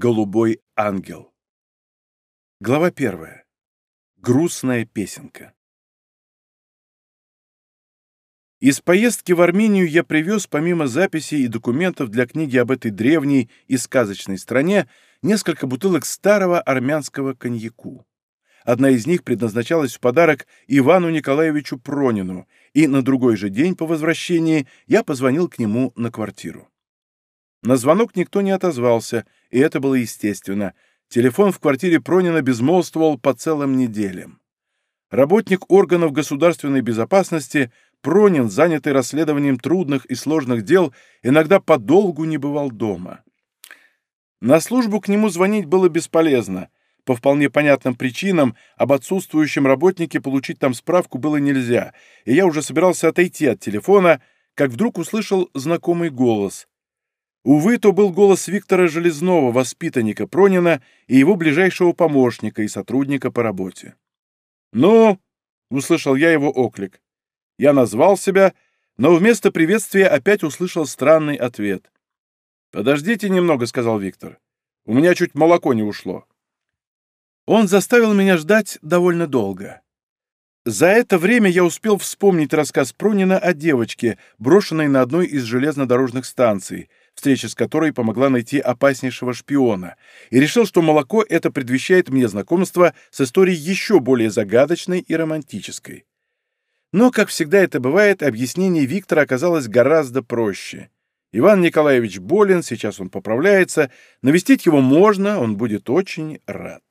Голубой ангел. Глава первая. Грустная песенка. Из поездки в Армению я привез, помимо записей и документов для книги об этой древней и сказочной стране, несколько бутылок старого армянского коньяку. Одна из них предназначалась в подарок Ивану Николаевичу Пронину, и на другой же день по возвращении я позвонил к нему на квартиру. На звонок никто не отозвался, и это было естественно. Телефон в квартире Пронина безмолвствовал по целым неделям. Работник органов государственной безопасности, Пронин, занятый расследованием трудных и сложных дел, иногда подолгу не бывал дома. На службу к нему звонить было бесполезно. По вполне понятным причинам об отсутствующем работнике получить там справку было нельзя, и я уже собирался отойти от телефона, как вдруг услышал знакомый голос. Увы, то был голос Виктора Железного, воспитанника Пронина и его ближайшего помощника и сотрудника по работе. «Ну?» — услышал я его оклик. Я назвал себя, но вместо приветствия опять услышал странный ответ. «Подождите немного», — сказал Виктор. «У меня чуть молоко не ушло». Он заставил меня ждать довольно долго. За это время я успел вспомнить рассказ Пронина о девочке, брошенной на одной из железнодорожных станций, встреча с которой помогла найти опаснейшего шпиона, и решил, что молоко это предвещает мне знакомство с историей еще более загадочной и романтической. Но, как всегда это бывает, объяснение Виктора оказалось гораздо проще. Иван Николаевич болен, сейчас он поправляется, навестить его можно, он будет очень рад.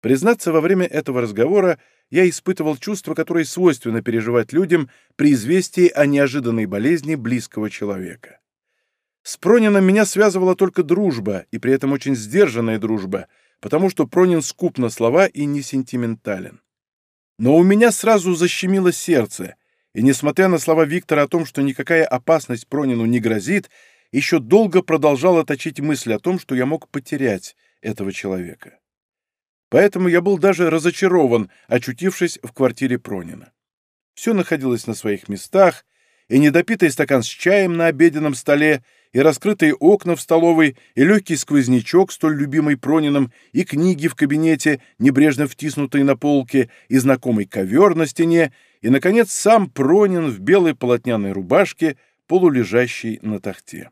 Признаться, во время этого разговора я испытывал чувство, которое свойственно переживать людям при известии о неожиданной болезни близкого человека. С Пронином меня связывала только дружба, и при этом очень сдержанная дружба, потому что Пронин скуп на слова и не сентиментален. Но у меня сразу защемило сердце, и, несмотря на слова Виктора о том, что никакая опасность Пронину не грозит, еще долго продолжала точить мысль о том, что я мог потерять этого человека. Поэтому я был даже разочарован, очутившись в квартире Пронина. Все находилось на своих местах, и недопитый стакан с чаем на обеденном столе, и раскрытые окна в столовой, и легкий сквознячок, столь любимый Пронином, и книги в кабинете, небрежно втиснутые на полке, и знакомый ковер на стене, и, наконец, сам Пронин в белой полотняной рубашке, полулежащий на тахте.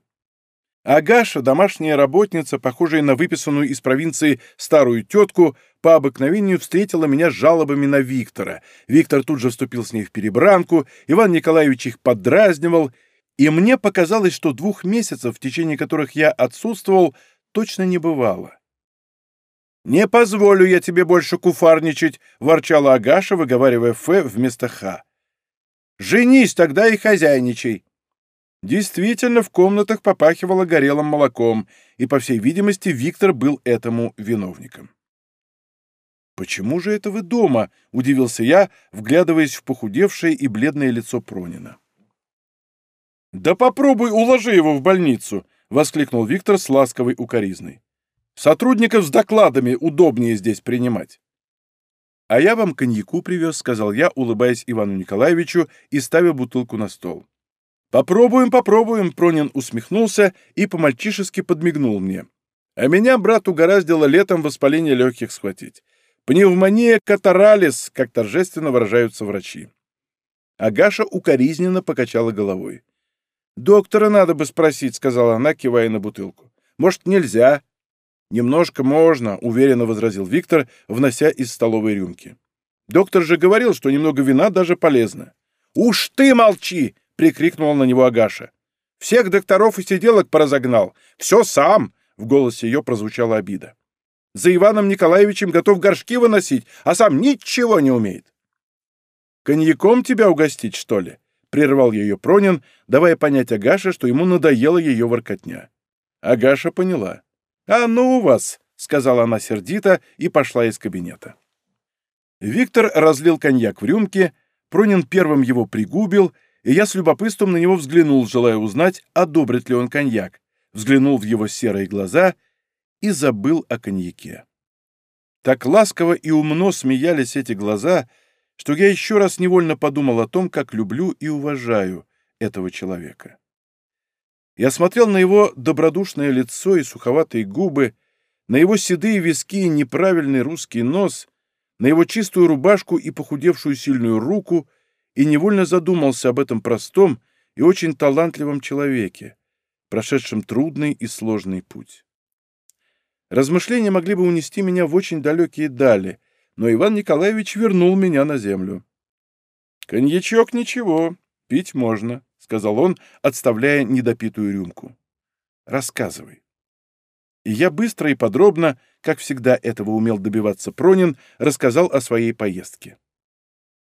Агаша, домашняя работница, похожая на выписанную из провинции старую тетку, по обыкновению встретила меня жалобами на Виктора. Виктор тут же вступил с ней в перебранку, Иван Николаевич их поддразнивал, и мне показалось, что двух месяцев, в течение которых я отсутствовал, точно не бывало. «Не позволю я тебе больше куфарничать», — ворчала Агаша, выговаривая «ф» вместо «х». «Женись тогда и хозяйничай». Действительно, в комнатах попахивало горелым молоком, и, по всей видимости, Виктор был этому виновником. «Почему же это вы дома?» — удивился я, вглядываясь в похудевшее и бледное лицо Пронина. «Да попробуй уложи его в больницу!» — воскликнул Виктор с ласковой укоризной. «Сотрудников с докладами удобнее здесь принимать». «А я вам коньяку привез», — сказал я, улыбаясь Ивану Николаевичу и ставя бутылку на стол. «Попробуем, попробуем», — Пронин усмехнулся и по-мальчишески подмигнул мне. «А меня, брат, угораздило летом воспаление легких схватить. Пневмония катаралис, как торжественно выражаются врачи». Агаша укоризненно покачала головой. «Доктора надо бы спросить», — сказала она, кивая на бутылку. «Может, нельзя?» «Немножко можно», — уверенно возразил Виктор, внося из столовой рюмки. «Доктор же говорил, что немного вина даже полезно». «Уж ты молчи!» — прикрикнула на него Агаша. «Всех докторов и сиделок поразогнал. Все сам!» — в голосе ее прозвучала обида. «За Иваном Николаевичем готов горшки выносить, а сам ничего не умеет». «Коньяком тебя угостить, что ли?» — прервал ее Пронин, давая понять Агаше, что ему надоела ее воркотня. Агаша поняла. «А ну у вас!» — сказала она сердито и пошла из кабинета. Виктор разлил коньяк в рюмке, Пронин первым его пригубил, и я с любопытством на него взглянул, желая узнать, одобрит ли он коньяк, взглянул в его серые глаза и забыл о коньяке. Так ласково и умно смеялись эти глаза — что я еще раз невольно подумал о том, как люблю и уважаю этого человека. Я смотрел на его добродушное лицо и суховатые губы, на его седые виски и неправильный русский нос, на его чистую рубашку и похудевшую сильную руку, и невольно задумался об этом простом и очень талантливом человеке, прошедшем трудный и сложный путь. Размышления могли бы унести меня в очень далекие дали, но Иван Николаевич вернул меня на землю. «Коньячок ничего, пить можно», — сказал он, отставляя недопитую рюмку. «Рассказывай». И я быстро и подробно, как всегда этого умел добиваться Пронин, рассказал о своей поездке.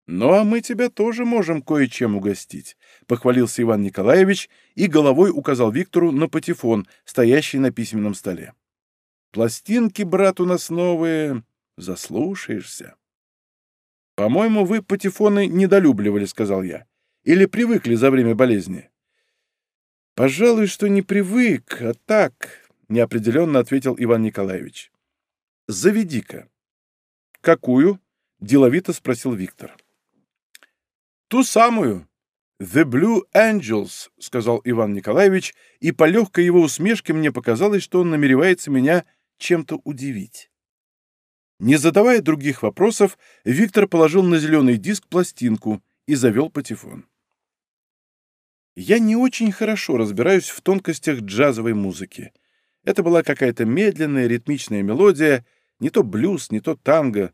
«Ну, а мы тебя тоже можем кое-чем угостить», — похвалился Иван Николаевич и головой указал Виктору на патефон, стоящий на письменном столе. «Пластинки, брат, у нас новые. Заслушаешься». «По-моему, вы патефоны недолюбливали», — сказал я. «Или привыкли за время болезни?» «Пожалуй, что не привык, а так», — неопределенно ответил Иван Николаевич. «Заведи-ка». «Какую?» — деловито спросил Виктор. «Ту самую. The Blue Angels», — сказал Иван Николаевич, и по легкой его усмешке мне показалось, что он намеревается меня чем-то удивить. Не задавая других вопросов, Виктор положил на зеленый диск пластинку и завел патефон. Я не очень хорошо разбираюсь в тонкостях джазовой музыки. Это была какая-то медленная ритмичная мелодия, не то блюз, не то танго.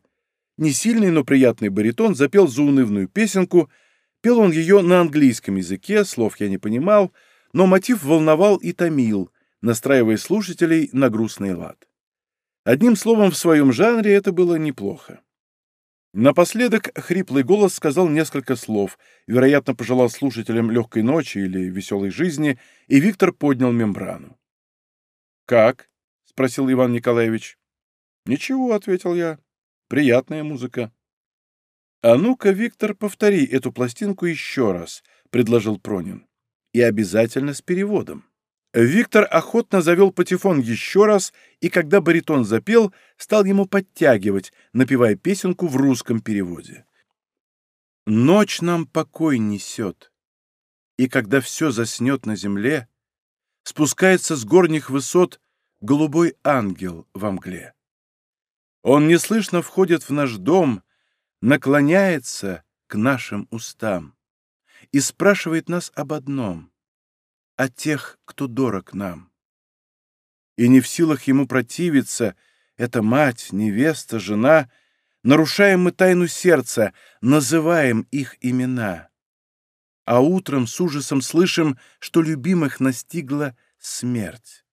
Не сильный, но приятный баритон запел заунывную песенку — Пел он ее на английском языке, слов я не понимал, но мотив волновал и томил, настраивая слушателей на грустный лад. Одним словом, в своем жанре это было неплохо. Напоследок хриплый голос сказал несколько слов, вероятно, пожелал слушателям легкой ночи или веселой жизни, и Виктор поднял мембрану. «Как?» — спросил Иван Николаевич. «Ничего», — ответил я. «Приятная музыка». «А ну-ка, Виктор, повтори эту пластинку еще раз», — предложил Пронин. «И обязательно с переводом». Виктор охотно завел патефон еще раз, и когда баритон запел, стал ему подтягивать, напевая песенку в русском переводе. «Ночь нам покой несет, и когда все заснет на земле, спускается с горних высот голубой ангел во мгле. Он неслышно входит в наш дом — наклоняется к нашим устам и спрашивает нас об одном — о тех, кто дорог нам. И не в силах ему противиться, эта мать, невеста, жена, нарушаем мы тайну сердца, называем их имена. А утром с ужасом слышим, что любимых настигла смерть.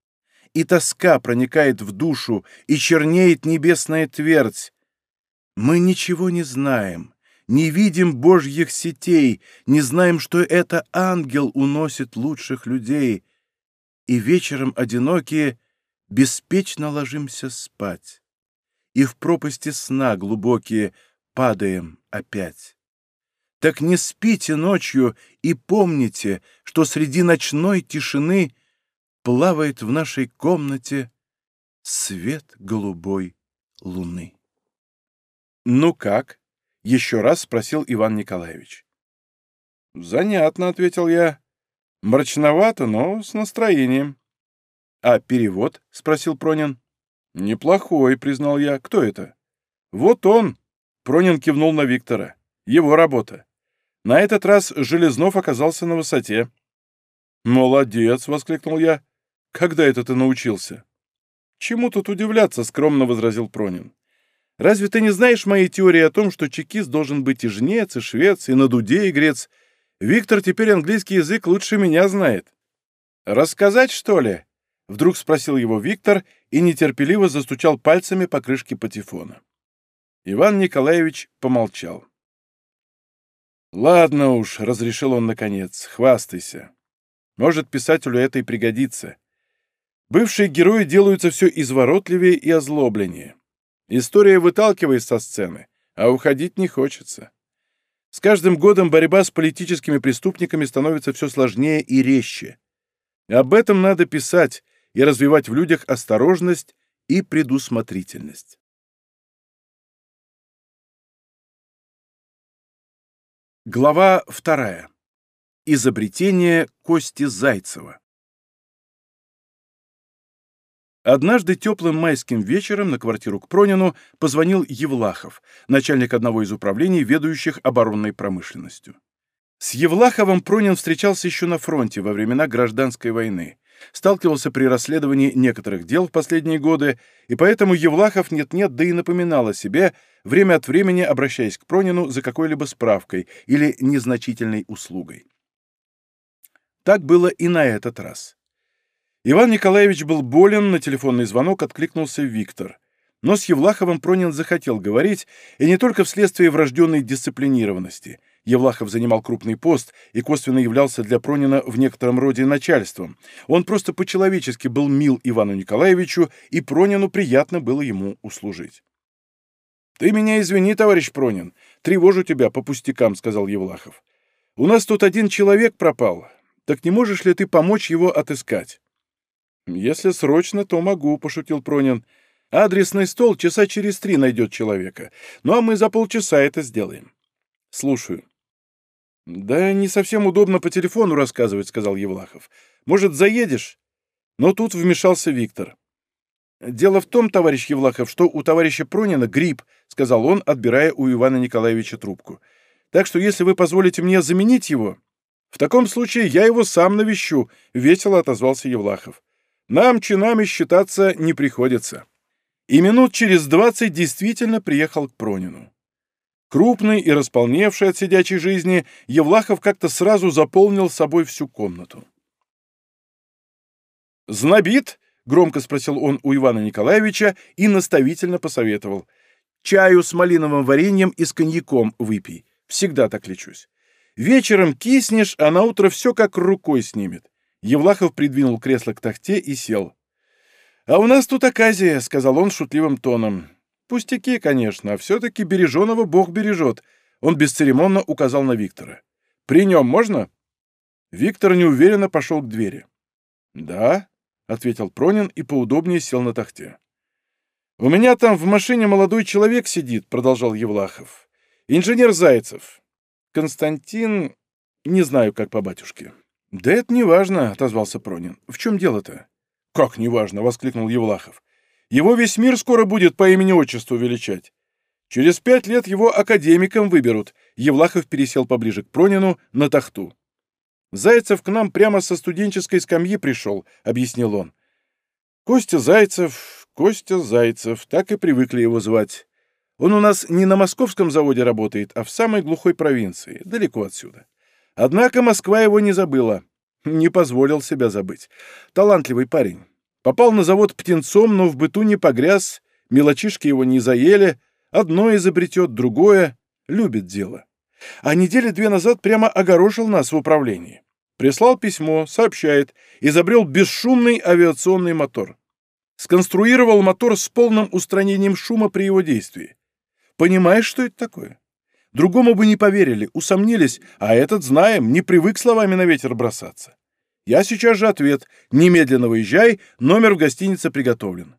И тоска проникает в душу, и чернеет небесная твердь, мы ничего не знаем, не видим божьих сетей, не знаем, что это ангел уносит лучших людей, и вечером одинокие беспечно ложимся спать, и в пропасти сна глубокие падаем опять. Так не спите ночью и помните, что среди ночной тишины плавает в нашей комнате свет голубой луны. «Ну как?» — еще раз спросил Иван Николаевич. «Занятно», — ответил я. «Мрачновато, но с настроением». «А перевод?» — спросил Пронин. «Неплохой», — признал я. «Кто это?» «Вот он!» — Пронин кивнул на Виктора. «Его работа. На этот раз Железнов оказался на высоте». «Молодец!» — воскликнул я. «Когда это ты научился?» «Чему тут удивляться?» — скромно возразил Пронин. Разве ты не знаешь моей теории о том, что чекист должен быть и жнец, и швец, и на дуде игрец? Виктор теперь английский язык лучше меня знает. Рассказать, что ли? Вдруг спросил его Виктор и нетерпеливо застучал пальцами по крышке патефона. Иван Николаевич помолчал. «Ладно уж», — разрешил он наконец, — «хвастайся. Может, писателю это и пригодится. Бывшие герои делаются все изворотливее и озлобленнее. История выталкивает со сцены, а уходить не хочется. С каждым годом борьба с политическими преступниками становится все сложнее и резче. Об этом надо писать и развивать в людях осторожность и предусмотрительность. Глава вторая. Изобретение Кости Зайцева. Однажды теплым майским вечером на квартиру к Пронину позвонил Евлахов, начальник одного из управлений, ведущих оборонной промышленностью. С Евлаховым Пронин встречался еще на фронте во времена гражданской войны, сталкивался при расследовании некоторых дел в последние годы, и поэтому Евлахов нет-нет, да и напоминал о себе, время от времени обращаясь к Пронину за какой-либо справкой или незначительной услугой. Так было и на этот раз. Иван Николаевич был болен, на телефонный звонок откликнулся Виктор. Но с Евлаховым Пронин захотел говорить, и не только вследствие врожденной дисциплинированности. Евлахов занимал крупный пост и косвенно являлся для Пронина в некотором роде начальством. Он просто по-человечески был мил Ивану Николаевичу, и Пронину приятно было ему услужить. «Ты меня извини, товарищ Пронин, тревожу тебя по пустякам», — сказал Евлахов. «У нас тут один человек пропал. Так не можешь ли ты помочь его отыскать?» «Если срочно, то могу», — пошутил Пронин. «Адресный стол часа через три найдет человека. Ну а мы за полчаса это сделаем». «Слушаю». «Да не совсем удобно по телефону рассказывать», — сказал Евлахов. «Может, заедешь?» Но тут вмешался Виктор. «Дело в том, товарищ Евлахов, что у товарища Пронина грипп», — сказал он, отбирая у Ивана Николаевича трубку. «Так что если вы позволите мне заменить его...» «В таком случае я его сам навещу», — весело отозвался Евлахов. Нам чинами считаться не приходится. И минут через двадцать действительно приехал к Пронину. Крупный и располневший от сидячей жизни, Евлахов как-то сразу заполнил собой всю комнату. «Знобит?» — громко спросил он у Ивана Николаевича и наставительно посоветовал. «Чаю с малиновым вареньем и с коньяком выпей. Всегда так лечусь. Вечером киснешь, а на утро все как рукой снимет. Евлахов придвинул кресло к тахте и сел. «А у нас тут оказия», — сказал он шутливым тоном. «Пустяки, конечно, а все-таки береженого Бог бережет», — он бесцеремонно указал на Виктора. «При нем можно?» Виктор неуверенно пошел к двери. «Да», — ответил Пронин и поудобнее сел на тахте. «У меня там в машине молодой человек сидит», — продолжал Евлахов. «Инженер Зайцев. Константин... Не знаю, как по батюшке. «Да это не важно», — отозвался Пронин. «В чем дело-то?» «Как не важно?» — воскликнул Евлахов. «Его весь мир скоро будет по имени-отчеству величать. Через пять лет его академиком выберут». Евлахов пересел поближе к Пронину на тахту. «Зайцев к нам прямо со студенческой скамьи пришел», — объяснил он. «Костя Зайцев, Костя Зайцев, так и привыкли его звать. Он у нас не на московском заводе работает, а в самой глухой провинции, далеко отсюда. Однако Москва его не забыла. Не позволил себя забыть. Талантливый парень. Попал на завод птенцом, но в быту не погряз, мелочишки его не заели, одно изобретет, другое. Любит дело. А недели две назад прямо огорошил нас в управлении. Прислал письмо, сообщает, изобрел бесшумный авиационный мотор. Сконструировал мотор с полным устранением шума при его действии. Понимаешь, что это такое? Другому бы не поверили, усомнились, а этот, знаем, не привык словами на ветер бросаться. Я сейчас же ответ. Немедленно выезжай, номер в гостинице приготовлен.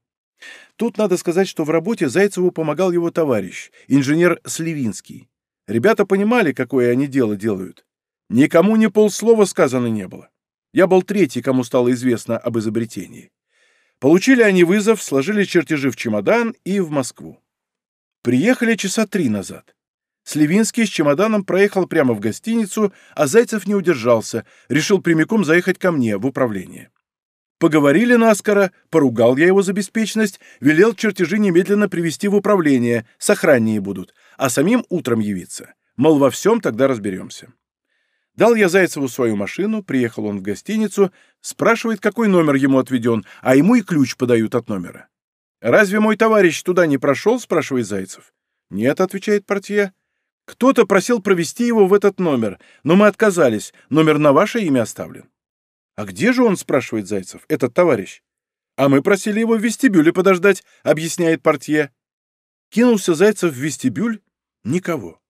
Тут надо сказать, что в работе Зайцеву помогал его товарищ, инженер Сливинский. Ребята понимали, какое они дело делают. Никому ни полслова сказано не было. Я был третий, кому стало известно об изобретении. Получили они вызов, сложили чертежи в чемодан и в Москву. Приехали часа три назад. Сливинский с чемоданом проехал прямо в гостиницу, а Зайцев не удержался, решил прямиком заехать ко мне в управление. Поговорили наскоро, поругал я его за беспечность, велел чертежи немедленно привести в управление, сохраннее будут, а самим утром явиться. Мол, во всем тогда разберемся. Дал я Зайцеву свою машину, приехал он в гостиницу, спрашивает, какой номер ему отведен, а ему и ключ подают от номера. «Разве мой товарищ туда не прошел?» — спрашивает Зайцев. «Нет», — отвечает портье. Кто-то просил провести его в этот номер, но мы отказались. Номер на ваше имя оставлен. А где же он, спрашивает Зайцев, этот товарищ? А мы просили его в вестибюле подождать, объясняет портье. Кинулся Зайцев в вестибюль? Никого.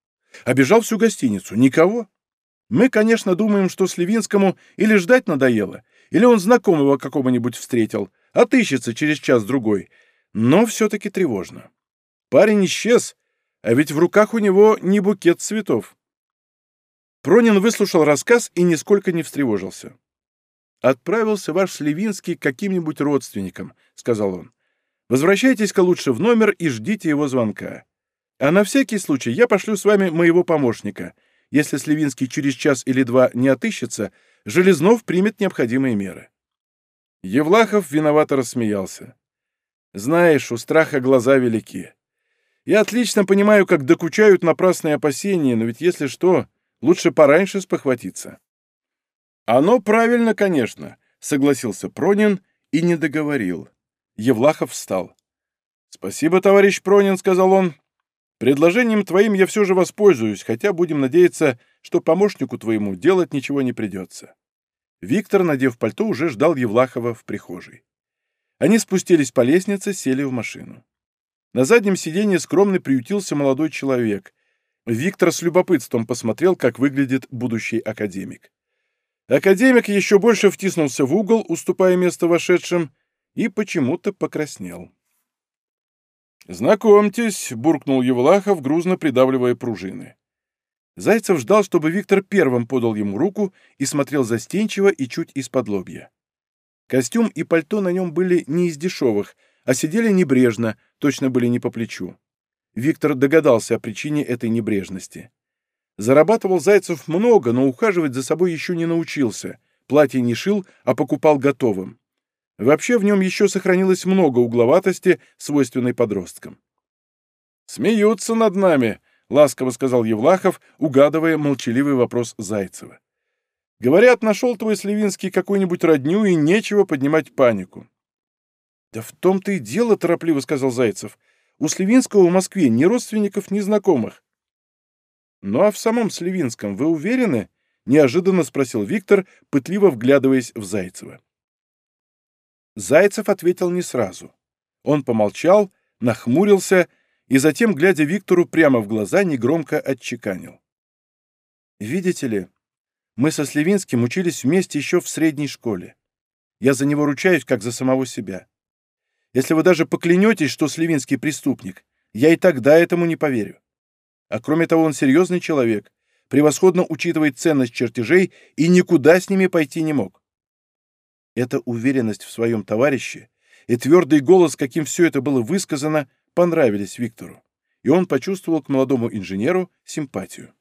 Обежал всю гостиницу? Никого. Мы, конечно, думаем, что Сливинскому или ждать надоело, или он знакомого какого-нибудь встретил, отыщется через час-другой. Но все-таки тревожно. Парень исчез, а ведь в руках у него не букет цветов. Пронин выслушал рассказ и нисколько не встревожился. «Отправился ваш Сливинский к каким-нибудь родственникам», — сказал он. «Возвращайтесь-ка лучше в номер и ждите его звонка. А на всякий случай я пошлю с вами моего помощника. Если Сливинский через час или два не отыщется, Железнов примет необходимые меры». Евлахов виновато рассмеялся. «Знаешь, у страха глаза велики. Я отлично понимаю, как докучают напрасные опасения, но ведь если что, лучше пораньше спохватиться». «Оно правильно, конечно», — согласился Пронин и не договорил. Евлахов встал. «Спасибо, товарищ Пронин», — сказал он. «Предложением твоим я все же воспользуюсь, хотя будем надеяться, что помощнику твоему делать ничего не придется». Виктор, надев пальто, уже ждал Евлахова в прихожей. Они спустились по лестнице, сели в машину. На заднем сиденье скромно приютился молодой человек. Виктор с любопытством посмотрел, как выглядит будущий академик. Академик еще больше втиснулся в угол, уступая место вошедшим, и почему-то покраснел. «Знакомьтесь», — буркнул Евлахов, грузно придавливая пружины. Зайцев ждал, чтобы Виктор первым подал ему руку и смотрел застенчиво и чуть из-под лобья. Костюм и пальто на нем были не из дешевых, а сидели небрежно, точно были не по плечу. Виктор догадался о причине этой небрежности. Зарабатывал Зайцев много, но ухаживать за собой еще не научился. Платье не шил, а покупал готовым. Вообще в нем еще сохранилось много угловатости, свойственной подросткам. «Смеются над нами», ласково сказал Евлахов, угадывая молчаливый вопрос Зайцева. Говорят, нашел твой Сливинский какую-нибудь родню, и нечего поднимать панику. Да в том-то и дело, торопливо сказал Зайцев. У Сливинского в Москве ни родственников, ни знакомых. Ну а в самом Сливинском вы уверены? Неожиданно спросил Виктор, пытливо вглядываясь в Зайцева. Зайцев ответил не сразу. Он помолчал, нахмурился и затем, глядя Виктору прямо в глаза, негромко отчеканил. «Видите ли, мы со Сливинским учились вместе еще в средней школе. Я за него ручаюсь, как за самого себя. Если вы даже поклянетесь, что Сливинский преступник, я и тогда этому не поверю. А кроме того, он серьезный человек, превосходно учитывает ценность чертежей и никуда с ними пойти не мог. Эта уверенность в своем товарище и твердый голос, каким все это было высказано, понравились Виктору, и он почувствовал к молодому инженеру симпатию.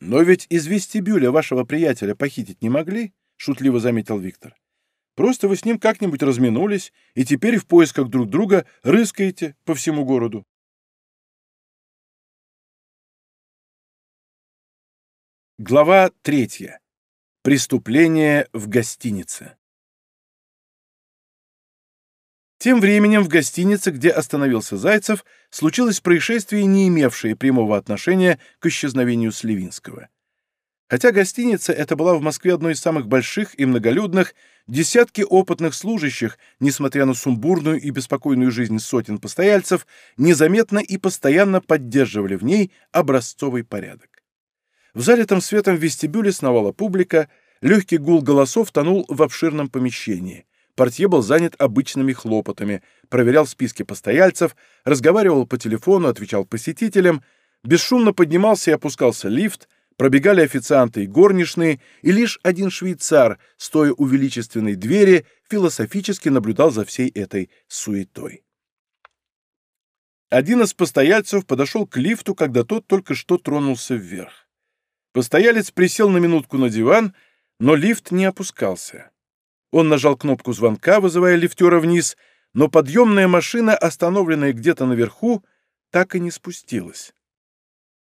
«Но ведь из вестибюля вашего приятеля похитить не могли?» — шутливо заметил Виктор. «Просто вы с ним как-нибудь разминулись, и теперь в поисках друг друга рыскаете по всему городу». Глава третья. Преступление в гостинице. Тем временем в гостинице, где остановился Зайцев, случилось происшествие, не имевшее прямого отношения к исчезновению Сливинского. Хотя гостиница эта была в Москве одной из самых больших и многолюдных, десятки опытных служащих, несмотря на сумбурную и беспокойную жизнь сотен постояльцев, незаметно и постоянно поддерживали в ней образцовый порядок. В залитом светом вестибюле сновала публика, легкий гул голосов тонул в обширном помещении. Портье был занят обычными хлопотами, проверял списки постояльцев, разговаривал по телефону, отвечал посетителям, бесшумно поднимался и опускался лифт, пробегали официанты и горничные, и лишь один швейцар, стоя у величественной двери, философически наблюдал за всей этой суетой. Один из постояльцев подошел к лифту, когда тот только что тронулся вверх. Постоялец присел на минутку на диван, но лифт не опускался. Он нажал кнопку звонка, вызывая лифтера вниз, но подъемная машина, остановленная где-то наверху, так и не спустилась.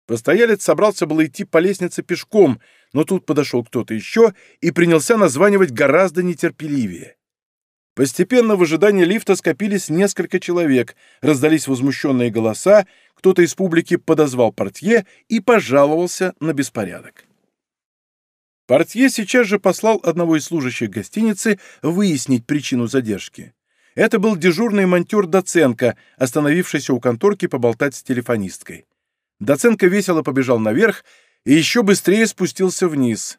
Постоялец собрался было идти по лестнице пешком, но тут подошел кто-то еще и принялся названивать гораздо нетерпеливее. Постепенно в ожидании лифта скопились несколько человек, раздались возмущенные голоса, кто-то из публики подозвал портье и пожаловался на беспорядок. Портье сейчас же послал одного из служащих гостиницы выяснить причину задержки. Это был дежурный монтер Доценко, остановившийся у конторки поболтать с телефонисткой. Доценко весело побежал наверх и еще быстрее спустился вниз.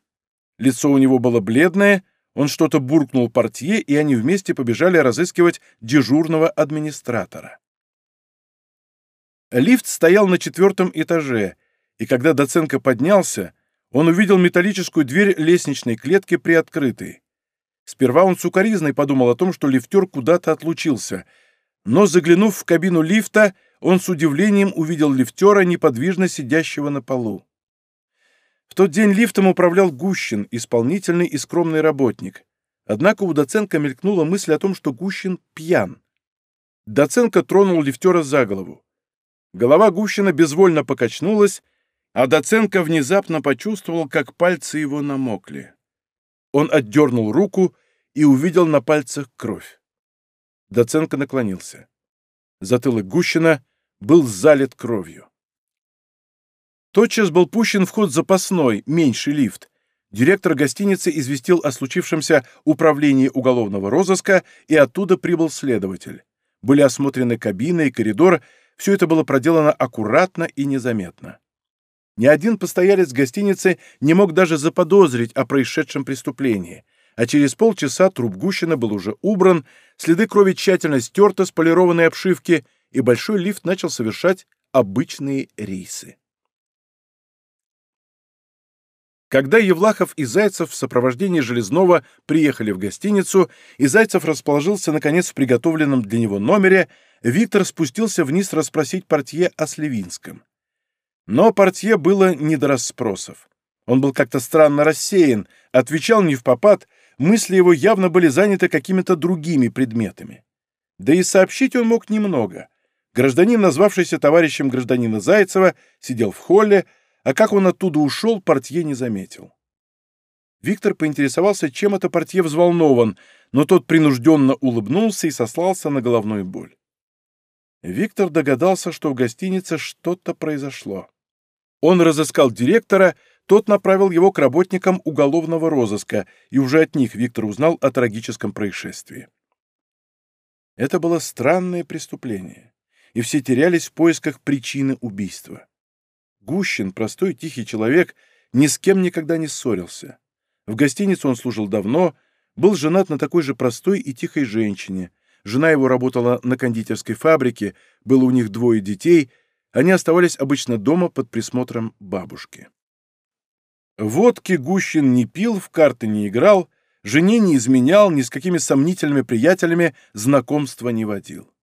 Лицо у него было бледное, он что-то буркнул портье, и они вместе побежали разыскивать дежурного администратора. Лифт стоял на четвертом этаже, и когда Доценко поднялся, Он увидел металлическую дверь лестничной клетки приоткрытой. Сперва он сукоризной подумал о том, что лифтер куда-то отлучился, но, заглянув в кабину лифта, он с удивлением увидел лифтера, неподвижно сидящего на полу. В тот день лифтом управлял Гущин, исполнительный и скромный работник. Однако у Доценко мелькнула мысль о том, что Гущин пьян. Доценко тронул лифтера за голову. Голова Гущина безвольно покачнулась, а Доценко внезапно почувствовал, как пальцы его намокли. Он отдернул руку и увидел на пальцах кровь. Доценко наклонился. Затылок Гущина был залит кровью. Тотчас был пущен в ход запасной, меньший лифт. Директор гостиницы известил о случившемся управлении уголовного розыска, и оттуда прибыл следователь. Были осмотрены кабина и коридор, все это было проделано аккуратно и незаметно. Ни один постоялец гостиницы не мог даже заподозрить о происшедшем преступлении, а через полчаса труп Гущина был уже убран, следы крови тщательно стерты с полированной обшивки, и большой лифт начал совершать обычные рейсы. Когда Евлахов и Зайцев в сопровождении Железного приехали в гостиницу, и Зайцев расположился, наконец, в приготовленном для него номере, Виктор спустился вниз расспросить портье о Сливинском. Но портье было не до расспросов. Он был как-то странно рассеян, отвечал не в попад, мысли его явно были заняты какими-то другими предметами. Да и сообщить он мог немного. Гражданин, назвавшийся товарищем гражданина Зайцева, сидел в холле, а как он оттуда ушел, портье не заметил. Виктор поинтересовался, чем это портье взволнован, но тот принужденно улыбнулся и сослался на головную боль. Виктор догадался, что в гостинице что-то произошло. Он разыскал директора, тот направил его к работникам уголовного розыска, и уже от них Виктор узнал о трагическом происшествии. Это было странное преступление, и все терялись в поисках причины убийства. Гущин, простой тихий человек, ни с кем никогда не ссорился. В гостинице он служил давно, был женат на такой же простой и тихой женщине. Жена его работала на кондитерской фабрике, было у них двое детей — они оставались обычно дома под присмотром бабушки. Водки Гущин не пил, в карты не играл, жене не изменял, ни с какими сомнительными приятелями знакомства не водил.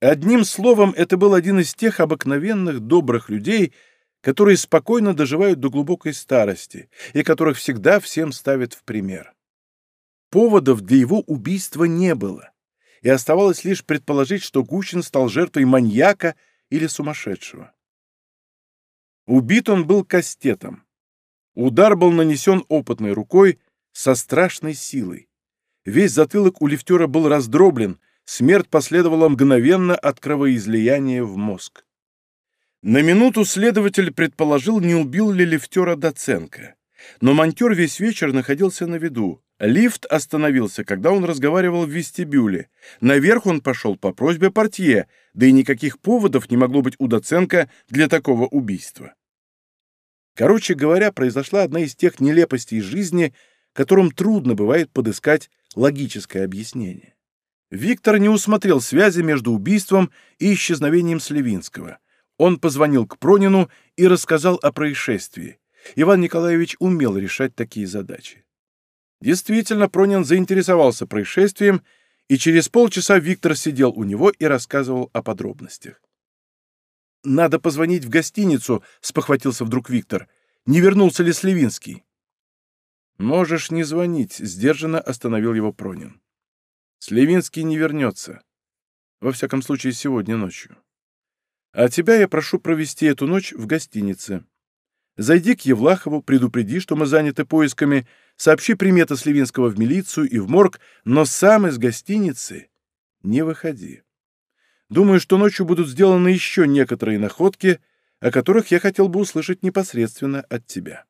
Одним словом, это был один из тех обыкновенных добрых людей, которые спокойно доживают до глубокой старости и которых всегда всем ставят в пример. Поводов для его убийства не было, и оставалось лишь предположить, что Гущин стал жертвой маньяка или сумасшедшего. Убит он был кастетом. Удар был нанесен опытной рукой со страшной силой. Весь затылок у лифтера был раздроблен, смерть последовала мгновенно от кровоизлияния в мозг. На минуту следователь предположил, не убил ли лифтера Доценко. Но монтер весь вечер находился на виду. Лифт остановился, когда он разговаривал в вестибюле. Наверх он пошел по просьбе портье, да и никаких поводов не могло быть у Доценко для такого убийства. Короче говоря, произошла одна из тех нелепостей жизни, которым трудно бывает подыскать логическое объяснение. Виктор не усмотрел связи между убийством и исчезновением Сливинского. Он позвонил к Пронину и рассказал о происшествии. Иван Николаевич умел решать такие задачи. Действительно, Пронин заинтересовался происшествием, и через полчаса Виктор сидел у него и рассказывал о подробностях. «Надо позвонить в гостиницу», — спохватился вдруг Виктор. «Не вернулся ли Сливинский?» «Можешь не звонить», — сдержанно остановил его Пронин. «Сливинский не вернется. Во всяком случае, сегодня ночью. А тебя я прошу провести эту ночь в гостинице. Зайди к Евлахову, предупреди, что мы заняты поисками, сообщи приметы Сливинского в милицию и в морг, но сам из гостиницы не выходи. Думаю, что ночью будут сделаны еще некоторые находки, о которых я хотел бы услышать непосредственно от тебя.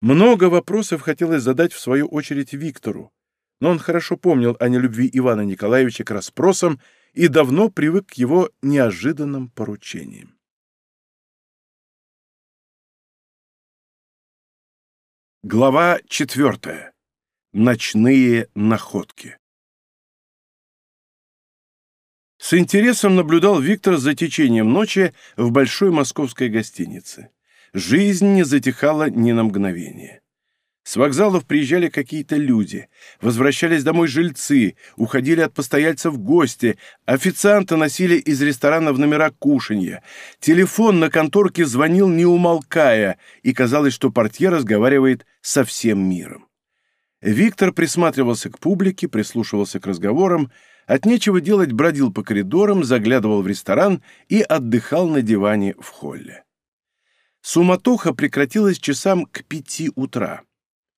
Много вопросов хотелось задать в свою очередь Виктору, но он хорошо помнил о нелюбви Ивана Николаевича к расспросам и давно привык к его неожиданным поручениям. Глава четвертая. Ночные находки. С интересом наблюдал Виктор за течением ночи в большой московской гостинице. жизнь не затихала ни на мгновение. С вокзалов приезжали какие-то люди, возвращались домой жильцы, уходили от постояльцев гости, официанты носили из ресторана в номера кушанья, телефон на конторке звонил не умолкая, и казалось, что портье разговаривает со всем миром. Виктор присматривался к публике, прислушивался к разговорам, от нечего делать бродил по коридорам, заглядывал в ресторан и отдыхал на диване в холле. Суматоха прекратилась часам к пяти утра.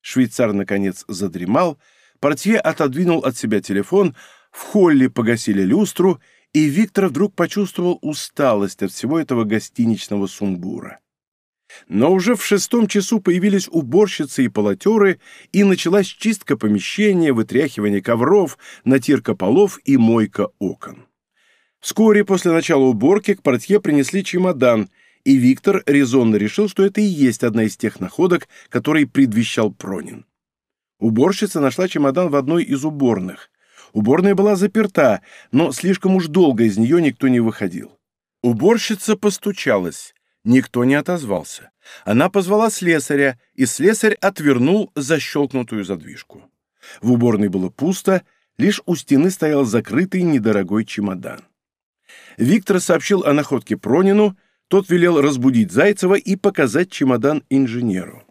Швейцар, наконец, задремал, портье отодвинул от себя телефон, в холле погасили люстру, и Виктор вдруг почувствовал усталость от всего этого гостиничного сумбура. Но уже в шестом часу появились уборщицы и полотеры, и началась чистка помещения, вытряхивание ковров, натирка полов и мойка окон. Вскоре после начала уборки к портье принесли чемодан — и Виктор резонно решил, что это и есть одна из тех находок, которые предвещал Пронин. Уборщица нашла чемодан в одной из уборных. Уборная была заперта, но слишком уж долго из нее никто не выходил. Уборщица постучалась. Никто не отозвался. Она позвала слесаря, и слесарь отвернул защелкнутую задвижку. В уборной было пусто, лишь у стены стоял закрытый недорогой чемодан. Виктор сообщил о находке Пронину, тот велел разбудить Зайцева и показать чемодан инженеру.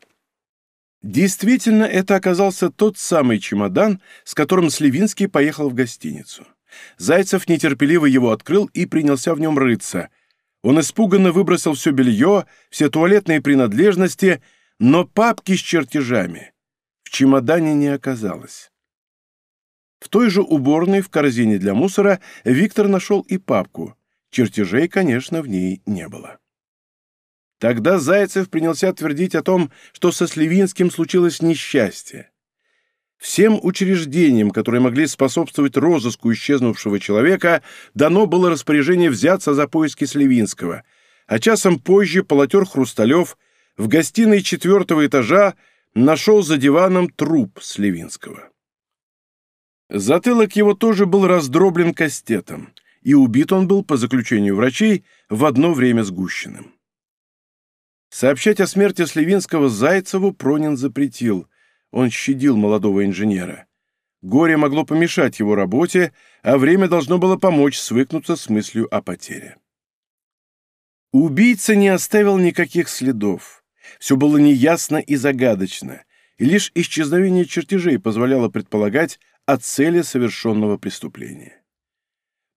Действительно, это оказался тот самый чемодан, с которым Сливинский поехал в гостиницу. Зайцев нетерпеливо его открыл и принялся в нем рыться. Он испуганно выбросил все белье, все туалетные принадлежности, но папки с чертежами в чемодане не оказалось. В той же уборной в корзине для мусора Виктор нашел и папку. Чертежей, конечно, в ней не было. Тогда Зайцев принялся твердить о том, что со Сливинским случилось несчастье. Всем учреждениям, которые могли способствовать розыску исчезнувшего человека, дано было распоряжение взяться за поиски Сливинского, а часом позже полотер Хрусталев в гостиной четвертого этажа нашел за диваном труп Сливинского. Затылок его тоже был раздроблен кастетом, и убит он был, по заключению врачей, в одно время с Гущиным. Сообщать о смерти Сливинского Зайцеву Пронин запретил. Он щадил молодого инженера. Горе могло помешать его работе, а время должно было помочь свыкнуться с мыслью о потере. Убийца не оставил никаких следов. Все было неясно и загадочно, и лишь исчезновение чертежей позволяло предполагать о цели совершенного преступления.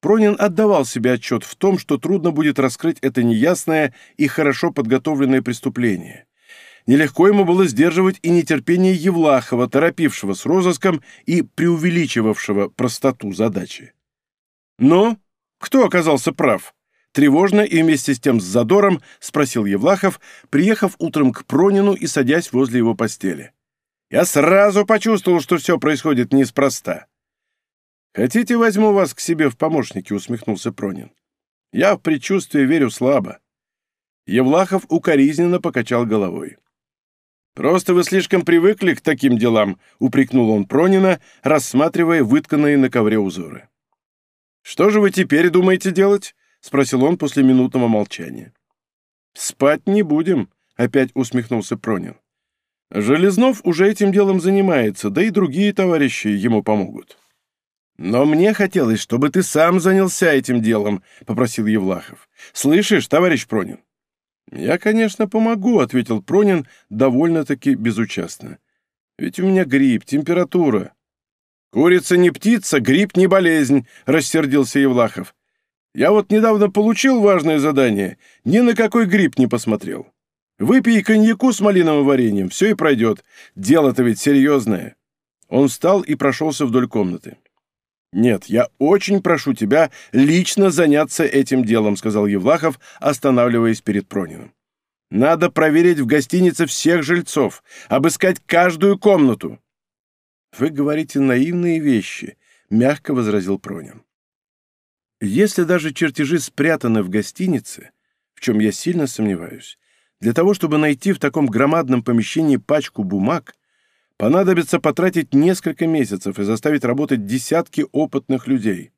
Пронин отдавал себе отчет в том, что трудно будет раскрыть это неясное и хорошо подготовленное преступление. Нелегко ему было сдерживать и нетерпение Евлахова, торопившего с розыском и преувеличивавшего простоту задачи. Но кто оказался прав? Тревожно и вместе с тем с задором спросил Евлахов, приехав утром к Пронину и садясь возле его постели. «Я сразу почувствовал, что все происходит неспроста. «Хотите, возьму вас к себе в помощники?» — усмехнулся Пронин. «Я в предчувствие верю слабо». Евлахов укоризненно покачал головой. «Просто вы слишком привыкли к таким делам», — упрекнул он Пронина, рассматривая вытканные на ковре узоры. «Что же вы теперь думаете делать?» — спросил он после минутного молчания. «Спать не будем», — опять усмехнулся Пронин. «Железнов уже этим делом занимается, да и другие товарищи ему помогут». «Но мне хотелось, чтобы ты сам занялся этим делом», — попросил Евлахов. «Слышишь, товарищ Пронин?» «Я, конечно, помогу», — ответил Пронин довольно-таки безучастно. «Ведь у меня грипп, температура». «Курица не птица, грипп не болезнь», — рассердился Евлахов. «Я вот недавно получил важное задание, ни на какой грипп не посмотрел. Выпей коньяку с малиновым вареньем, все и пройдет. Дело-то ведь серьезное». Он встал и прошелся вдоль комнаты. «Нет, я очень прошу тебя лично заняться этим делом», — сказал Евлахов, останавливаясь перед Прониным. «Надо проверить в гостинице всех жильцов, обыскать каждую комнату». «Вы говорите наивные вещи», — мягко возразил Пронин. «Если даже чертежи спрятаны в гостинице, в чем я сильно сомневаюсь, для того, чтобы найти в таком громадном помещении пачку бумаг, понадобится потратить несколько месяцев и заставить работать десятки опытных людей.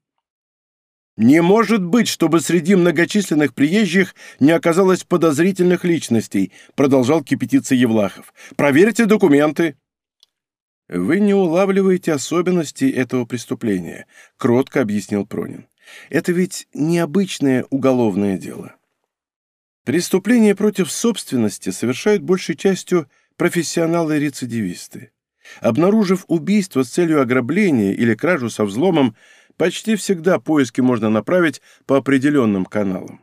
«Не может быть, чтобы среди многочисленных приезжих не оказалось подозрительных личностей», продолжал кипятиться Евлахов. «Проверьте документы». «Вы не улавливаете особенности этого преступления», — кротко объяснил Пронин. «Это ведь необычное уголовное дело. Преступления против собственности совершают большей частью профессионалы-рецидивисты. Обнаружив убийство с целью ограбления или кражу со взломом, почти всегда поиски можно направить по определенным каналам.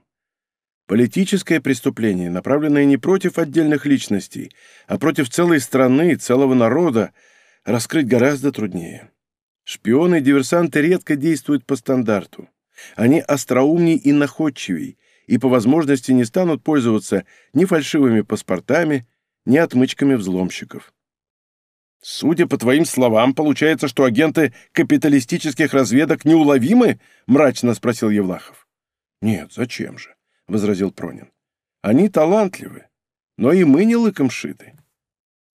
Политическое преступление, направленное не против отдельных личностей, а против целой страны, целого народа, раскрыть гораздо труднее. Шпионы и диверсанты редко действуют по стандарту. Они остроумней и находчивей, и по возможности не станут пользоваться ни фальшивыми паспортами, ни отмычками взломщиков. «Судя по твоим словам, получается, что агенты капиталистических разведок неуловимы?» — мрачно спросил Евлахов. «Нет, зачем же?» — возразил Пронин. «Они талантливы, но и мы не лыком шиты.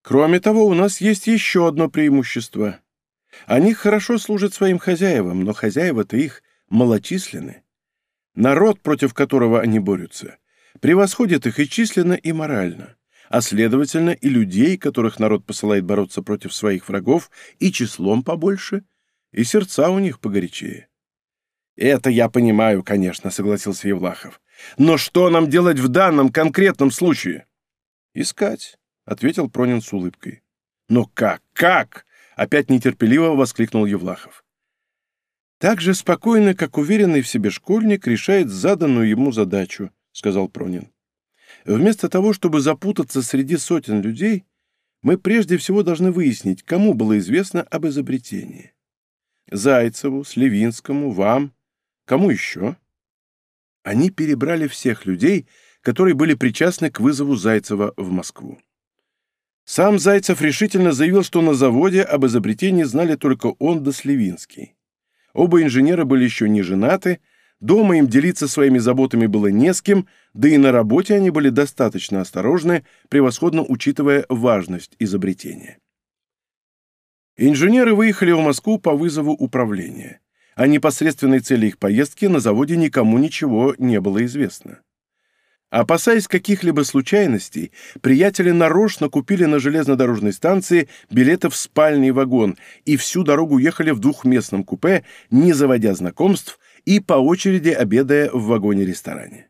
Кроме того, у нас есть еще одно преимущество. Они хорошо служат своим хозяевам, но хозяева-то их малочисленны. Народ, против которого они борются, превосходит их и численно, и морально а следовательно и людей, которых народ посылает бороться против своих врагов, и числом побольше, и сердца у них погорячее. «Это я понимаю, конечно», — согласился Евлахов. «Но что нам делать в данном конкретном случае?» «Искать», — ответил Пронин с улыбкой. «Но как? Как?» — опять нетерпеливо воскликнул Евлахов. «Так же спокойно, как уверенный в себе школьник решает заданную ему задачу», — сказал Пронин. Вместо того, чтобы запутаться среди сотен людей, мы прежде всего должны выяснить, кому было известно об изобретении. Зайцеву, Сливинскому, вам, кому еще? Они перебрали всех людей, которые были причастны к вызову Зайцева в Москву. Сам Зайцев решительно заявил, что на заводе об изобретении знали только он да Сливинский. Оба инженера были еще не женаты, Дома им делиться своими заботами было не с кем, да и на работе они были достаточно осторожны, превосходно учитывая важность изобретения. Инженеры выехали в Москву по вызову управления. О непосредственной цели их поездки на заводе никому ничего не было известно. Опасаясь каких-либо случайностей, приятели нарочно купили на железнодорожной станции билеты в спальный вагон и всю дорогу ехали в двухместном купе, не заводя знакомств, и по очереди обедая в вагоне-ресторане.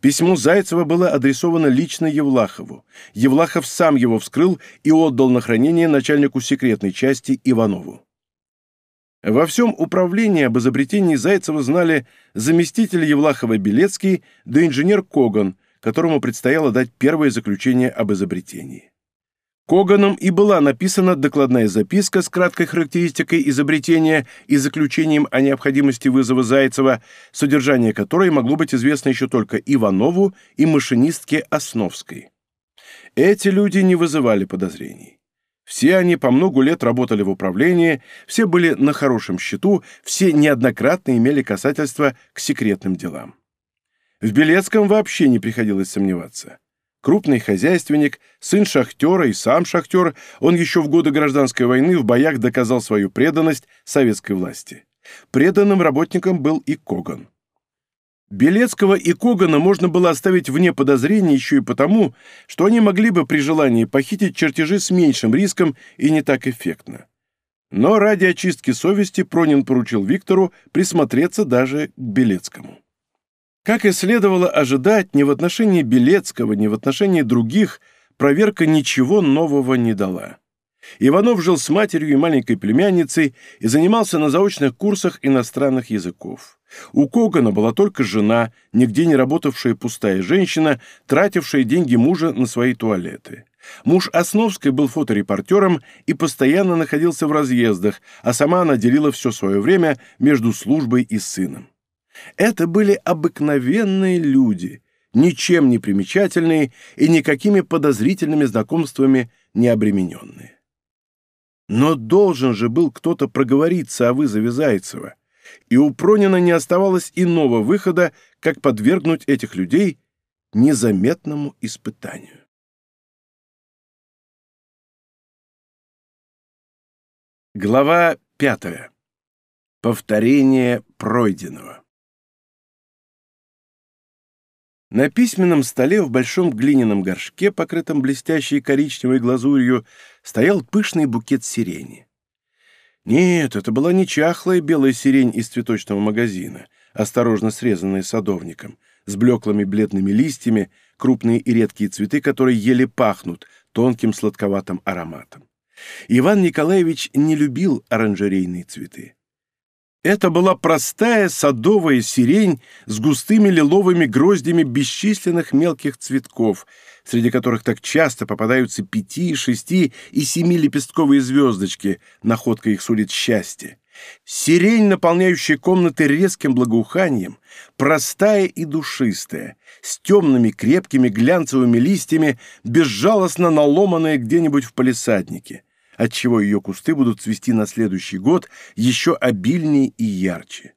Письмо Зайцева было адресовано лично Евлахову. Евлахов сам его вскрыл и отдал на хранение начальнику секретной части Иванову. Во всем управлении об изобретении Зайцева знали заместитель Евлахова Белецкий да инженер Коган, которому предстояло дать первое заключение об изобретении. Коганом и была написана докладная записка с краткой характеристикой изобретения и заключением о необходимости вызова Зайцева, содержание которой могло быть известно еще только Иванову и машинистке Основской. Эти люди не вызывали подозрений. Все они по многу лет работали в управлении, все были на хорошем счету, все неоднократно имели касательство к секретным делам. В Белецком вообще не приходилось сомневаться. Крупный хозяйственник, сын шахтера и сам шахтер, он еще в годы гражданской войны в боях доказал свою преданность советской власти. Преданным работником был и Коган. Белецкого и Когана можно было оставить вне подозрений еще и потому, что они могли бы при желании похитить чертежи с меньшим риском и не так эффектно. Но ради очистки совести Пронин поручил Виктору присмотреться даже к Белецкому. Как и следовало ожидать, ни в отношении Белецкого, ни в отношении других проверка ничего нового не дала. Иванов жил с матерью и маленькой племянницей и занимался на заочных курсах иностранных языков. У Когана была только жена, нигде не работавшая пустая женщина, тратившая деньги мужа на свои туалеты. Муж Основской был фоторепортером и постоянно находился в разъездах, а сама она делила все свое время между службой и сыном. Это были обыкновенные люди, ничем не примечательные и никакими подозрительными знакомствами не обремененные. Но должен же был кто-то проговориться о вызове Зайцева, и у Пронина не оставалось иного выхода, как подвергнуть этих людей незаметному испытанию. Глава пятая. Повторение пройденного. На письменном столе в большом глиняном горшке, покрытом блестящей коричневой глазурью, стоял пышный букет сирени. Нет, это была не чахлая белая сирень из цветочного магазина, осторожно срезанная садовником, с блеклыми бледными листьями, крупные и редкие цветы, которые еле пахнут тонким сладковатым ароматом. Иван Николаевич не любил оранжерейные цветы. Это была простая садовая сирень с густыми лиловыми гроздями бесчисленных мелких цветков, среди которых так часто попадаются пяти, шести и семи лепестковые звездочки, находка их сулит счастье. Сирень, наполняющая комнаты резким благоуханием, простая и душистая, с темными крепкими глянцевыми листьями, безжалостно наломанная где-нибудь в палисаднике — отчего ее кусты будут цвести на следующий год еще обильнее и ярче.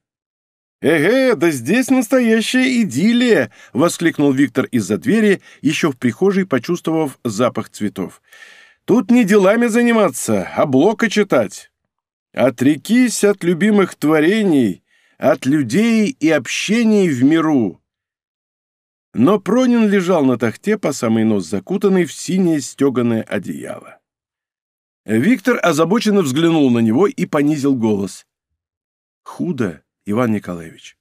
«Эге, да здесь настоящая идиллия!» — воскликнул Виктор из-за двери, еще в прихожей почувствовав запах цветов. «Тут не делами заниматься, а блока читать. Отрекись от любимых творений, от людей и общений в миру». Но Пронин лежал на тахте по самый нос закутанный в синее стеганое одеяло. Виктор озабоченно взглянул на него и понизил голос. «Худо, Иван Николаевич».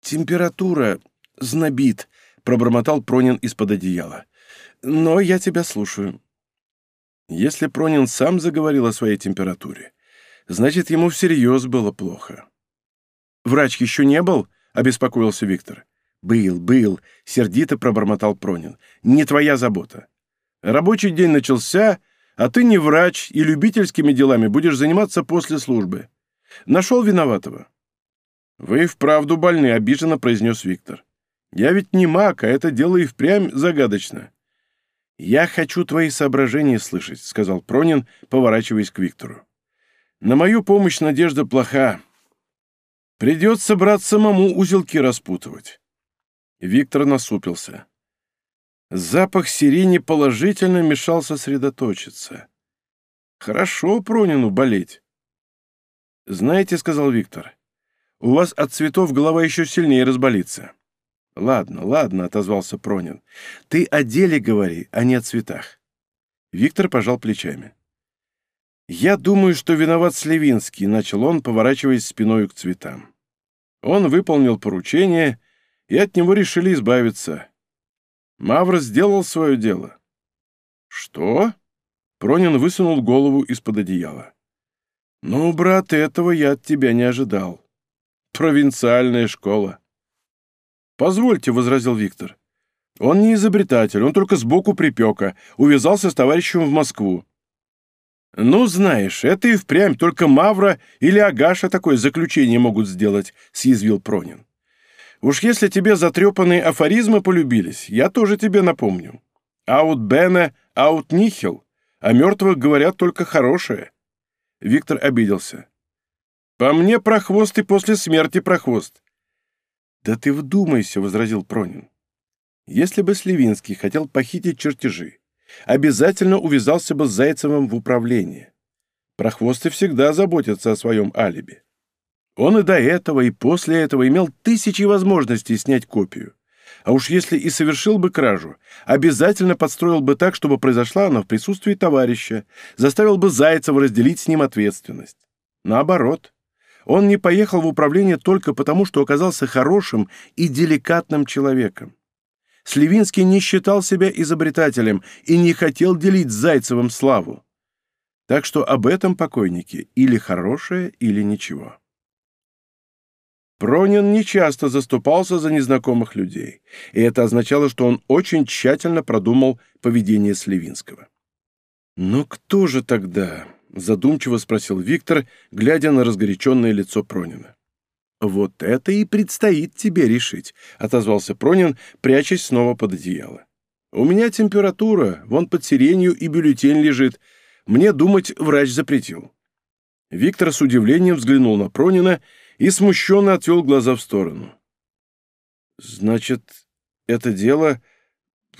«Температура знобит», — пробормотал Пронин из-под одеяла. «Но я тебя слушаю». Если Пронин сам заговорил о своей температуре, значит, ему всерьез было плохо. «Врач еще не был?» — обеспокоился Виктор. «Был, был», — сердито пробормотал Пронин. «Не твоя забота. Рабочий день начался, а ты не врач и любительскими делами будешь заниматься после службы. Нашел виноватого?» «Вы вправду больны», — обиженно произнес Виктор. «Я ведь не маг, а это дело и впрямь загадочно». «Я хочу твои соображения слышать», — сказал Пронин, поворачиваясь к Виктору. «На мою помощь надежда плоха. Придется брать самому узелки распутывать». Виктор насупился. Запах сирени положительно мешал сосредоточиться. Хорошо Пронину болеть. «Знаете, — сказал Виктор, — у вас от цветов голова еще сильнее разболится». «Ладно, ладно», — отозвался Пронин. «Ты о деле говори, а не о цветах». Виктор пожал плечами. «Я думаю, что виноват Сливинский», — начал он, поворачиваясь спиной к цветам. Он выполнил поручение, и от него решили избавиться. Мавр сделал свое дело. Что? Пронин высунул голову из-под одеяла. Ну, брат, этого я от тебя не ожидал. Провинциальная школа. Позвольте, — возразил Виктор. Он не изобретатель, он только сбоку припека, увязался с товарищем в Москву. «Ну, знаешь, это и впрямь только Мавра или Агаша такое заключение могут сделать», — съязвил Пронин. Уж если тебе затрепанные афоризмы полюбились, я тоже тебе напомню. Аут бене, аут нихил. О мертвых говорят только хорошее. Виктор обиделся. По мне прохвост и после смерти прохвост. Да ты вдумайся, — возразил Пронин. Если бы Сливинский хотел похитить чертежи, обязательно увязался бы с Зайцевым в управление. Прохвосты всегда заботятся о своем алиби. Он и до этого, и после этого имел тысячи возможностей снять копию. А уж если и совершил бы кражу, обязательно подстроил бы так, чтобы произошла она в присутствии товарища, заставил бы Зайцева разделить с ним ответственность. Наоборот, он не поехал в управление только потому, что оказался хорошим и деликатным человеком. Сливинский не считал себя изобретателем и не хотел делить с Зайцевым славу. Так что об этом покойнике или хорошее, или ничего. Пронин нечасто заступался за незнакомых людей, и это означало, что он очень тщательно продумал поведение Сливинского. «Но кто же тогда?» — задумчиво спросил Виктор, глядя на разгоряченное лицо Пронина. «Вот это и предстоит тебе решить», — отозвался Пронин, прячась снова под одеяло. «У меня температура, вон под сиренью и бюллетень лежит. Мне думать врач запретил». Виктор с удивлением взглянул на Пронина и смущенно отвел глаза в сторону. «Значит, это дело...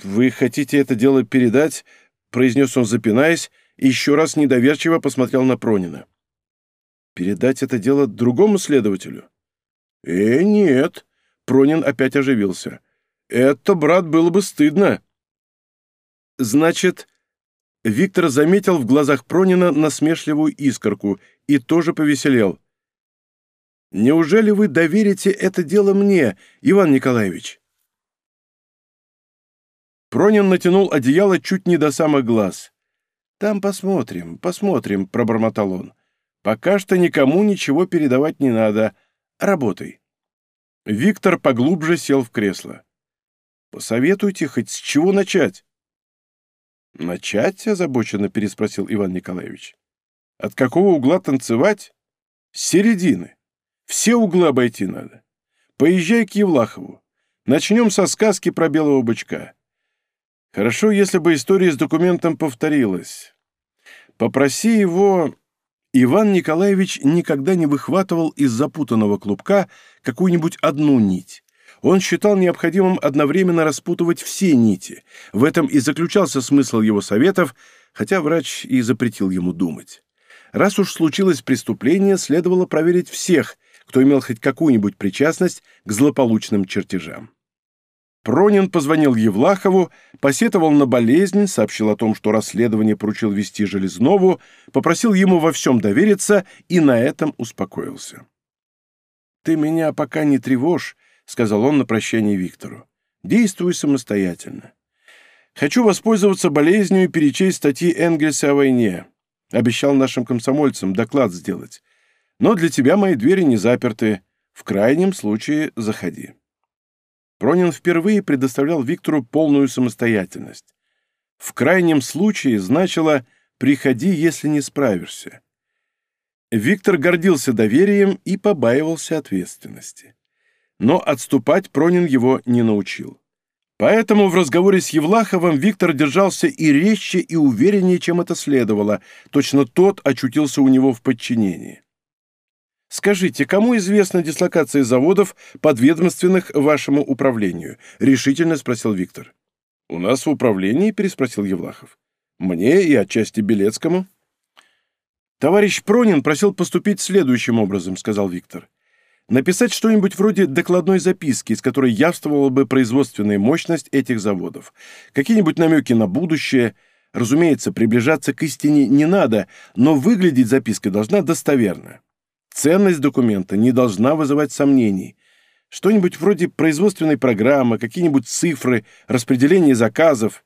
Вы хотите это дело передать?» — произнес он, запинаясь, и еще раз недоверчиво посмотрел на Пронина. «Передать это дело другому следователю?» «Э, нет», — Пронин опять оживился. Это, брат, было бы стыдно. Значит, Виктор заметил в глазах Пронина насмешливую искорку и тоже повеселел. «Неужели вы доверите это дело мне, Иван Николаевич?» Пронин натянул одеяло чуть не до самых глаз. «Там посмотрим, посмотрим», — пробормотал он. «Пока что никому ничего передавать не надо. Работай». Виктор поглубже сел в кресло. «Посоветуйте хоть с чего начать?» «Начать?» — озабоченно переспросил Иван Николаевич. «От какого угла танцевать?» «С середины. Все углы обойти надо. Поезжай к Евлахову. Начнем со сказки про белого бычка. Хорошо, если бы история с документом повторилась. Попроси его... Иван Николаевич никогда не выхватывал из запутанного клубка какую-нибудь одну нить. Он считал необходимым одновременно распутывать все нити. В этом и заключался смысл его советов, хотя врач и запретил ему думать. Раз уж случилось преступление, следовало проверить всех, кто имел хоть какую-нибудь причастность к злополучным чертежам. Пронин позвонил Евлахову, посетовал на болезнь, сообщил о том, что расследование поручил вести Железнову, попросил ему во всем довериться и на этом успокоился. «Ты меня пока не тревожь», — сказал он на прощание Виктору. «Действуй самостоятельно. Хочу воспользоваться болезнью и перечесть статьи Энгельса о войне. Обещал нашим комсомольцам доклад сделать. Но для тебя мои двери не заперты. В крайнем случае заходи». Пронин впервые предоставлял Виктору полную самостоятельность. В крайнем случае значило «приходи, если не справишься». Виктор гордился доверием и побаивался ответственности. Но отступать Пронин его не научил. Поэтому в разговоре с Евлаховым Виктор держался и резче, и увереннее, чем это следовало. Точно тот очутился у него в подчинении. Скажите, кому известна дислокация заводов, подведомственных вашему управлению? Решительно спросил Виктор. У нас в управлении, переспросил Евлахов. Мне и отчасти Белецкому. Товарищ Пронин просил поступить следующим образом, сказал Виктор. Написать что-нибудь вроде докладной записки, из которой явствовала бы производственная мощность этих заводов. Какие-нибудь намеки на будущее. Разумеется, приближаться к истине не надо, но выглядеть записка должна достоверно. Ценность документа не должна вызывать сомнений. Что-нибудь вроде производственной программы, какие-нибудь цифры, распределение заказов.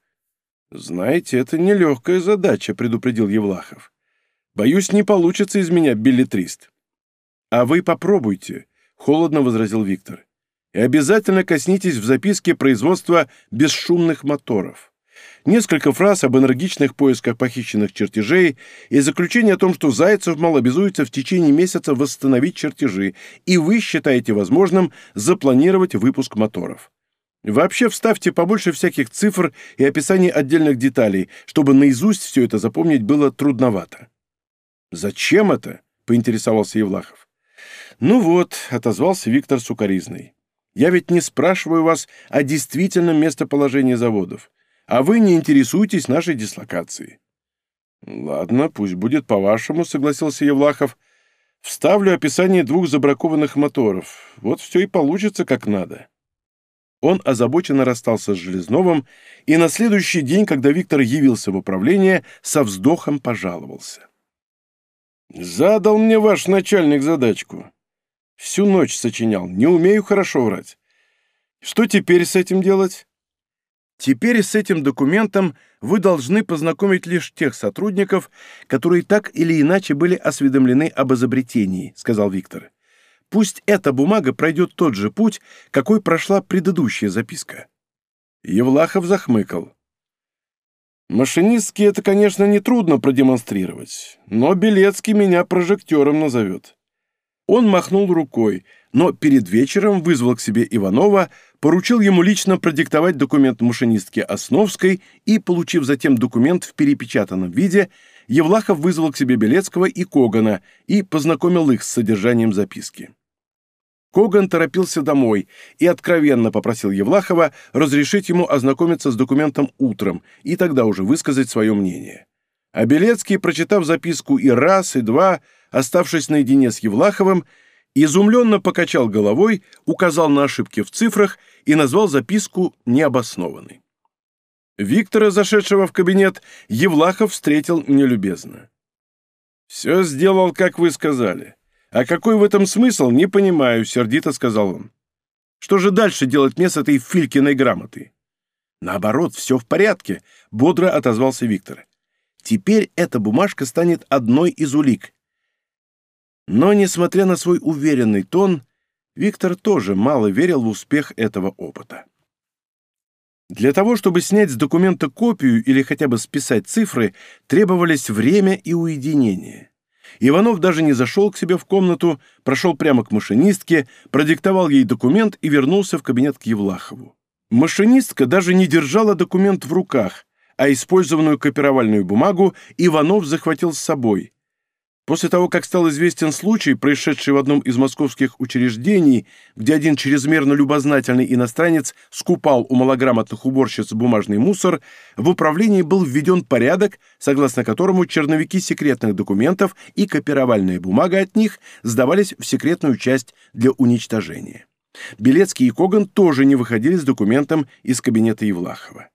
«Знаете, это нелегкая задача», — предупредил Евлахов. «Боюсь, не получится из меня билетрист». «А вы попробуйте», — холодно возразил Виктор. «И обязательно коснитесь в записке производства бесшумных моторов» несколько фраз об энергичных поисках похищенных чертежей и заключение о том, что Зайцев, мол, обязуется в течение месяца восстановить чертежи, и вы считаете возможным запланировать выпуск моторов. Вообще вставьте побольше всяких цифр и описаний отдельных деталей, чтобы наизусть все это запомнить было трудновато. «Зачем это?» — поинтересовался Евлахов. «Ну вот», — отозвался Виктор Сукаризный. «Я ведь не спрашиваю вас о действительном местоположении заводов а вы не интересуетесь нашей дислокацией». «Ладно, пусть будет по-вашему», — согласился Евлахов. «Вставлю описание двух забракованных моторов. Вот все и получится как надо». Он озабоченно расстался с Железновым и на следующий день, когда Виктор явился в управление, со вздохом пожаловался. «Задал мне ваш начальник задачку. Всю ночь сочинял, не умею хорошо врать. Что теперь с этим делать?» Теперь с этим документом вы должны познакомить лишь тех сотрудников, которые так или иначе были осведомлены об изобретении, сказал Виктор. Пусть эта бумага пройдет тот же путь, какой прошла предыдущая записка. Евлахов захмыкал. Машинистский это, конечно, нетрудно продемонстрировать, но Белецкий меня прожектором назовет. Он махнул рукой, но перед вечером вызвал к себе Иванова, поручил ему лично продиктовать документ машинистке Основской и, получив затем документ в перепечатанном виде, Евлахов вызвал к себе Белецкого и Когана и познакомил их с содержанием записки. Коган торопился домой и откровенно попросил Евлахова разрешить ему ознакомиться с документом утром и тогда уже высказать свое мнение. А Белецкий, прочитав записку и раз, и два, оставшись наедине с Евлаховым, изумленно покачал головой, указал на ошибки в цифрах и назвал записку необоснованной. Виктора, зашедшего в кабинет, Евлахов встретил нелюбезно. «Все сделал, как вы сказали. А какой в этом смысл, не понимаю», — сердито сказал он. «Что же дальше делать мне с этой Филькиной грамотой?» «Наоборот, все в порядке», — бодро отозвался Виктор. «Теперь эта бумажка станет одной из улик». Но, несмотря на свой уверенный тон, Виктор тоже мало верил в успех этого опыта. Для того, чтобы снять с документа копию или хотя бы списать цифры, требовались время и уединение. Иванов даже не зашел к себе в комнату, прошел прямо к машинистке, продиктовал ей документ и вернулся в кабинет к Евлахову. Машинистка даже не держала документ в руках, а использованную копировальную бумагу Иванов захватил с собой, После того, как стал известен случай, происшедший в одном из московских учреждений, где один чрезмерно любознательный иностранец скупал у малограмотных уборщиц бумажный мусор, в управлении был введен порядок, согласно которому черновики секретных документов и копировальная бумага от них сдавались в секретную часть для уничтожения. Белецкий и Коган тоже не выходили с документом из кабинета Евлахова.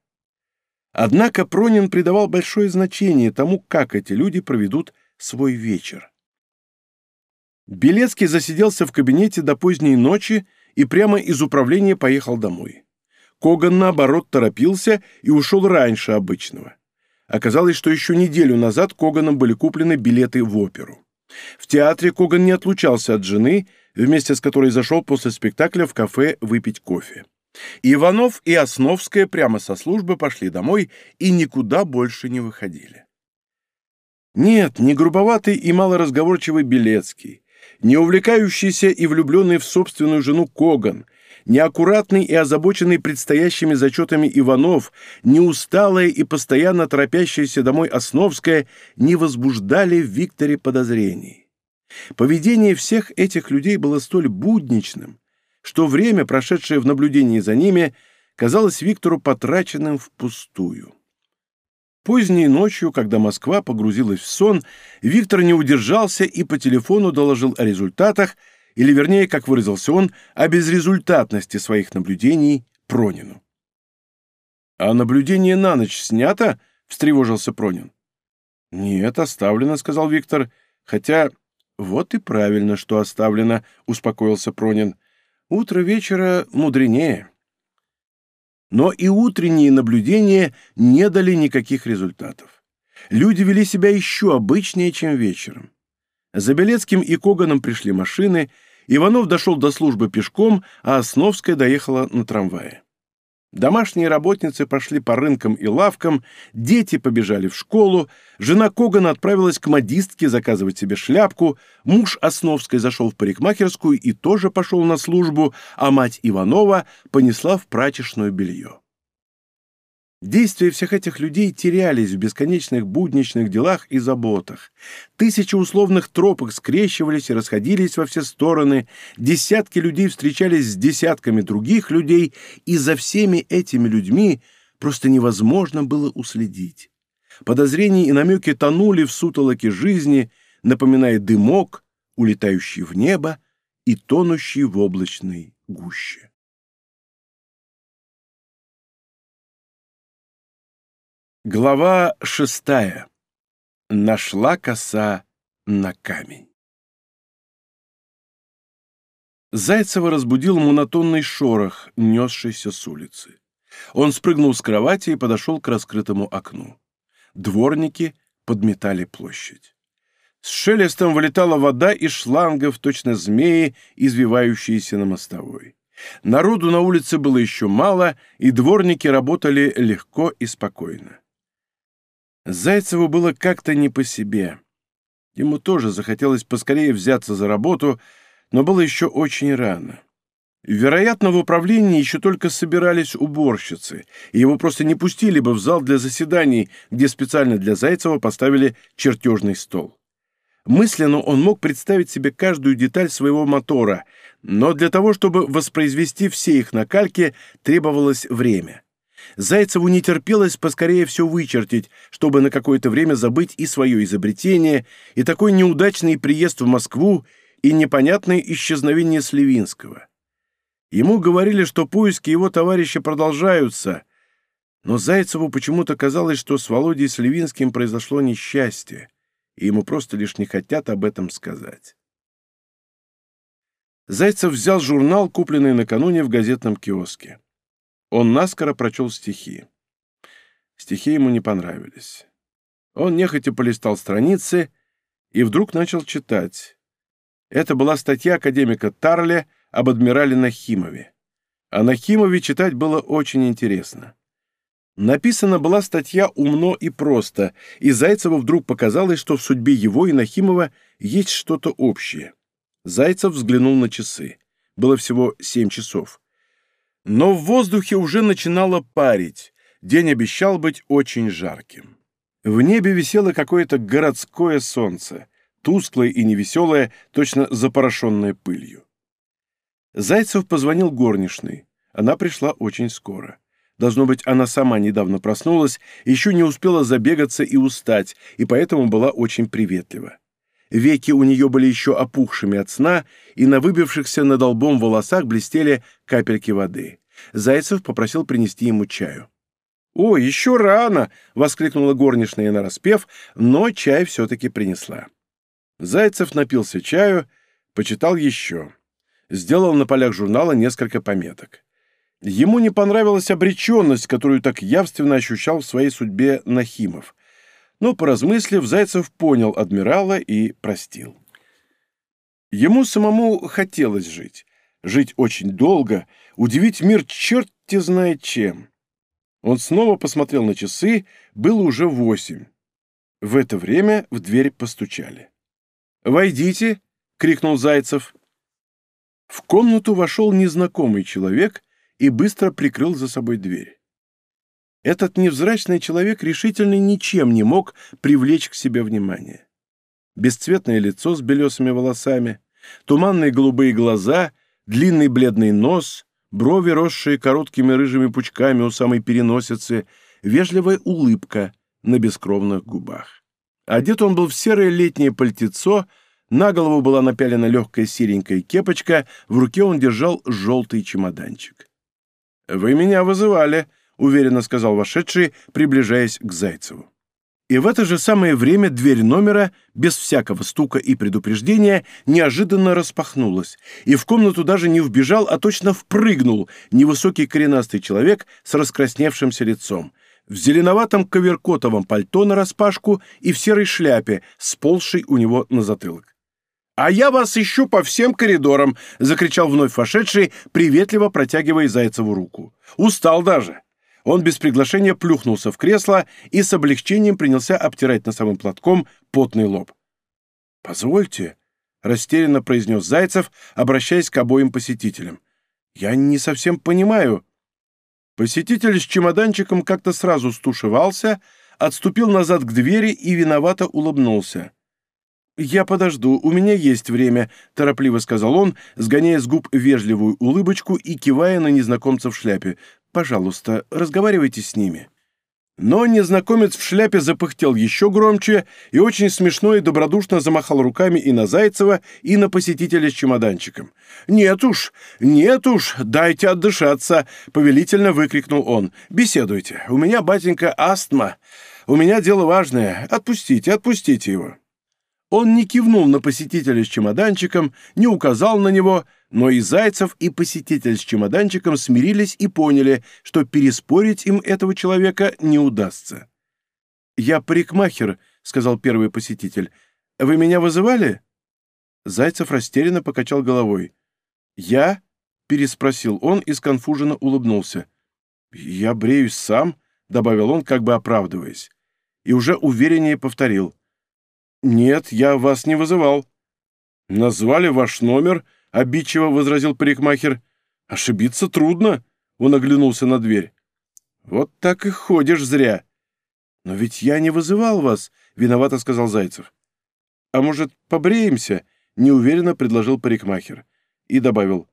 Однако Пронин придавал большое значение тому, как эти люди проведут свой вечер. Белецкий засиделся в кабинете до поздней ночи и прямо из управления поехал домой. Коган, наоборот, торопился и ушел раньше обычного. Оказалось, что еще неделю назад Коганом были куплены билеты в оперу. В театре Коган не отлучался от жены, вместе с которой зашел после спектакля в кафе выпить кофе. Иванов и Основская прямо со службы пошли домой и никуда больше не выходили. Нет, не грубоватый и малоразговорчивый Белецкий, не увлекающийся и влюбленный в собственную жену Коган, неаккуратный и озабоченный предстоящими зачетами Иванов, не усталая и постоянно торопящаяся домой Основская не возбуждали в Викторе подозрений. Поведение всех этих людей было столь будничным, что время, прошедшее в наблюдении за ними, казалось Виктору потраченным впустую. Поздней ночью, когда Москва погрузилась в сон, Виктор не удержался и по телефону доложил о результатах, или, вернее, как выразился он, о безрезультатности своих наблюдений Пронину. «А наблюдение на ночь снято?» — встревожился Пронин. «Нет, оставлено», — сказал Виктор. «Хотя вот и правильно, что оставлено», — успокоился Пронин. «Утро вечера мудренее». Но и утренние наблюдения не дали никаких результатов. Люди вели себя еще обычнее, чем вечером. За Белецким и Коганом пришли машины, Иванов дошел до службы пешком, а Основская доехала на трамвае. Домашние работницы пошли по рынкам и лавкам, дети побежали в школу, жена Когана отправилась к модистке заказывать себе шляпку, муж Основской зашел в парикмахерскую и тоже пошел на службу, а мать Иванова понесла в прачечную белье. Действия всех этих людей терялись в бесконечных будничных делах и заботах. Тысячи условных тропок скрещивались и расходились во все стороны, десятки людей встречались с десятками других людей, и за всеми этими людьми просто невозможно было уследить. Подозрения и намеки тонули в сутолоке жизни, напоминая дымок, улетающий в небо и тонущий в облачной гуще. Глава шестая. Нашла коса на камень. Зайцева разбудил монотонный шорох, несшийся с улицы. Он спрыгнул с кровати и подошел к раскрытому окну. Дворники подметали площадь. С шелестом вылетала вода из шлангов, точно змеи, извивающиеся на мостовой. Народу на улице было еще мало, и дворники работали легко и спокойно. Зайцеву было как-то не по себе. Ему тоже захотелось поскорее взяться за работу, но было еще очень рано. Вероятно, в управлении еще только собирались уборщицы, и его просто не пустили бы в зал для заседаний, где специально для Зайцева поставили чертежный стол. Мысленно он мог представить себе каждую деталь своего мотора, но для того, чтобы воспроизвести все их на кальке, требовалось время. Зайцеву не терпелось поскорее все вычертить, чтобы на какое-то время забыть и свое изобретение, и такой неудачный приезд в Москву, и непонятное исчезновение Сливинского. Ему говорили, что поиски его товарища продолжаются, но Зайцеву почему-то казалось, что с Володей Сливинским произошло несчастье, и ему просто лишь не хотят об этом сказать. Зайцев взял журнал, купленный накануне в газетном киоске. Он наскоро прочел стихи. Стихи ему не понравились. Он нехотя полистал страницы и вдруг начал читать. Это была статья академика Тарля об адмирале Нахимове. О Нахимове читать было очень интересно. Написана была статья умно и просто, и Зайцеву вдруг показалось, что в судьбе его и Нахимова есть что-то общее. Зайцев взглянул на часы. Было всего семь часов. Но в воздухе уже начинало парить. День обещал быть очень жарким. В небе висело какое-то городское солнце, тусклое и невеселое, точно запорошенное пылью. Зайцев позвонил горничной. Она пришла очень скоро. Должно быть, она сама недавно проснулась, еще не успела забегаться и устать, и поэтому была очень приветлива. Веки у нее были еще опухшими от сна, и на выбившихся над лбом волосах блестели капельки воды. Зайцев попросил принести ему чаю. «О, еще рано!» — воскликнула горничная нараспев, но чай все-таки принесла. Зайцев напился чаю, почитал еще. Сделал на полях журнала несколько пометок. Ему не понравилась обреченность, которую так явственно ощущал в своей судьбе Нахимов но, поразмыслив, Зайцев понял адмирала и простил. Ему самому хотелось жить, жить очень долго, удивить мир черти знает чем. Он снова посмотрел на часы, было уже восемь. В это время в дверь постучали. «Войдите!» — крикнул Зайцев. В комнату вошел незнакомый человек и быстро прикрыл за собой дверь. Этот невзрачный человек решительно ничем не мог привлечь к себе внимание. Бесцветное лицо с белесыми волосами, туманные голубые глаза, длинный бледный нос, брови, росшие короткими рыжими пучками у самой переносицы, вежливая улыбка на бескровных губах. Одет он был в серое летнее пальтецо, на голову была напялена легкая серенькая кепочка, в руке он держал желтый чемоданчик. «Вы меня вызывали», уверенно сказал вошедший, приближаясь к Зайцеву. И в это же самое время дверь номера, без всякого стука и предупреждения, неожиданно распахнулась, и в комнату даже не вбежал, а точно впрыгнул невысокий коренастый человек с раскрасневшимся лицом, в зеленоватом коверкотовом пальто нараспашку и в серой шляпе, сползшей у него на затылок. «А я вас ищу по всем коридорам!» — закричал вновь вошедший, приветливо протягивая Зайцеву руку. «Устал даже!» Он без приглашения плюхнулся в кресло и с облегчением принялся обтирать носовым платком потный лоб. «Позвольте», — растерянно произнес Зайцев, обращаясь к обоим посетителям. «Я не совсем понимаю». Посетитель с чемоданчиком как-то сразу стушевался, отступил назад к двери и виновато улыбнулся. «Я подожду, у меня есть время», — торопливо сказал он, сгоняя с губ вежливую улыбочку и кивая на незнакомца в шляпе. Пожалуйста, разговаривайте с ними». Но незнакомец в шляпе запыхтел еще громче и очень смешно и добродушно замахал руками и на Зайцева, и на посетителя с чемоданчиком. «Нет уж, нет уж, дайте отдышаться!» — повелительно выкрикнул он. «Беседуйте. У меня, батенька, астма. У меня дело важное. Отпустите, отпустите его». Он не кивнул на посетителя с чемоданчиком, не указал на него — но и Зайцев, и посетитель с чемоданчиком смирились и поняли, что переспорить им этого человека не удастся. «Я парикмахер», — сказал первый посетитель. «Вы меня вызывали?» Зайцев растерянно покачал головой. «Я?» — переспросил он и сконфуженно улыбнулся. «Я бреюсь сам», — добавил он, как бы оправдываясь. И уже увереннее повторил. «Нет, я вас не вызывал». «Назвали ваш номер», — обидчиво возразил парикмахер. «Ошибиться трудно», — он оглянулся на дверь. «Вот так и ходишь зря». «Но ведь я не вызывал вас», — виновато сказал Зайцев. «А может, побреемся?» — неуверенно предложил парикмахер. И добавил,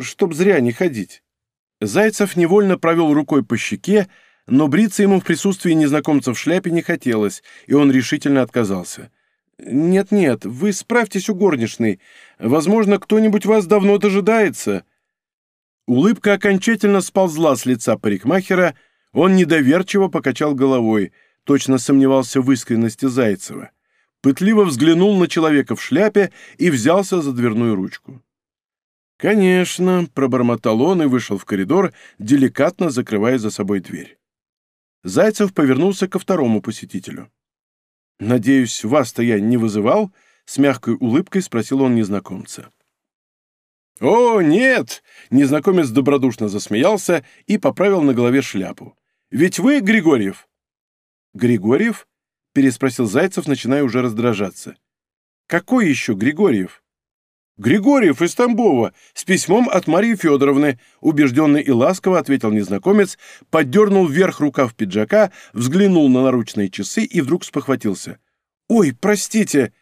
«чтоб зря не ходить». Зайцев невольно провел рукой по щеке, но бриться ему в присутствии незнакомца в шляпе не хотелось, и он решительно отказался. «Нет-нет, вы справьтесь у горничной. Возможно, кто-нибудь вас давно дожидается». Улыбка окончательно сползла с лица парикмахера, он недоверчиво покачал головой, точно сомневался в искренности Зайцева. Пытливо взглянул на человека в шляпе и взялся за дверную ручку. «Конечно», — пробормотал он и вышел в коридор, деликатно закрывая за собой дверь. Зайцев повернулся ко второму посетителю. «Надеюсь, вас-то я не вызывал?» — с мягкой улыбкой спросил он незнакомца. «О, нет!» — незнакомец добродушно засмеялся и поправил на голове шляпу. «Ведь вы Григорьев?» «Григорьев?» — переспросил Зайцев, начиная уже раздражаться. «Какой еще Григорьев?» «Григорьев из Тамбова, с письмом от Марии Федоровны», убежденно и ласково ответил незнакомец, поддернул вверх рукав пиджака, взглянул на наручные часы и вдруг спохватился. «Ой, простите!»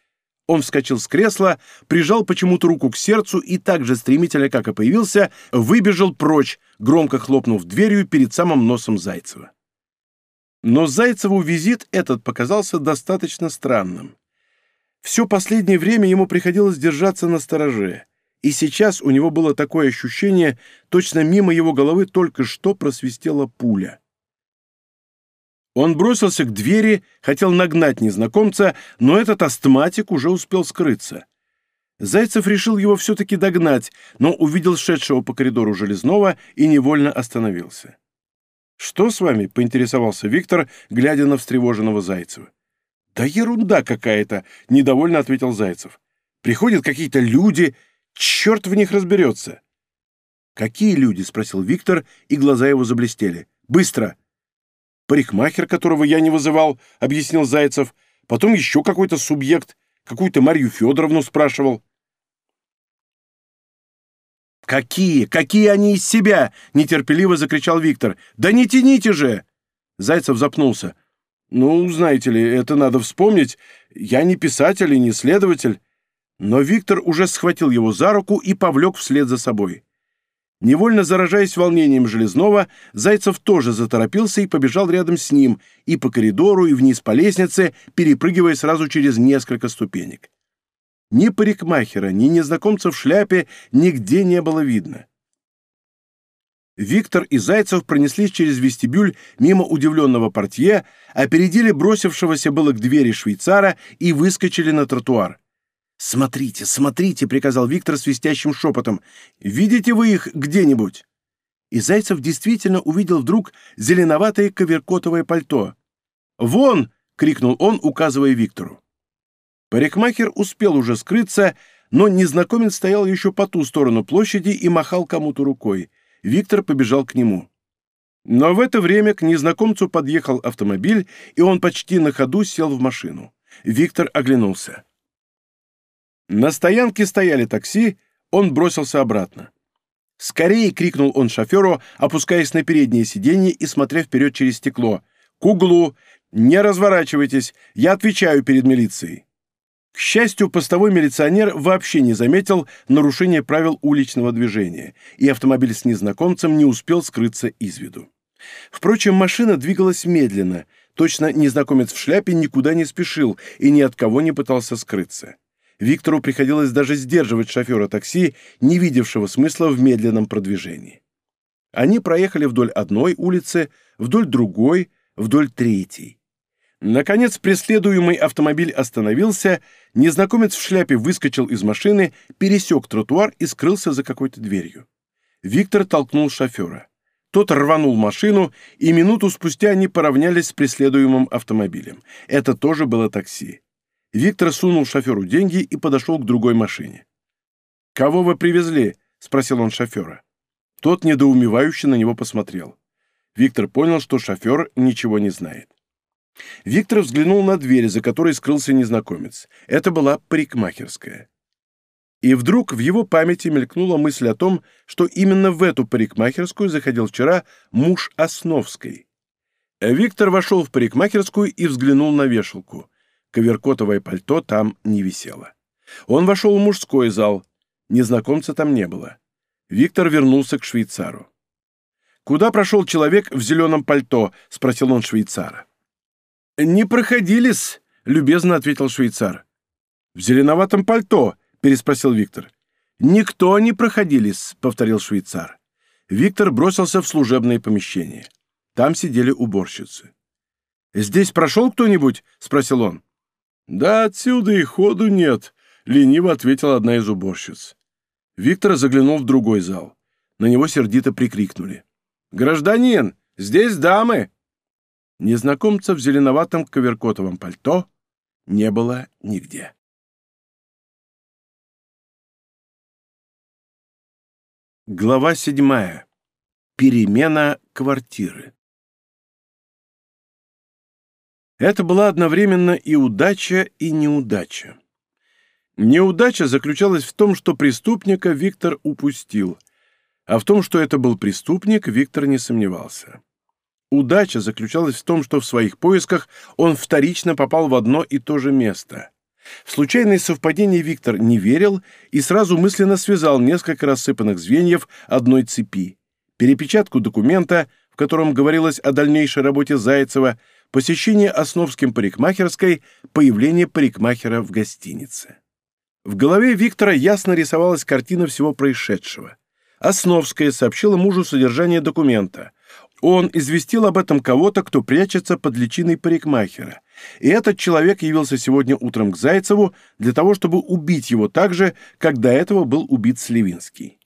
Он вскочил с кресла, прижал почему-то руку к сердцу и так же стремительно, как и появился, выбежал прочь, громко хлопнув дверью перед самым носом Зайцева. Но Зайцеву визит этот показался достаточно странным. Все последнее время ему приходилось держаться на стороже, и сейчас у него было такое ощущение, точно мимо его головы только что просвистела пуля. Он бросился к двери, хотел нагнать незнакомца, но этот астматик уже успел скрыться. Зайцев решил его все-таки догнать, но увидел шедшего по коридору Железного и невольно остановился. «Что с вами?» — поинтересовался Виктор, глядя на встревоженного Зайцева. «Да ерунда какая-то!» — недовольно ответил Зайцев. «Приходят какие-то люди, черт в них разберется!» «Какие люди?» — спросил Виктор, и глаза его заблестели. «Быстро!» «Парикмахер, которого я не вызывал», — объяснил Зайцев. «Потом еще какой-то субъект, какую-то Марью Федоровну спрашивал». «Какие? Какие они из себя?» — нетерпеливо закричал Виктор. «Да не тяните же!» Зайцев запнулся. Ну, знаете ли, это надо вспомнить. Я не писатель и не следователь. Но Виктор уже схватил его за руку и повлек вслед за собой. Невольно заражаясь волнением Железного, Зайцев тоже заторопился и побежал рядом с ним, и по коридору, и вниз по лестнице, перепрыгивая сразу через несколько ступенек. Ни парикмахера, ни незнакомца в шляпе нигде не было видно. Виктор и Зайцев пронеслись через вестибюль мимо удивленного портье, опередили бросившегося было к двери швейцара и выскочили на тротуар. «Смотрите, смотрите!» — приказал Виктор свистящим шепотом. «Видите вы их где-нибудь?» И Зайцев действительно увидел вдруг зеленоватое коверкотовое пальто. «Вон!» — крикнул он, указывая Виктору. Парикмахер успел уже скрыться, но незнакомец стоял еще по ту сторону площади и махал кому-то рукой. Виктор побежал к нему. Но в это время к незнакомцу подъехал автомобиль, и он почти на ходу сел в машину. Виктор оглянулся. На стоянке стояли такси, он бросился обратно. «Скорее!» — крикнул он шоферу, опускаясь на переднее сиденье и смотря вперед через стекло. «К углу! Не разворачивайтесь! Я отвечаю перед милицией!» К счастью, постовой милиционер вообще не заметил нарушения правил уличного движения, и автомобиль с незнакомцем не успел скрыться из виду. Впрочем, машина двигалась медленно, точно незнакомец в шляпе никуда не спешил и ни от кого не пытался скрыться. Виктору приходилось даже сдерживать шофера такси, не видевшего смысла в медленном продвижении. Они проехали вдоль одной улицы, вдоль другой, вдоль третьей. Наконец преследуемый автомобиль остановился, незнакомец в шляпе выскочил из машины, пересек тротуар и скрылся за какой-то дверью. Виктор толкнул шофера. Тот рванул машину, и минуту спустя они поравнялись с преследуемым автомобилем. Это тоже было такси. Виктор сунул шоферу деньги и подошел к другой машине. «Кого вы привезли?» — спросил он шофера. Тот недоумевающе на него посмотрел. Виктор понял, что шофер ничего не знает. Виктор взглянул на дверь, за которой скрылся незнакомец. Это была парикмахерская. И вдруг в его памяти мелькнула мысль о том, что именно в эту парикмахерскую заходил вчера муж Основской. Виктор вошел в парикмахерскую и взглянул на вешалку. Коверкотовое пальто там не висело. Он вошел в мужской зал. Незнакомца там не было. Виктор вернулся к швейцару. «Куда прошел человек в зеленом пальто?» — спросил он швейцара. «Не проходились», — любезно ответил швейцар. «В зеленоватом пальто», — переспросил Виктор. «Никто не проходились», — повторил швейцар. Виктор бросился в служебное помещение. Там сидели уборщицы. «Здесь прошел кто-нибудь?» — спросил он. «Да отсюда и ходу нет», — лениво ответила одна из уборщиц. Виктор заглянул в другой зал. На него сердито прикрикнули. «Гражданин, здесь дамы!» Незнакомца в зеленоватом коверкотовом пальто не было нигде. Глава седьмая. Перемена квартиры. Это была одновременно и удача, и неудача. Неудача заключалась в том, что преступника Виктор упустил, а в том, что это был преступник, Виктор не сомневался. Удача заключалась в том, что в своих поисках он вторично попал в одно и то же место. В случайные совпадения Виктор не верил и сразу мысленно связал несколько рассыпанных звеньев одной цепи. Перепечатку документа, в котором говорилось о дальнейшей работе Зайцева, посещение Основским парикмахерской, появление парикмахера в гостинице. В голове Виктора ясно рисовалась картина всего происшедшего. Основская сообщила мужу содержание документа. Он известил об этом кого-то, кто прячется под личиной парикмахера. И этот человек явился сегодня утром к Зайцеву для того, чтобы убить его так же, как до этого был убит Сливинский.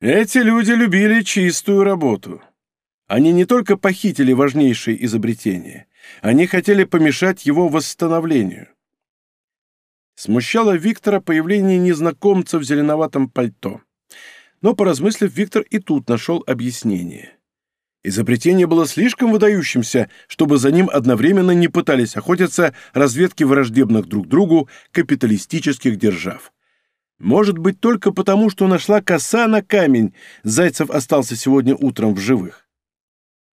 Эти люди любили чистую работу. Они не только похитили важнейшее изобретение, они хотели помешать его восстановлению. Смущало Виктора появление незнакомца в зеленоватом пальто. Но, поразмыслив, Виктор и тут нашел объяснение. Изобретение было слишком выдающимся, чтобы за ним одновременно не пытались охотиться разведки враждебных друг другу капиталистических держав. Может быть, только потому, что нашла коса на камень, Зайцев остался сегодня утром в живых.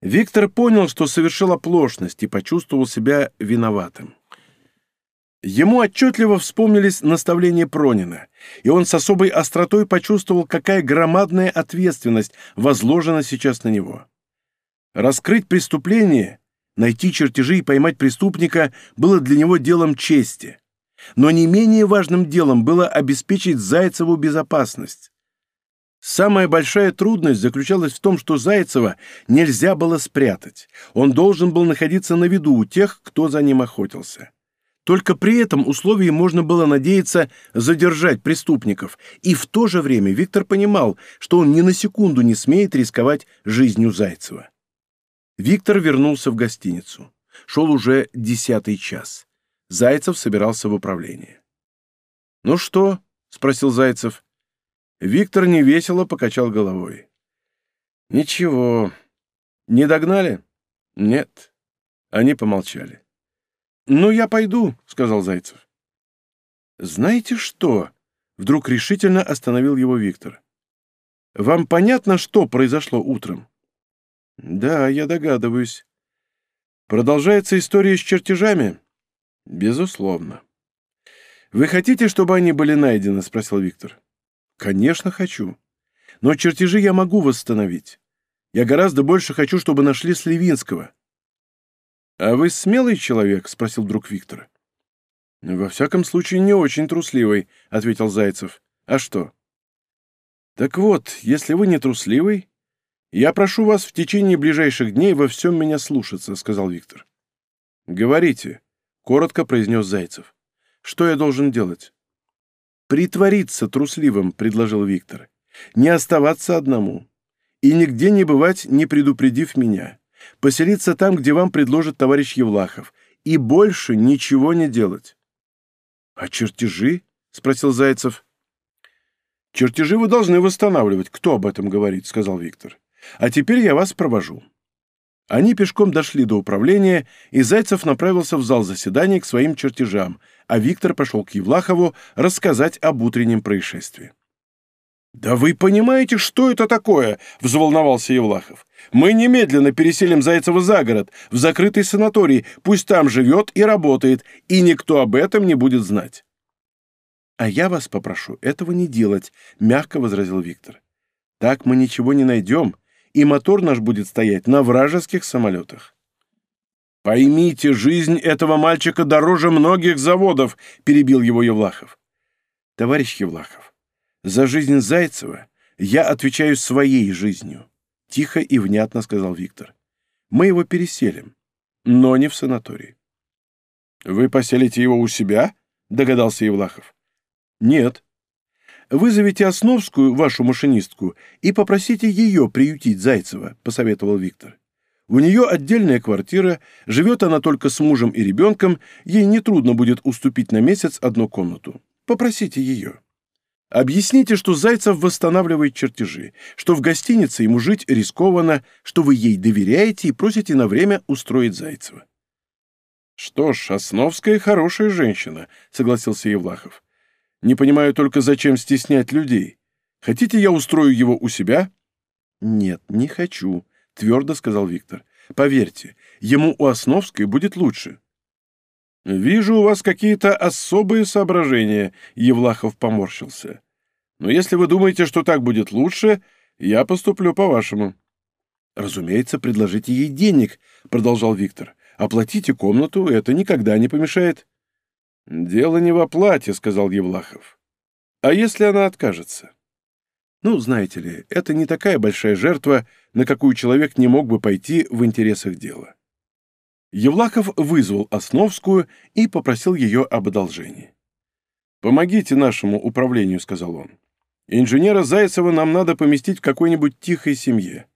Виктор понял, что совершил оплошность и почувствовал себя виноватым. Ему отчетливо вспомнились наставления Пронина, и он с особой остротой почувствовал, какая громадная ответственность возложена сейчас на него. Раскрыть преступление, найти чертежи и поймать преступника было для него делом чести. Но не менее важным делом было обеспечить Зайцеву безопасность. Самая большая трудность заключалась в том, что Зайцева нельзя было спрятать. Он должен был находиться на виду у тех, кто за ним охотился. Только при этом условии можно было надеяться задержать преступников, и в то же время Виктор понимал, что он ни на секунду не смеет рисковать жизнью Зайцева. Виктор вернулся в гостиницу. Шел уже десятый час. Зайцев собирался в управление. «Ну что?» — спросил Зайцев. Виктор невесело покачал головой. «Ничего. Не догнали?» «Нет». Они помолчали. «Ну, я пойду», — сказал Зайцев. «Знаете что?» — вдруг решительно остановил его Виктор. «Вам понятно, что произошло утром?» Да, я догадываюсь. Продолжается история с чертежами? Безусловно. Вы хотите, чтобы они были найдены? Спросил Виктор. Конечно, хочу. Но чертежи я могу восстановить. Я гораздо больше хочу, чтобы нашли Сливинского. А вы смелый человек? Спросил друг Виктор. Во всяком случае, не очень трусливый, ответил Зайцев. А что? Так вот, если вы не трусливый, «Я прошу вас в течение ближайших дней во всем меня слушаться», — сказал Виктор. «Говорите», — коротко произнес Зайцев. «Что я должен делать?» «Притвориться трусливым», — предложил Виктор. «Не оставаться одному. И нигде не бывать, не предупредив меня. Поселиться там, где вам предложит товарищ Евлахов. И больше ничего не делать». «А чертежи?» — спросил Зайцев. «Чертежи вы должны восстанавливать. Кто об этом говорит?» — сказал Виктор. А теперь я вас провожу». Они пешком дошли до управления, и Зайцев направился в зал заседаний к своим чертежам, а Виктор пошел к Евлахову рассказать об утреннем происшествии. «Да вы понимаете, что это такое?» — взволновался Евлахов. «Мы немедленно переселим Зайцева за город, в закрытый санаторий, пусть там живет и работает, и никто об этом не будет знать». «А я вас попрошу этого не делать», — мягко возразил Виктор. «Так мы ничего не найдем, и мотор наш будет стоять на вражеских самолетах. «Поймите, жизнь этого мальчика дороже многих заводов», — перебил его Евлахов. «Товарищ Евлахов, за жизнь Зайцева я отвечаю своей жизнью», — тихо и внятно сказал Виктор. «Мы его переселим, но не в санаторий». «Вы поселите его у себя?» — догадался Евлахов. «Нет. Вызовите Основскую, вашу машинистку, и попросите ее приютить Зайцева», — посоветовал Виктор. У нее отдельная квартира, живет она только с мужем и ребенком, ей нетрудно будет уступить на месяц одну комнату. Попросите ее. Объясните, что Зайцев восстанавливает чертежи, что в гостинице ему жить рискованно, что вы ей доверяете и просите на время устроить Зайцева. «Что ж, Основская хорошая женщина», — согласился Евлахов. «Не понимаю только, зачем стеснять людей. Хотите, я устрою его у себя?» «Нет, не хочу», — твердо сказал Виктор. «Поверьте, ему у Основской будет лучше». «Вижу у вас какие-то особые соображения», — Евлахов поморщился. «Но если вы думаете, что так будет лучше, я поступлю по-вашему». «Разумеется, предложите ей денег», — продолжал Виктор. «Оплатите комнату, это никогда не помешает». «Дело не в оплате», — сказал Евлахов. «А если она откажется?» Ну, знаете ли, это не такая большая жертва, на какую человек не мог бы пойти в интересах дела. Евлаков вызвал Основскую и попросил ее об одолжении. «Помогите нашему управлению», — сказал он. «Инженера Зайцева нам надо поместить в какой-нибудь тихой семье.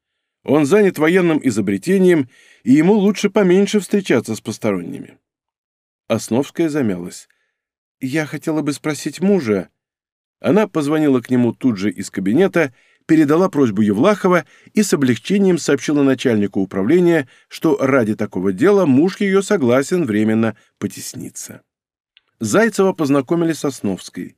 Он занят военным изобретением, и ему лучше поменьше встречаться с посторонними». Основская замялась. «Я хотела бы спросить мужа», она позвонила к нему тут же из кабинета, передала просьбу Евлахова и с облегчением сообщила начальнику управления, что ради такого дела муж ее согласен временно потесниться. Зайцева познакомили с Основской.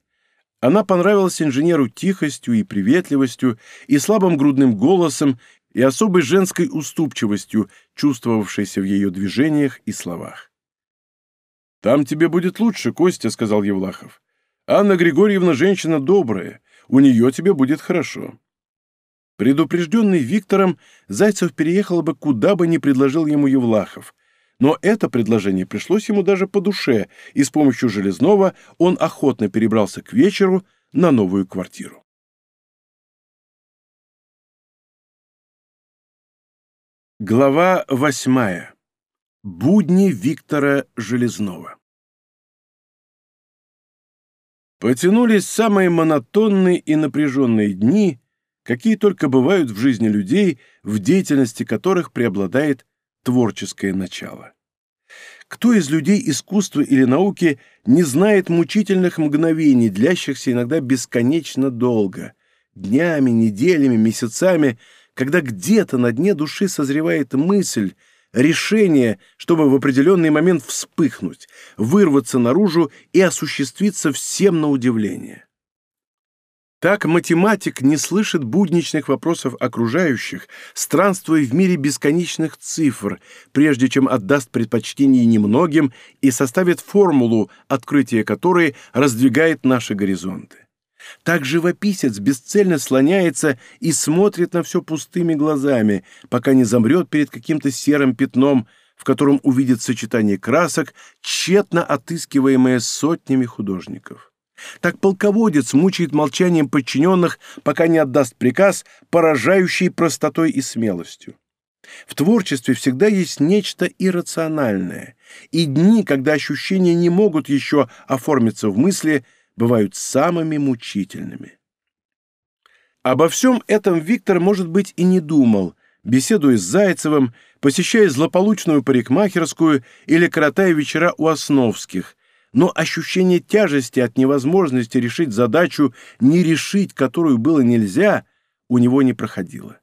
Она понравилась инженеру тихостью и приветливостью, и слабым грудным голосом, и особой женской уступчивостью, чувствовавшейся в ее движениях и словах. «Там тебе будет лучше, Костя», — сказал Евлахов. Анна Григорьевна женщина добрая, у нее тебе будет хорошо». Предупрежденный Виктором, Зайцев переехал бы куда бы ни предложил ему Евлахов. Но это предложение пришлось ему даже по душе, и с помощью Железного он охотно перебрался к вечеру на новую квартиру. Глава восьмая. Будни Виктора Железного Потянулись самые монотонные и напряженные дни, какие только бывают в жизни людей, в деятельности которых преобладает творческое начало. Кто из людей искусства или науки не знает мучительных мгновений, длящихся иногда бесконечно долго, днями, неделями, месяцами, когда где-то на дне души созревает мысль, решение, чтобы в определенный момент вспыхнуть, вырваться наружу и осуществиться всем на удивление. Так математик не слышит будничных вопросов окружающих, странствуя в мире бесконечных цифр, прежде чем отдаст предпочтение немногим и составит формулу, открытие которой раздвигает наши горизонты. Так живописец бесцельно слоняется и смотрит на все пустыми глазами, пока не замрет перед каким-то серым пятном, в котором увидит сочетание красок, тщетно отыскиваемое сотнями художников. Так полководец мучает молчанием подчиненных, пока не отдаст приказ, поражающий простотой и смелостью. В творчестве всегда есть нечто иррациональное, и дни, когда ощущения не могут еще оформиться в мысли – бывают самыми мучительными. Обо всем этом Виктор, может быть, и не думал, беседуя с Зайцевым, посещая злополучную парикмахерскую или коротая вечера у Основских, но ощущение тяжести от невозможности решить задачу, не решить которую было нельзя, у него не проходило.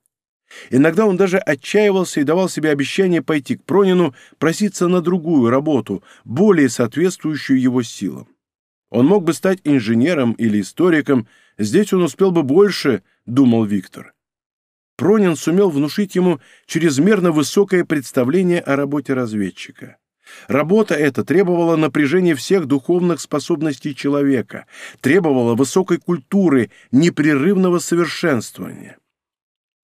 Иногда он даже отчаивался и давал себе обещание пойти к Пронину проситься на другую работу, более соответствующую его силам. Он мог бы стать инженером или историком, здесь он успел бы больше, думал Виктор. Пронин сумел внушить ему чрезмерно высокое представление о работе разведчика. Работа эта требовала напряжения всех духовных способностей человека, требовала высокой культуры, непрерывного совершенствования.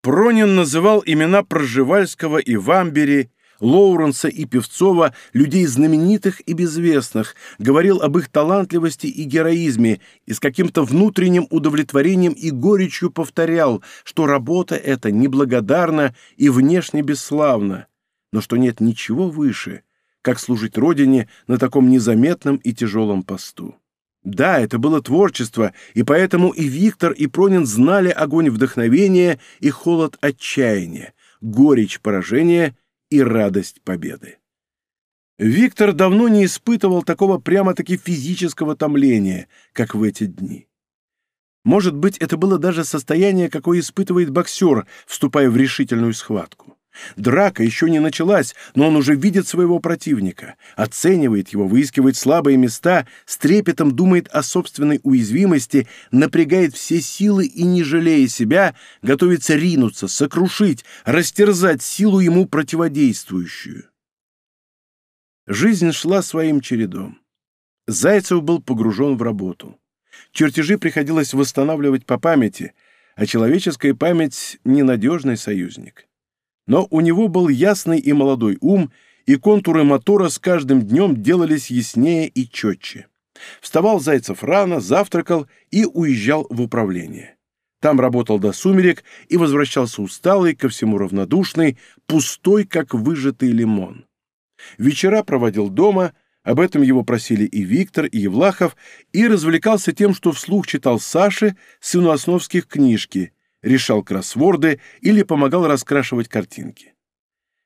Пронин называл имена Проживальского и Вамбери, Лоуренса и Певцова, людей знаменитых и безвестных, говорил об их талантливости и героизме и с каким-то внутренним удовлетворением и горечью повторял, что работа эта неблагодарна и внешне бесславна, но что нет ничего выше, как служить Родине на таком незаметном и тяжелом посту. Да, это было творчество, и поэтому и Виктор, и Пронин знали огонь вдохновения и холод отчаяния, горечь поражения и радость победы. Виктор давно не испытывал такого прямо-таки физического томления, как в эти дни. Может быть, это было даже состояние, какое испытывает боксер, вступая в решительную схватку. Драка еще не началась, но он уже видит своего противника, оценивает его, выискивает слабые места, с трепетом думает о собственной уязвимости, напрягает все силы и, не жалея себя, готовится ринуться, сокрушить, растерзать силу ему противодействующую. Жизнь шла своим чередом. Зайцев был погружен в работу. Чертежи приходилось восстанавливать по памяти, а человеческая память — ненадежный союзник. Но у него был ясный и молодой ум, и контуры мотора с каждым днем делались яснее и четче. Вставал Зайцев рано, завтракал и уезжал в управление. Там работал до сумерек и возвращался усталый, ко всему равнодушный, пустой, как выжатый лимон. Вечера проводил дома, об этом его просили и Виктор, и Евлахов, и развлекался тем, что вслух читал Саше, сыну Основских, книжки, решал кроссворды или помогал раскрашивать картинки.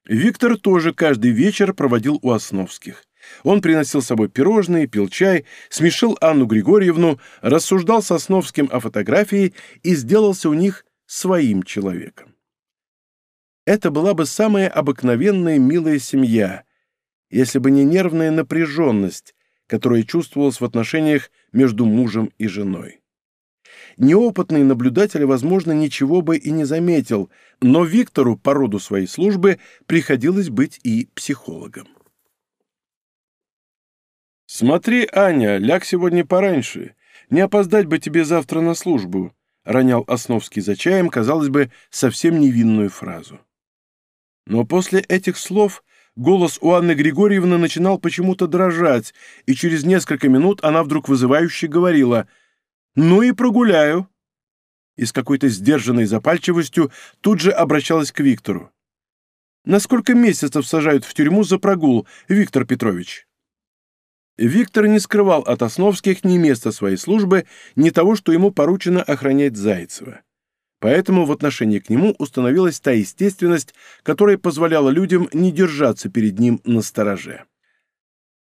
Виктор тоже каждый вечер проводил у Основских. Он приносил с собой пирожные, пил чай, смешил Анну Григорьевну, рассуждал с Основским о фотографии и сделался у них своим человеком. Это была бы самая обыкновенная милая семья, если бы не нервная напряженность, которая чувствовалась в отношениях между мужем и женой неопытный наблюдатель, возможно, ничего бы и не заметил, но Виктору по роду своей службы приходилось быть и психологом. «Смотри, Аня, ляг сегодня пораньше. Не опоздать бы тебе завтра на службу», — ронял Основский за чаем, казалось бы, совсем невинную фразу. Но после этих слов голос у Анны Григорьевны начинал почему-то дрожать, и через несколько минут она вдруг вызывающе говорила — «Ну и прогуляю». И с какой-то сдержанной запальчивостью тут же обращалась к Виктору. «На сколько месяцев сажают в тюрьму за прогул, Виктор Петрович?» Виктор не скрывал от Основских ни места своей службы, ни того, что ему поручено охранять Зайцева. Поэтому в отношении к нему установилась та естественность, которая позволяла людям не держаться перед ним на стороже.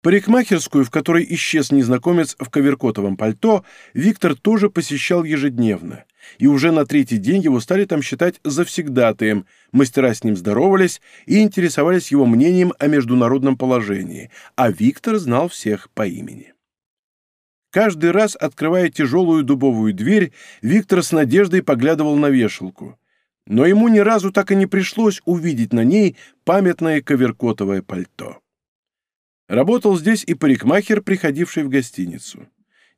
Парикмахерскую, в которой исчез незнакомец в коверкотовом пальто, Виктор тоже посещал ежедневно, и уже на третий день его стали там считать завсегдатаем, мастера с ним здоровались и интересовались его мнением о международном положении, а Виктор знал всех по имени. Каждый раз, открывая тяжелую дубовую дверь, Виктор с надеждой поглядывал на вешалку. Но ему ни разу так и не пришлось увидеть на ней памятное коверкотовое пальто. Работал здесь и парикмахер, приходивший в гостиницу.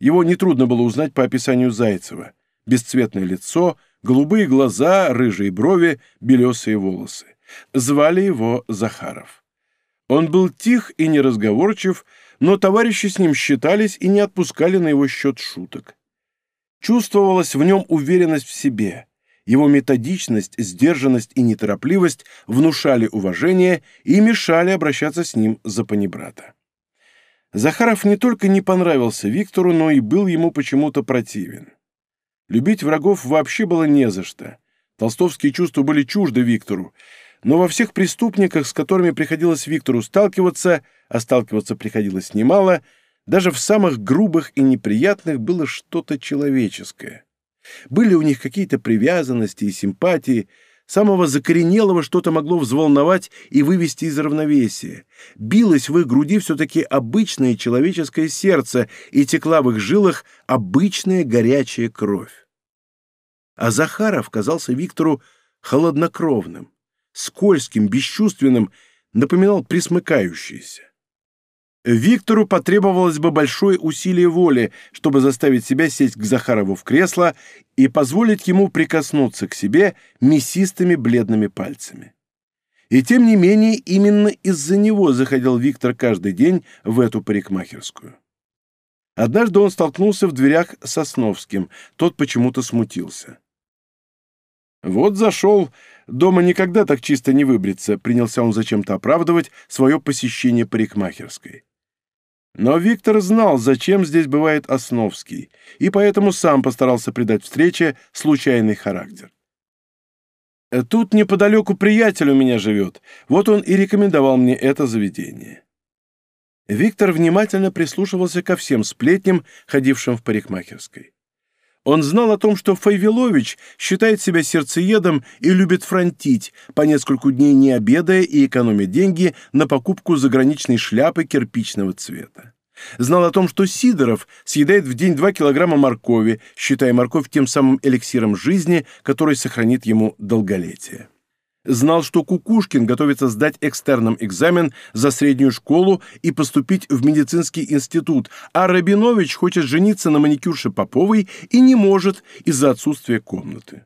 Его нетрудно было узнать по описанию Зайцева. Бесцветное лицо, голубые глаза, рыжие брови, белесые волосы. Звали его Захаров. Он был тих и неразговорчив, но товарищи с ним считались и не отпускали на его счет шуток. Чувствовалась в нем уверенность в себе – его методичность, сдержанность и неторопливость внушали уважение и мешали обращаться с ним за панибрата. Захаров не только не понравился Виктору, но и был ему почему-то противен. Любить врагов вообще было не за что. Толстовские чувства были чужды Виктору, но во всех преступниках, с которыми приходилось Виктору сталкиваться, а сталкиваться приходилось немало, даже в самых грубых и неприятных было что-то человеческое. Были у них какие-то привязанности и симпатии, самого закоренелого что-то могло взволновать и вывести из равновесия. Билось в их груди все-таки обычное человеческое сердце, и текла в их жилах обычная горячая кровь. А Захаров казался Виктору холоднокровным, скользким, бесчувственным, напоминал присмыкающийся. Виктору потребовалось бы большое усилие воли, чтобы заставить себя сесть к Захарову в кресло и позволить ему прикоснуться к себе мясистыми бледными пальцами. И тем не менее, именно из-за него заходил Виктор каждый день в эту парикмахерскую. Однажды он столкнулся в дверях с Сосновским, тот почему-то смутился. «Вот зашел, дома никогда так чисто не выбриться», принялся он зачем-то оправдывать свое посещение парикмахерской. Но Виктор знал, зачем здесь бывает Основский, и поэтому сам постарался придать встрече случайный характер. Тут неподалеку приятель у меня живет, вот он и рекомендовал мне это заведение. Виктор внимательно прислушивался ко всем сплетням, ходившим в парикмахерской. Он знал о том, что Файвилович считает себя сердцеедом и любит фронтить, по нескольку дней не обедая и экономя деньги на покупку заграничной шляпы кирпичного цвета. Знал о том, что Сидоров съедает в день 2 килограмма моркови, считая морковь тем самым эликсиром жизни, который сохранит ему долголетие. Знал, что Кукушкин готовится сдать экстерном экзамен за среднюю школу и поступить в медицинский институт, а Рабинович хочет жениться на маникюрше Поповой и не может из-за отсутствия комнаты.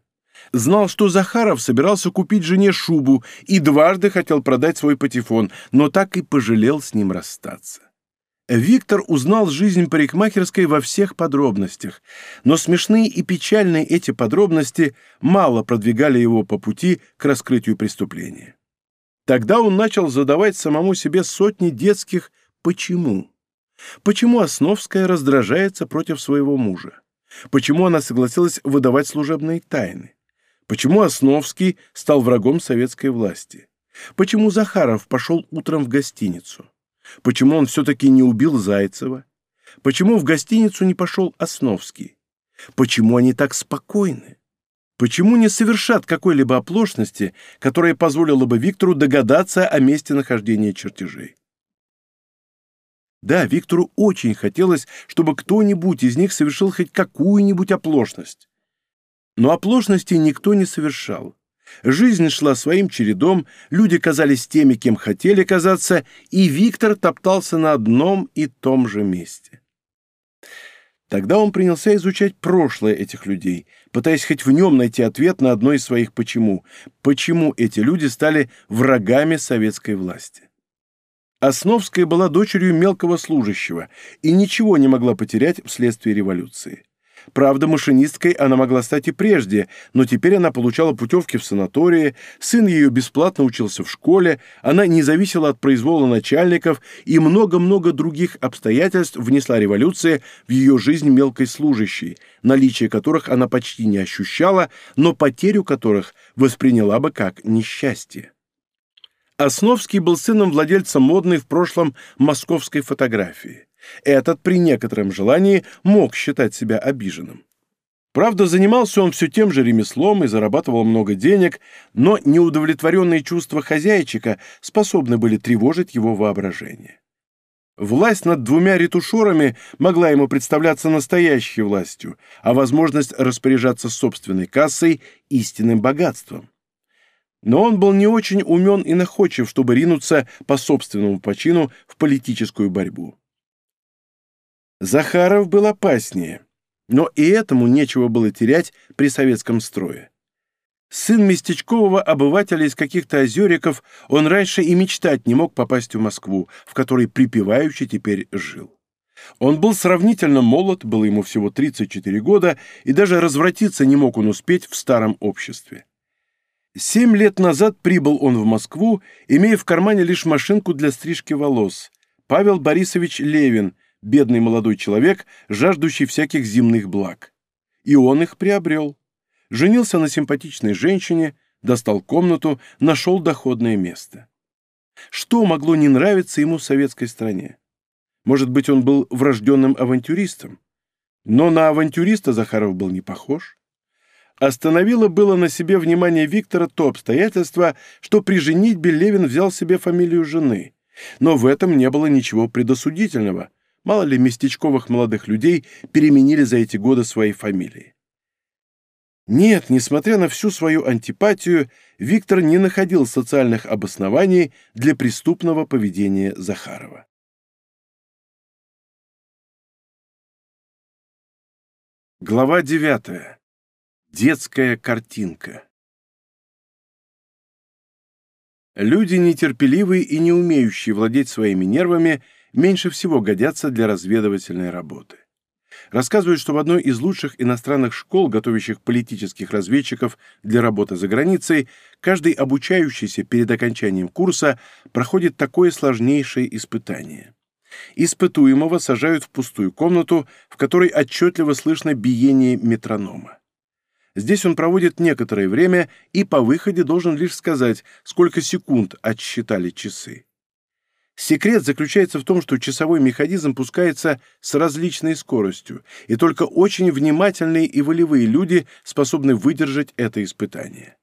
Знал, что Захаров собирался купить жене шубу и дважды хотел продать свой патефон, но так и пожалел с ним расстаться. Виктор узнал жизнь парикмахерской во всех подробностях, но смешные и печальные эти подробности мало продвигали его по пути к раскрытию преступления. Тогда он начал задавать самому себе сотни детских «почему?». Почему Основская раздражается против своего мужа? Почему она согласилась выдавать служебные тайны? Почему Основский стал врагом советской власти? Почему Захаров пошел утром в гостиницу? Почему он все-таки не убил Зайцева? Почему в гостиницу не пошел Основский? Почему они так спокойны? Почему не совершат какой-либо оплошности, которая позволила бы Виктору догадаться о месте нахождения чертежей? Да, Виктору очень хотелось, чтобы кто-нибудь из них совершил хоть какую-нибудь оплошность. Но оплошности никто не совершал. Жизнь шла своим чередом, люди казались теми, кем хотели казаться, и Виктор топтался на одном и том же месте. Тогда он принялся изучать прошлое этих людей, пытаясь хоть в нем найти ответ на одно из своих «почему». Почему эти люди стали врагами советской власти? Основская была дочерью мелкого служащего и ничего не могла потерять вследствие революции. Правда, машинисткой она могла стать и прежде, но теперь она получала путевки в санатории, сын ее бесплатно учился в школе, она не зависела от произвола начальников, и много-много других обстоятельств внесла революция в ее жизнь мелкой служащей, наличие которых она почти не ощущала, но потерю которых восприняла бы как несчастье. Основский был сыном владельца модной в прошлом московской фотографии. Этот при некотором желании мог считать себя обиженным. Правда, занимался он все тем же ремеслом и зарабатывал много денег, но неудовлетворенные чувства хозяйчика способны были тревожить его воображение. Власть над двумя ретушерами могла ему представляться настоящей властью, а возможность распоряжаться собственной кассой – истинным богатством. Но он был не очень умен и находчив, чтобы ринуться по собственному почину в политическую борьбу. Захаров был опаснее, но и этому нечего было терять при советском строе. Сын местечкового обывателя из каких-то озериков, он раньше и мечтать не мог попасть в Москву, в которой припеваючи теперь жил. Он был сравнительно молод, было ему всего 34 года, и даже развратиться не мог он успеть в старом обществе. Семь лет назад прибыл он в Москву, имея в кармане лишь машинку для стрижки волос. Павел Борисович Левин, бедный молодой человек, жаждущий всяких земных благ. И он их приобрел. Женился на симпатичной женщине, достал комнату, нашел доходное место. Что могло не нравиться ему в советской стране? Может быть, он был врожденным авантюристом? Но на авантюриста Захаров был не похож. Остановило было на себе внимание Виктора то обстоятельство, что при женитьбе Левин взял себе фамилию жены. Но в этом не было ничего предосудительного. Мало ли местечковых молодых людей переменили за эти годы свои фамилии. Нет, несмотря на всю свою антипатию, Виктор не находил социальных обоснований для преступного поведения Захарова. Глава девятая. Детская картинка. Люди нетерпеливые и не умеющие владеть своими нервами меньше всего годятся для разведывательной работы. Рассказывают, что в одной из лучших иностранных школ, готовящих политических разведчиков для работы за границей, каждый обучающийся перед окончанием курса проходит такое сложнейшее испытание. Испытуемого сажают в пустую комнату, в которой отчетливо слышно биение метронома. Здесь он проводит некоторое время и по выходе должен лишь сказать, сколько секунд отсчитали часы. Секрет заключается в том, что часовой механизм пускается с различной скоростью, и только очень внимательные и волевые люди способны выдержать это испытание.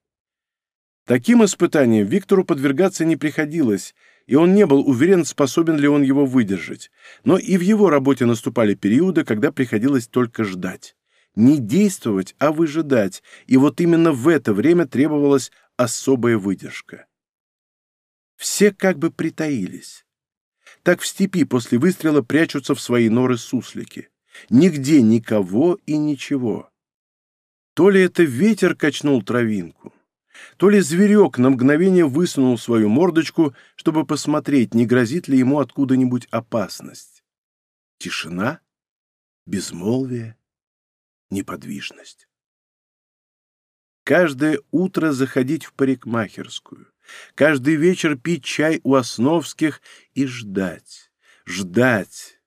Таким испытанием Виктору подвергаться не приходилось, и он не был уверен, способен ли он его выдержать. Но и в его работе наступали периоды, когда приходилось только ждать. Не действовать, а выжидать, и вот именно в это время требовалась особая выдержка. Все как бы притаились. Так в степи после выстрела прячутся в свои норы суслики. Нигде никого и ничего. То ли это ветер качнул травинку, то ли зверек на мгновение высунул свою мордочку, чтобы посмотреть, не грозит ли ему откуда-нибудь опасность. Тишина, безмолвие, неподвижность. Каждое утро заходить в парикмахерскую, каждый вечер пить чай у Основских и ждать, ждать.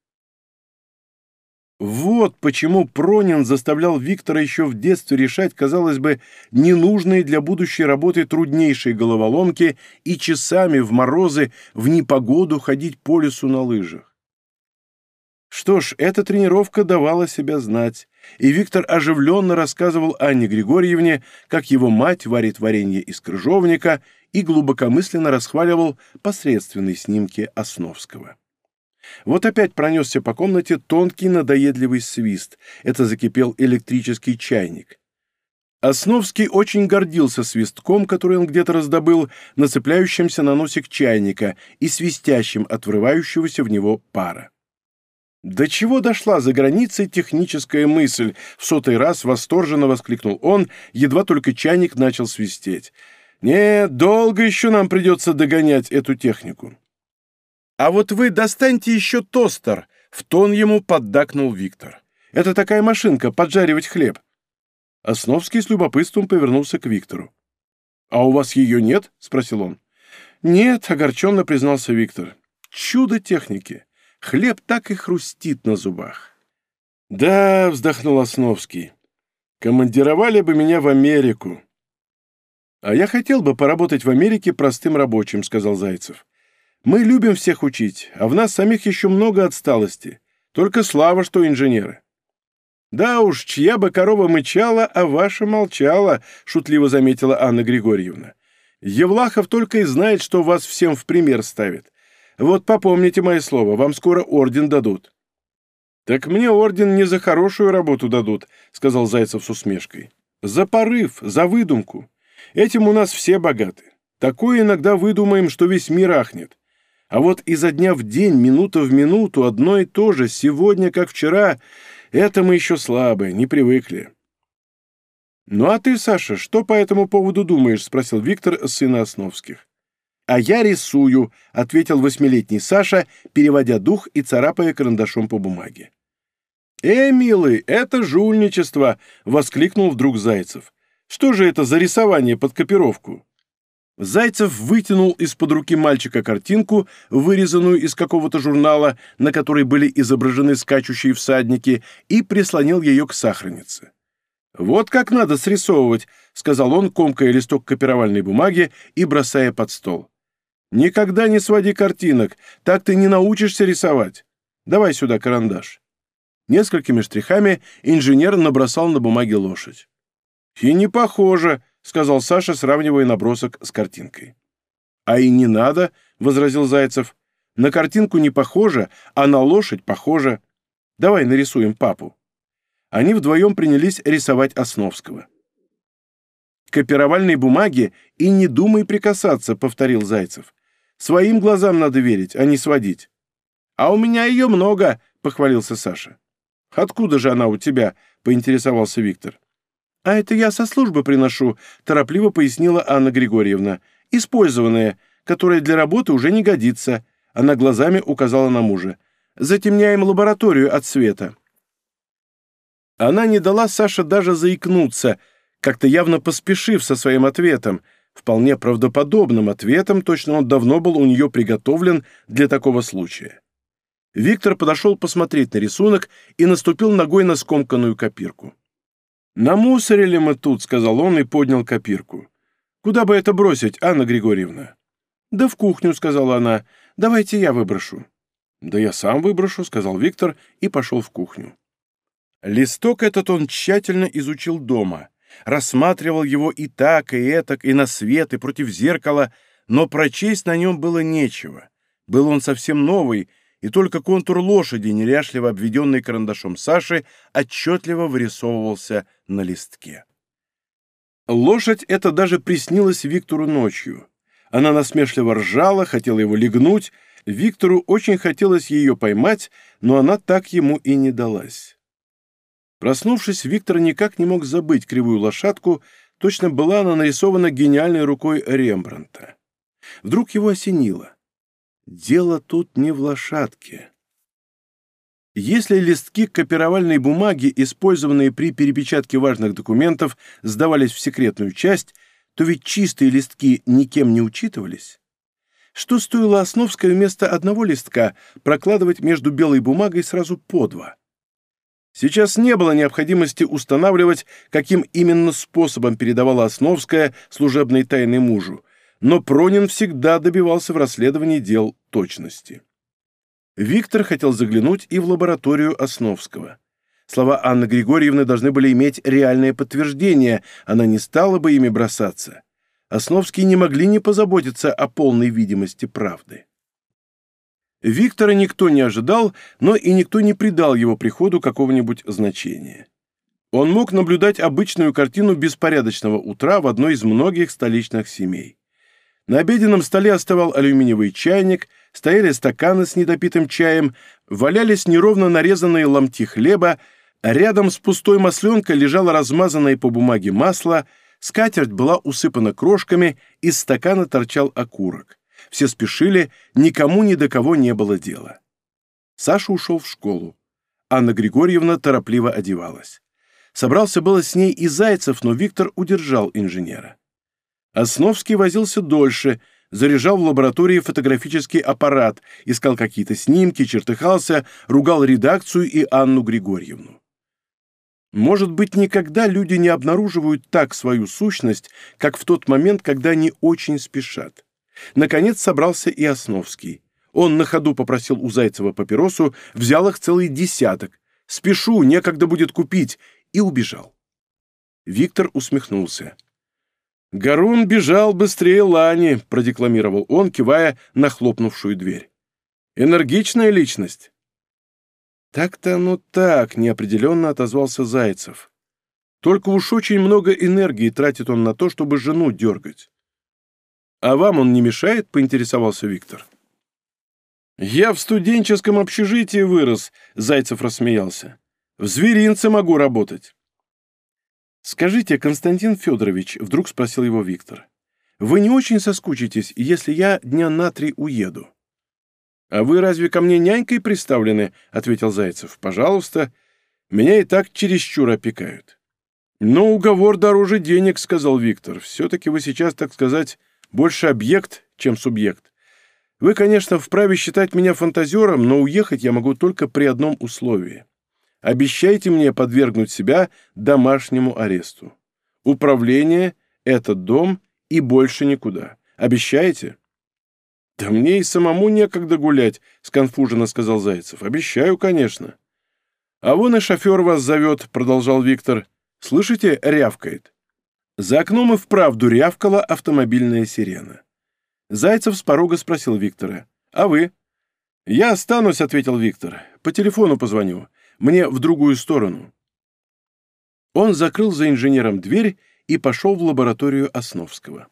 Вот почему Пронин заставлял Виктора еще в детстве решать, казалось бы, ненужные для будущей работы труднейшие головоломки и часами в морозы, в непогоду ходить по лесу на лыжах. Что ж, эта тренировка давала себя знать, и Виктор оживленно рассказывал Анне Григорьевне, как его мать варит варенье из крыжовника, и глубокомысленно расхваливал посредственные снимки Основского. Вот опять пронесся по комнате тонкий надоедливый свист. Это закипел электрический чайник. Основский очень гордился свистком, который он где-то раздобыл, нацепляющимся на носик чайника и свистящим от врывающегося в него пара. «До чего дошла за границей техническая мысль?» — в сотый раз восторженно воскликнул он, едва только чайник начал свистеть. «Нет, долго еще нам придется догонять эту технику». «А вот вы достаньте еще тостер!» — в тон ему поддакнул Виктор. «Это такая машинка, поджаривать хлеб». Основский с любопытством повернулся к Виктору. «А у вас ее нет?» — спросил он. «Нет», — огорченно признался Виктор. «Чудо техники. Хлеб так и хрустит на зубах. «Да», — вздохнул Основский, — «командировали бы меня в Америку». «А я хотел бы поработать в Америке простым рабочим», — сказал Зайцев. «Мы любим всех учить, а в нас самих еще много отсталости. Только слава, что инженеры». «Да уж, чья бы корова мычала, а ваша молчала», — шутливо заметила Анна Григорьевна. «Евлахов только и знает, что вас всем в пример ставит. Вот попомните мое слово, вам скоро орден дадут». «Так мне орден не за хорошую работу дадут», — сказал Зайцев с усмешкой. «За порыв, за выдумку. Этим у нас все богаты. Такое иногда выдумаем, что весь мир ахнет. А вот изо дня в день, минута в минуту, одно и то же, сегодня как вчера, это мы еще слабые, не привыкли». «Ну а ты, Саша, что по этому поводу думаешь?» — спросил Виктор, сына Основских. «А я рисую», — ответил восьмилетний Саша, переводя дух и царапая карандашом по бумаге. «Э, милый, это жульничество!» — воскликнул вдруг Зайцев. «Что же это за рисование под копировку?» Зайцев вытянул из-под руки мальчика картинку, вырезанную из какого-то журнала, на которой были изображены скачущие всадники, и прислонил ее к сахарнице. «Вот как надо срисовывать», — сказал он, комкая листок копировальной бумаги и бросая под стол. Никогда не своди картинок, так ты не научишься рисовать. Давай сюда карандаш. Несколькими штрихами инженер набросал на бумаге лошадь. «И не похоже», — сказал Саша, сравнивая набросок с картинкой. «А и не надо», — возразил Зайцев. «На картинку не похоже, а на лошадь похоже. Давай нарисуем папу». Они вдвоем принялись рисовать Основского. «Копировальной бумаге и не думай прикасаться», — повторил Зайцев. Своим глазам надо верить, а не сводить. А у меня ее много, похвалился Саша. Откуда же она у тебя? поинтересовался Виктор. А это я со службы приношу, торопливо пояснила Анна Григорьевна. Использованная. которое для работы уже не годится», она глазами указала на мужа. «Затемняем лабораторию от света». Она не дала Саше даже заикнуться, как-то явно поспешив со своим ответом, вполне правдоподобным ответом, точно он давно был у нее приготовлен для такого случая. Виктор подошел посмотреть на рисунок и наступил ногой на скомканную копирку. «Намусорили мы тут», — сказал он и поднял копирку. «Куда бы это бросить, Анна Григорьевна?» «Да в кухню», — сказала она. «Давайте я выброшу». «Да я сам выброшу», — сказал Виктор и пошел в кухню. Листок этот он тщательно изучил дома, рассматривал его и так, и этак, и на свет, и против зеркала, но прочесть на нем было нечего. Был он совсем новый, и только контур лошади, неряшливо обведенный карандашом Саши, отчетливо вырисовывался на листке. Лошадь эта даже приснилась Виктору ночью. Она насмешливо ржала, хотела его легнуть. Виктору очень хотелось ее поймать, но она так ему и не далась. Проснувшись, Виктор никак не мог забыть кривую лошадку, точно была она нарисована гениальной рукой Рембранта. Вдруг его осенило. Дело тут не в лошадке. Если листки копировальной бумаги, использованные при перепечатке важных документов, сдавались в секретную часть, то ведь чистые листки никем не учитывались. Что стоило Основской вместо одного листка прокладывать между белой бумагой сразу по два? Сейчас не было необходимости устанавливать, каким именно способом передавала Основская служебной тайны мужу, но Пронин всегда добивался в расследовании дел точности. Виктор хотел заглянуть и в лабораторию Основского. Слова Анны Григорьевны должны были иметь реальное подтверждение, она не стала бы ими бросаться. Основские не могли не позаботиться о полной видимости правды. Виктора никто не ожидал, но и никто не придал его приходу какого-нибудь значения. Он мог наблюдать обычную картину беспорядочного утра в одной из многих столичных семей. На обеденном столе оставал алюминиевый чайник, стояли стаканы с недопитым чаем, валялись неровно нарезанные ломти хлеба, а рядом с пустой масленкой лежало размазанное по бумаге масло, скатерть была усыпана крошками, из стакана торчал окурок. Все спешили, никому ни до кого не было дела. Саша ушел в школу. Анна Григорьевна торопливо одевалась. Собрался было с ней и Зайцев, но Виктор удержал инженера. Основский возился дольше, заряжал в лаборатории фотографический аппарат, искал какие-то снимки, чертыхался, ругал редакцию и Анну Григорьевну. Может быть, никогда люди не обнаруживают так свою сущность, как в тот момент, когда они очень спешат. Наконец собрался и Основский. Он на ходу попросил у Зайцева папиросу, взял их целый десяток. «Спешу, некогда будет купить», и убежал. Виктор усмехнулся. «Гарун бежал быстрее Лани», — продекламировал он, кивая на хлопнувшую дверь. «Энергичная личность». «Так-то оно так», — неопределенно отозвался Зайцев. «Только уж очень много энергии тратит он на то, чтобы жену дергать». «А вам он не мешает?» — поинтересовался Виктор. «Я в студенческом общежитии вырос», — Зайцев рассмеялся. «В зверинце могу работать». «Скажите, Константин Федорович», — вдруг спросил его Виктор, «вы не очень соскучитесь, если я дня на три уеду?» «А вы разве ко мне нянькой приставлены?» — ответил Зайцев. «Пожалуйста. Меня и так чересчур опекают». «Но уговор дороже денег», — сказал Виктор. «Все-таки вы сейчас, так сказать, больше объект, чем субъект. Вы, конечно, вправе считать меня фантазером, но уехать я могу только при одном условии. Обещайте мне подвергнуть себя домашнему аресту. Управление, этот дом и больше никуда. Обещаете?» «Да мне и самому некогда гулять», — сконфуженно сказал Зайцев. «Обещаю, конечно». «А вон и шофер вас зовет», — продолжал Виктор. «Слышите, рявкает». За окном и вправду рявкала автомобильная сирена. Зайцев с порога спросил Виктора. «А вы?» «Я останусь», — ответил Виктор. «По телефону позвоню. Мне в другую сторону». Он закрыл за инженером дверь и пошел в лабораторию Основского.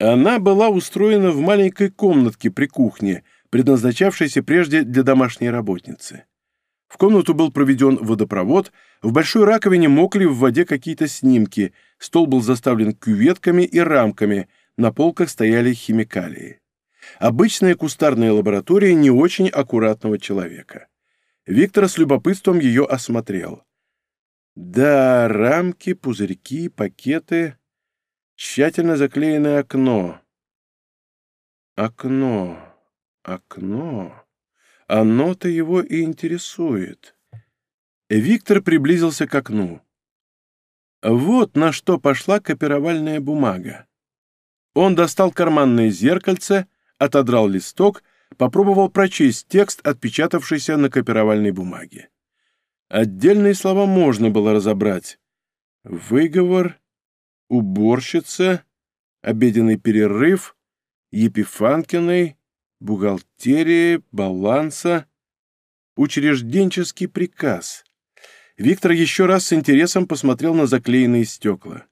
Она была устроена в маленькой комнатке при кухне, предназначавшейся прежде для домашней работницы. В комнату был проведен водопровод, в большой раковине мокли в воде какие-то снимки, стол был заставлен кюветками и рамками, на полках стояли химикалии. Обычная кустарная лаборатория не очень аккуратного человека. Виктор с любопытством ее осмотрел. Да, рамки, пузырьки, пакеты, тщательно заклеенное окно. Окно, окно. Оно-то его и интересует. Виктор приблизился к окну. Вот на что пошла копировальная бумага. Он достал карманное зеркальце, отодрал листок, попробовал прочесть текст, отпечатавшийся на копировальной бумаге. Отдельные слова можно было разобрать. Выговор, уборщица, обеденный перерыв, Епифанкиной, бухгалтерия, баланса, учрежденческий приказ. Виктор еще раз с интересом посмотрел на заклеенные стекла.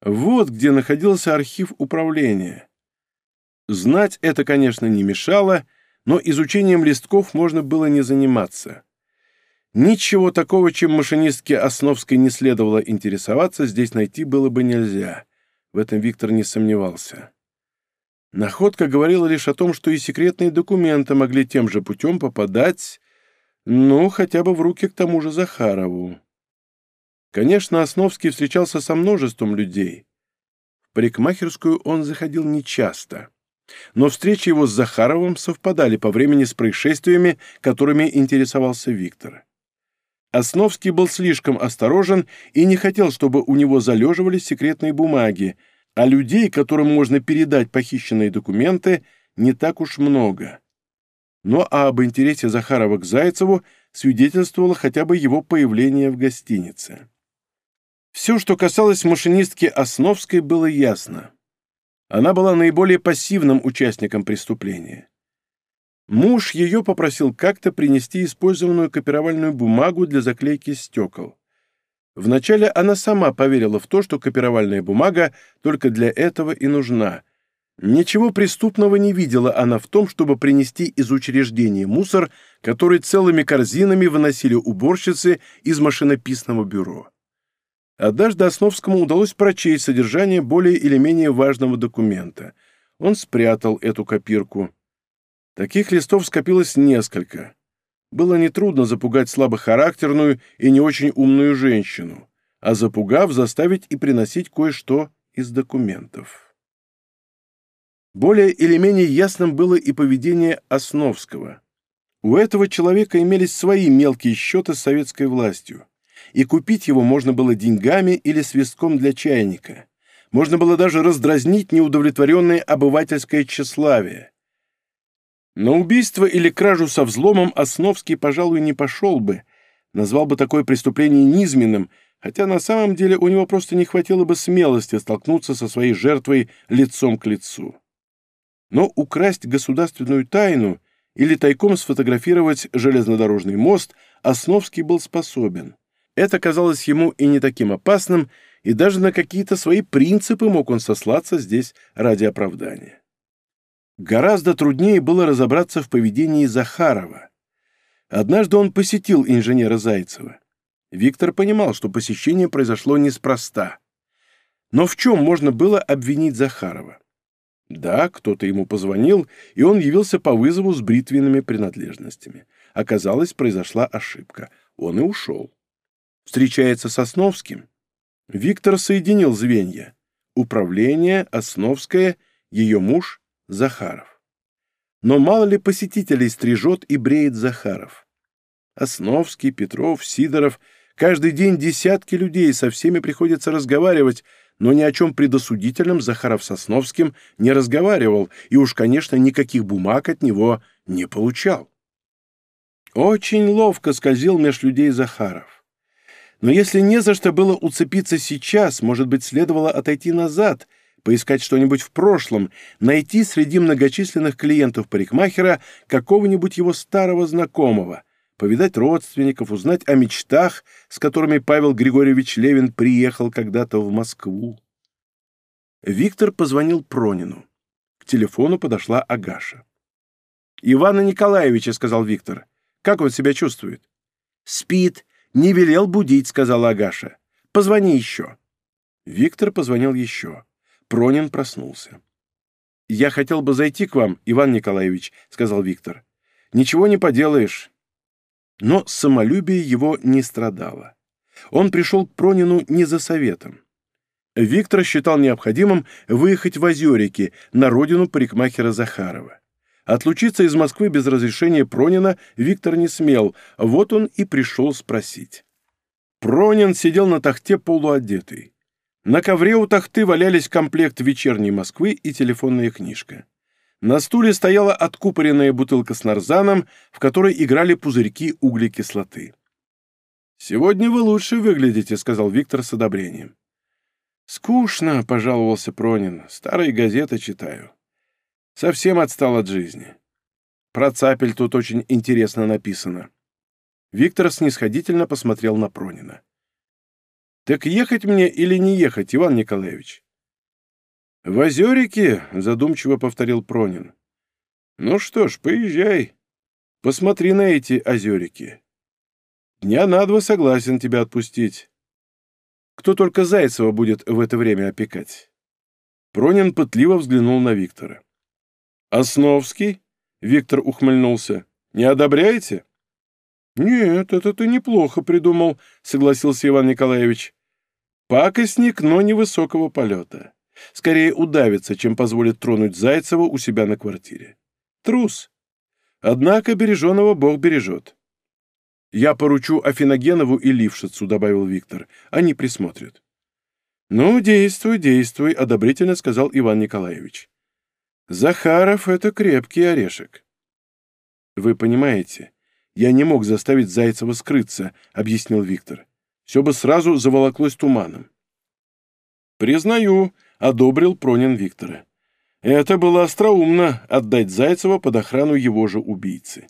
Вот где находился архив управления. Знать это, конечно, не мешало, но изучением листков можно было не заниматься. Ничего такого, чем машинистке Основской не следовало интересоваться, здесь найти было бы нельзя. В этом Виктор не сомневался. Находка говорила лишь о том, что и секретные документы могли тем же путем попадать, ну, хотя бы в руки к тому же Захарову. Конечно, Основский встречался со множеством людей. В парикмахерскую он заходил нечасто. Но встречи его с Захаровым совпадали по времени с происшествиями, которыми интересовался Виктор. Основский был слишком осторожен и не хотел, чтобы у него залеживались секретные бумаги, а людей, которым можно передать похищенные документы, не так уж много. Но а об интересе Захарова к Зайцеву свидетельствовало хотя бы его появление в гостинице. Все, что касалось машинистки Основской, было ясно. Она была наиболее пассивным участником преступления. Муж ее попросил как-то принести использованную копировальную бумагу для заклейки стекол. Вначале она сама поверила в то, что копировальная бумага только для этого и нужна. Ничего преступного не видела она в том, чтобы принести из учреждения мусор, который целыми корзинами выносили уборщицы из машинописного бюро. Однажды Основскому удалось прочесть содержание более или менее важного документа. Он спрятал эту копирку. Таких листов скопилось несколько было нетрудно запугать слабохарактерную и не очень умную женщину, а запугав, заставить и приносить кое-что из документов. Более или менее ясным было и поведение Основского. У этого человека имелись свои мелкие счеты с советской властью, и купить его можно было деньгами или свистком для чайника. Можно было даже раздразнить неудовлетворенное обывательское тщеславие. На убийство или кражу со взломом Основский, пожалуй, не пошел бы, назвал бы такое преступление низменным, хотя на самом деле у него просто не хватило бы смелости столкнуться со своей жертвой лицом к лицу. Но украсть государственную тайну или тайком сфотографировать железнодорожный мост Основский был способен. Это казалось ему и не таким опасным, и даже на какие-то свои принципы мог он сослаться здесь ради оправдания. Гораздо труднее было разобраться в поведении Захарова. Однажды он посетил инженера Зайцева. Виктор понимал, что посещение произошло неспроста. Но в чем можно было обвинить Захарова? Да, кто-то ему позвонил, и он явился по вызову с бритвенными принадлежностями. Оказалось, произошла ошибка. Он и ушел. Встречается с Основским. Виктор соединил звенья. Управление, Основское, ее муж Захаров. Но мало ли посетителей стрижет и бреет Захаров. Основский, Петров, Сидоров. Каждый день десятки людей, со всеми приходится разговаривать, но ни о чем предосудительном Захаров с Основским не разговаривал и уж, конечно, никаких бумаг от него не получал. Очень ловко скользил меж людей Захаров. Но если не за что было уцепиться сейчас, может быть, следовало отойти назад поискать что-нибудь в прошлом, найти среди многочисленных клиентов парикмахера какого-нибудь его старого знакомого, повидать родственников, узнать о мечтах, с которыми Павел Григорьевич Левин приехал когда-то в Москву. Виктор позвонил Пронину. К телефону подошла Агаша. «Ивана Николаевича», — сказал Виктор. «Как он себя чувствует?» «Спит. Не велел будить», — сказала Агаша. «Позвони еще». Виктор позвонил еще. Пронин проснулся. «Я хотел бы зайти к вам, Иван Николаевич», — сказал Виктор. «Ничего не поделаешь». Но самолюбие его не страдало. Он пришел к Пронину не за советом. Виктор считал необходимым выехать в Озерики, на родину парикмахера Захарова. Отлучиться из Москвы без разрешения Пронина Виктор не смел, вот он и пришел спросить. Пронин сидел на тахте полуодетый. На ковре у тахты валялись комплект «Вечерней Москвы» и телефонная книжка. На стуле стояла откупоренная бутылка с нарзаном, в которой играли пузырьки углекислоты. «Сегодня вы лучше выглядите», — сказал Виктор с одобрением. «Скучно», — пожаловался Пронин. «Старые газеты читаю. Совсем отстал от жизни. Про цапель тут очень интересно написано». Виктор снисходительно посмотрел на Пронина. «Так ехать мне или не ехать, Иван Николаевич?» «В озерике», — задумчиво повторил Пронин. «Ну что ж, поезжай. Посмотри на эти озерики. Дня на два согласен тебя отпустить. Кто только Зайцева будет в это время опекать?» Пронин пытливо взглянул на Виктора. «Основский?» — Виктор ухмыльнулся. «Не одобряете?» «Нет, это ты неплохо придумал», — согласился Иван Николаевич. «Пакостник, но невысокого полета. Скорее удавится, чем позволит тронуть Зайцева у себя на квартире. Трус. Однако береженого Бог бережет. «Я поручу Афиногенову и Лившицу», — добавил Виктор. «Они присмотрят». «Ну, действуй, действуй», — одобрительно сказал Иван Николаевич. «Захаров — это крепкий орешек». «Вы понимаете, я не мог заставить Зайцева скрыться», — объяснил Виктор. «Все бы сразу заволоклось туманом». «Признаю», — одобрил Пронин Виктора. «Это было остроумно — отдать Зайцева под охрану его же убийцы».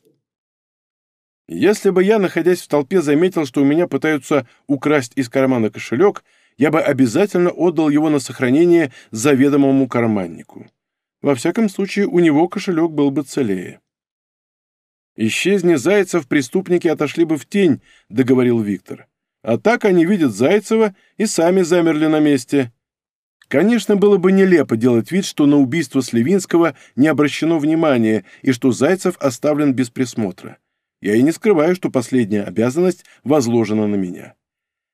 Если бы я, находясь в толпе, заметил, что у меня пытаются украсть из кармана кошелек, я бы обязательно отдал его на сохранение заведомому карманнику. Во всяком случае, у него кошелек был бы целее. «Исчезни Зайцев, преступники отошли бы в тень», — договорил Виктор. «А так они видят Зайцева и сами замерли на месте». Конечно, было бы нелепо делать вид, что на убийство Сливинского не обращено внимания и что Зайцев оставлен без присмотра. Я и не скрываю, что последняя обязанность возложена на меня.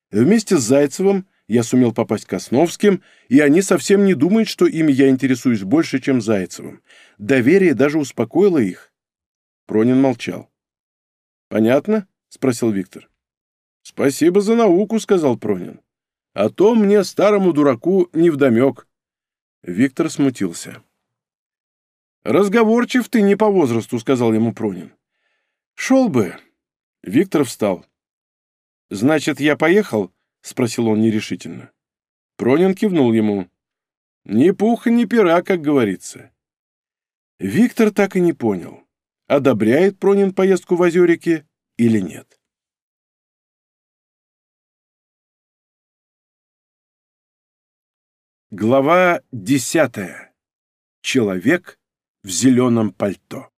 Вместе с Зайцевым я сумел попасть к Основским, и они совсем не думают, что ими я интересуюсь больше, чем Зайцевым. Доверие даже успокоило их. Пронин молчал. «Понятно?» — спросил Виктор. «Спасибо за науку», — сказал Пронин. «А то мне, старому дураку, невдомек». Виктор смутился. «Разговорчив ты не по возрасту», — сказал ему Пронин. «Шел бы». Виктор встал. «Значит, я поехал?» — спросил он нерешительно. Пронин кивнул ему. «Ни пуха, ни пера, как говорится». Виктор так и не понял, одобряет Пронин поездку в Озерики или нет. Глава десятая. Человек в зеленом пальто.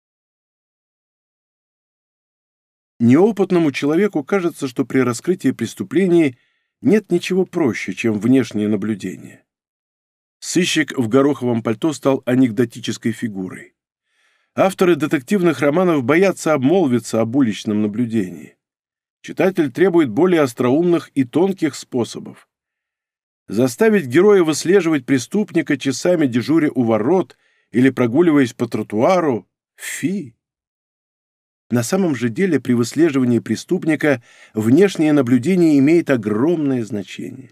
Неопытному человеку кажется, что при раскрытии преступлений нет ничего проще, чем внешнее наблюдение. Сыщик в гороховом пальто стал анекдотической фигурой. Авторы детективных романов боятся обмолвиться об уличном наблюдении. Читатель требует более остроумных и тонких способов. Заставить героя выслеживать преступника часами дежуря у ворот или прогуливаясь по тротуару — фи. На самом же деле при выслеживании преступника внешнее наблюдение имеет огромное значение.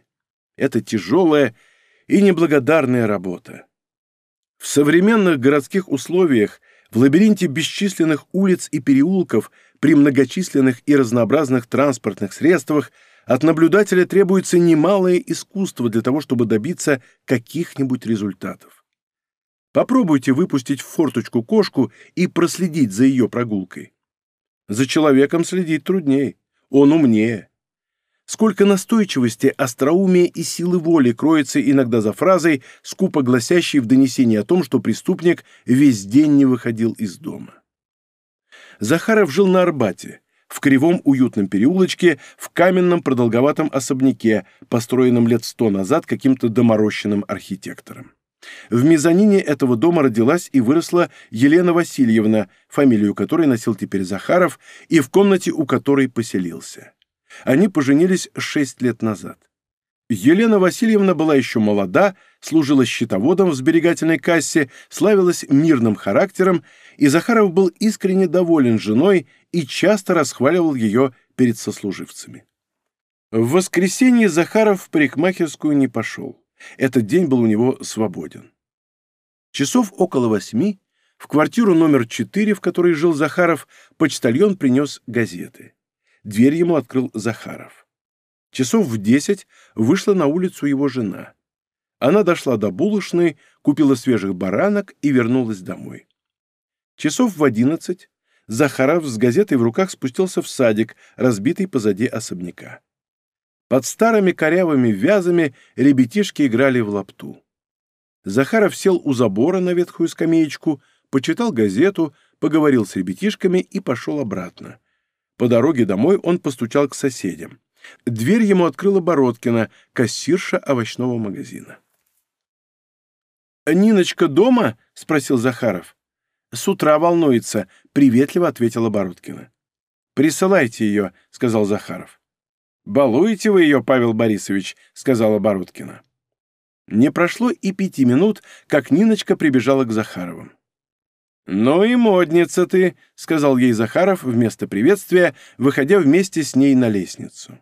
Это тяжелая и неблагодарная работа. В современных городских условиях, в лабиринте бесчисленных улиц и переулков, при многочисленных и разнообразных транспортных средствах от наблюдателя требуется немалое искусство для того, чтобы добиться каких-нибудь результатов. Попробуйте выпустить в форточку кошку и проследить за ее прогулкой. За человеком следить трудней. Он умнее. Сколько настойчивости, остроумия и силы воли кроется иногда за фразой, скупо гласящей в донесении о том, что преступник весь день не выходил из дома. Захаров жил на Арбате, в кривом уютном переулочке, в каменном продолговатом особняке, построенном лет сто назад каким-то доморощенным архитектором. В мезонине этого дома родилась и выросла Елена Васильевна, фамилию которой носил теперь Захаров, и в комнате у которой поселился. Они поженились шесть лет назад. Елена Васильевна была еще молода, служила счетоводом в сберегательной кассе, славилась мирным характером, и Захаров был искренне доволен женой и часто расхваливал ее перед сослуживцами. В воскресенье Захаров в парикмахерскую не пошел. Этот день был у него свободен. Часов около восьми в квартиру номер четыре, в которой жил Захаров, почтальон принес газеты. Дверь ему открыл Захаров. Часов в десять вышла на улицу его жена. Она дошла до булочной, купила свежих баранок и вернулась домой. Часов в одиннадцать Захаров с газетой в руках спустился в садик, разбитый позади особняка. Под старыми корявыми вязами ребятишки играли в лапту. Захаров сел у забора на ветхую скамеечку, почитал газету, поговорил с ребятишками и пошел обратно. По дороге домой он постучал к соседям. Дверь ему открыла Бородкина, кассирша овощного магазина. «Ниночка дома?» — спросил Захаров. «С утра волнуется», — приветливо ответила Бородкина. «Присылайте ее», — сказал Захаров. «Балуете вы ее, Павел Борисович», — сказала Бородкина. Не прошло и пяти минут, как Ниночка прибежала к Захаровым. «Ну и модница ты», — сказал ей Захаров вместо приветствия, выходя вместе с ней на лестницу.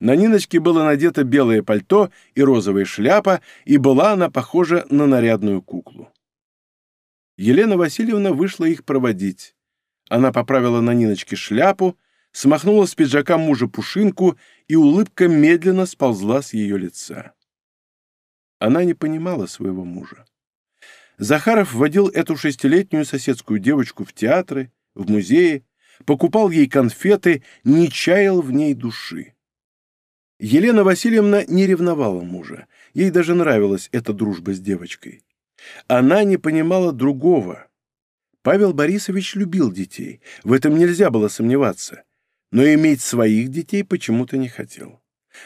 На Ниночке было надето белое пальто и розовая шляпа, и была она похожа на нарядную куклу. Елена Васильевна вышла их проводить. Она поправила на Ниночке шляпу, смахнула с пиджака мужа пушинку, и улыбка медленно сползла с ее лица. Она не понимала своего мужа. Захаров водил эту шестилетнюю соседскую девочку в театры, в музеи, покупал ей конфеты, не чаял в ней души. Елена Васильевна не ревновала мужа, ей даже нравилась эта дружба с девочкой. Она не понимала другого. Павел Борисович любил детей, в этом нельзя было сомневаться но иметь своих детей почему-то не хотел.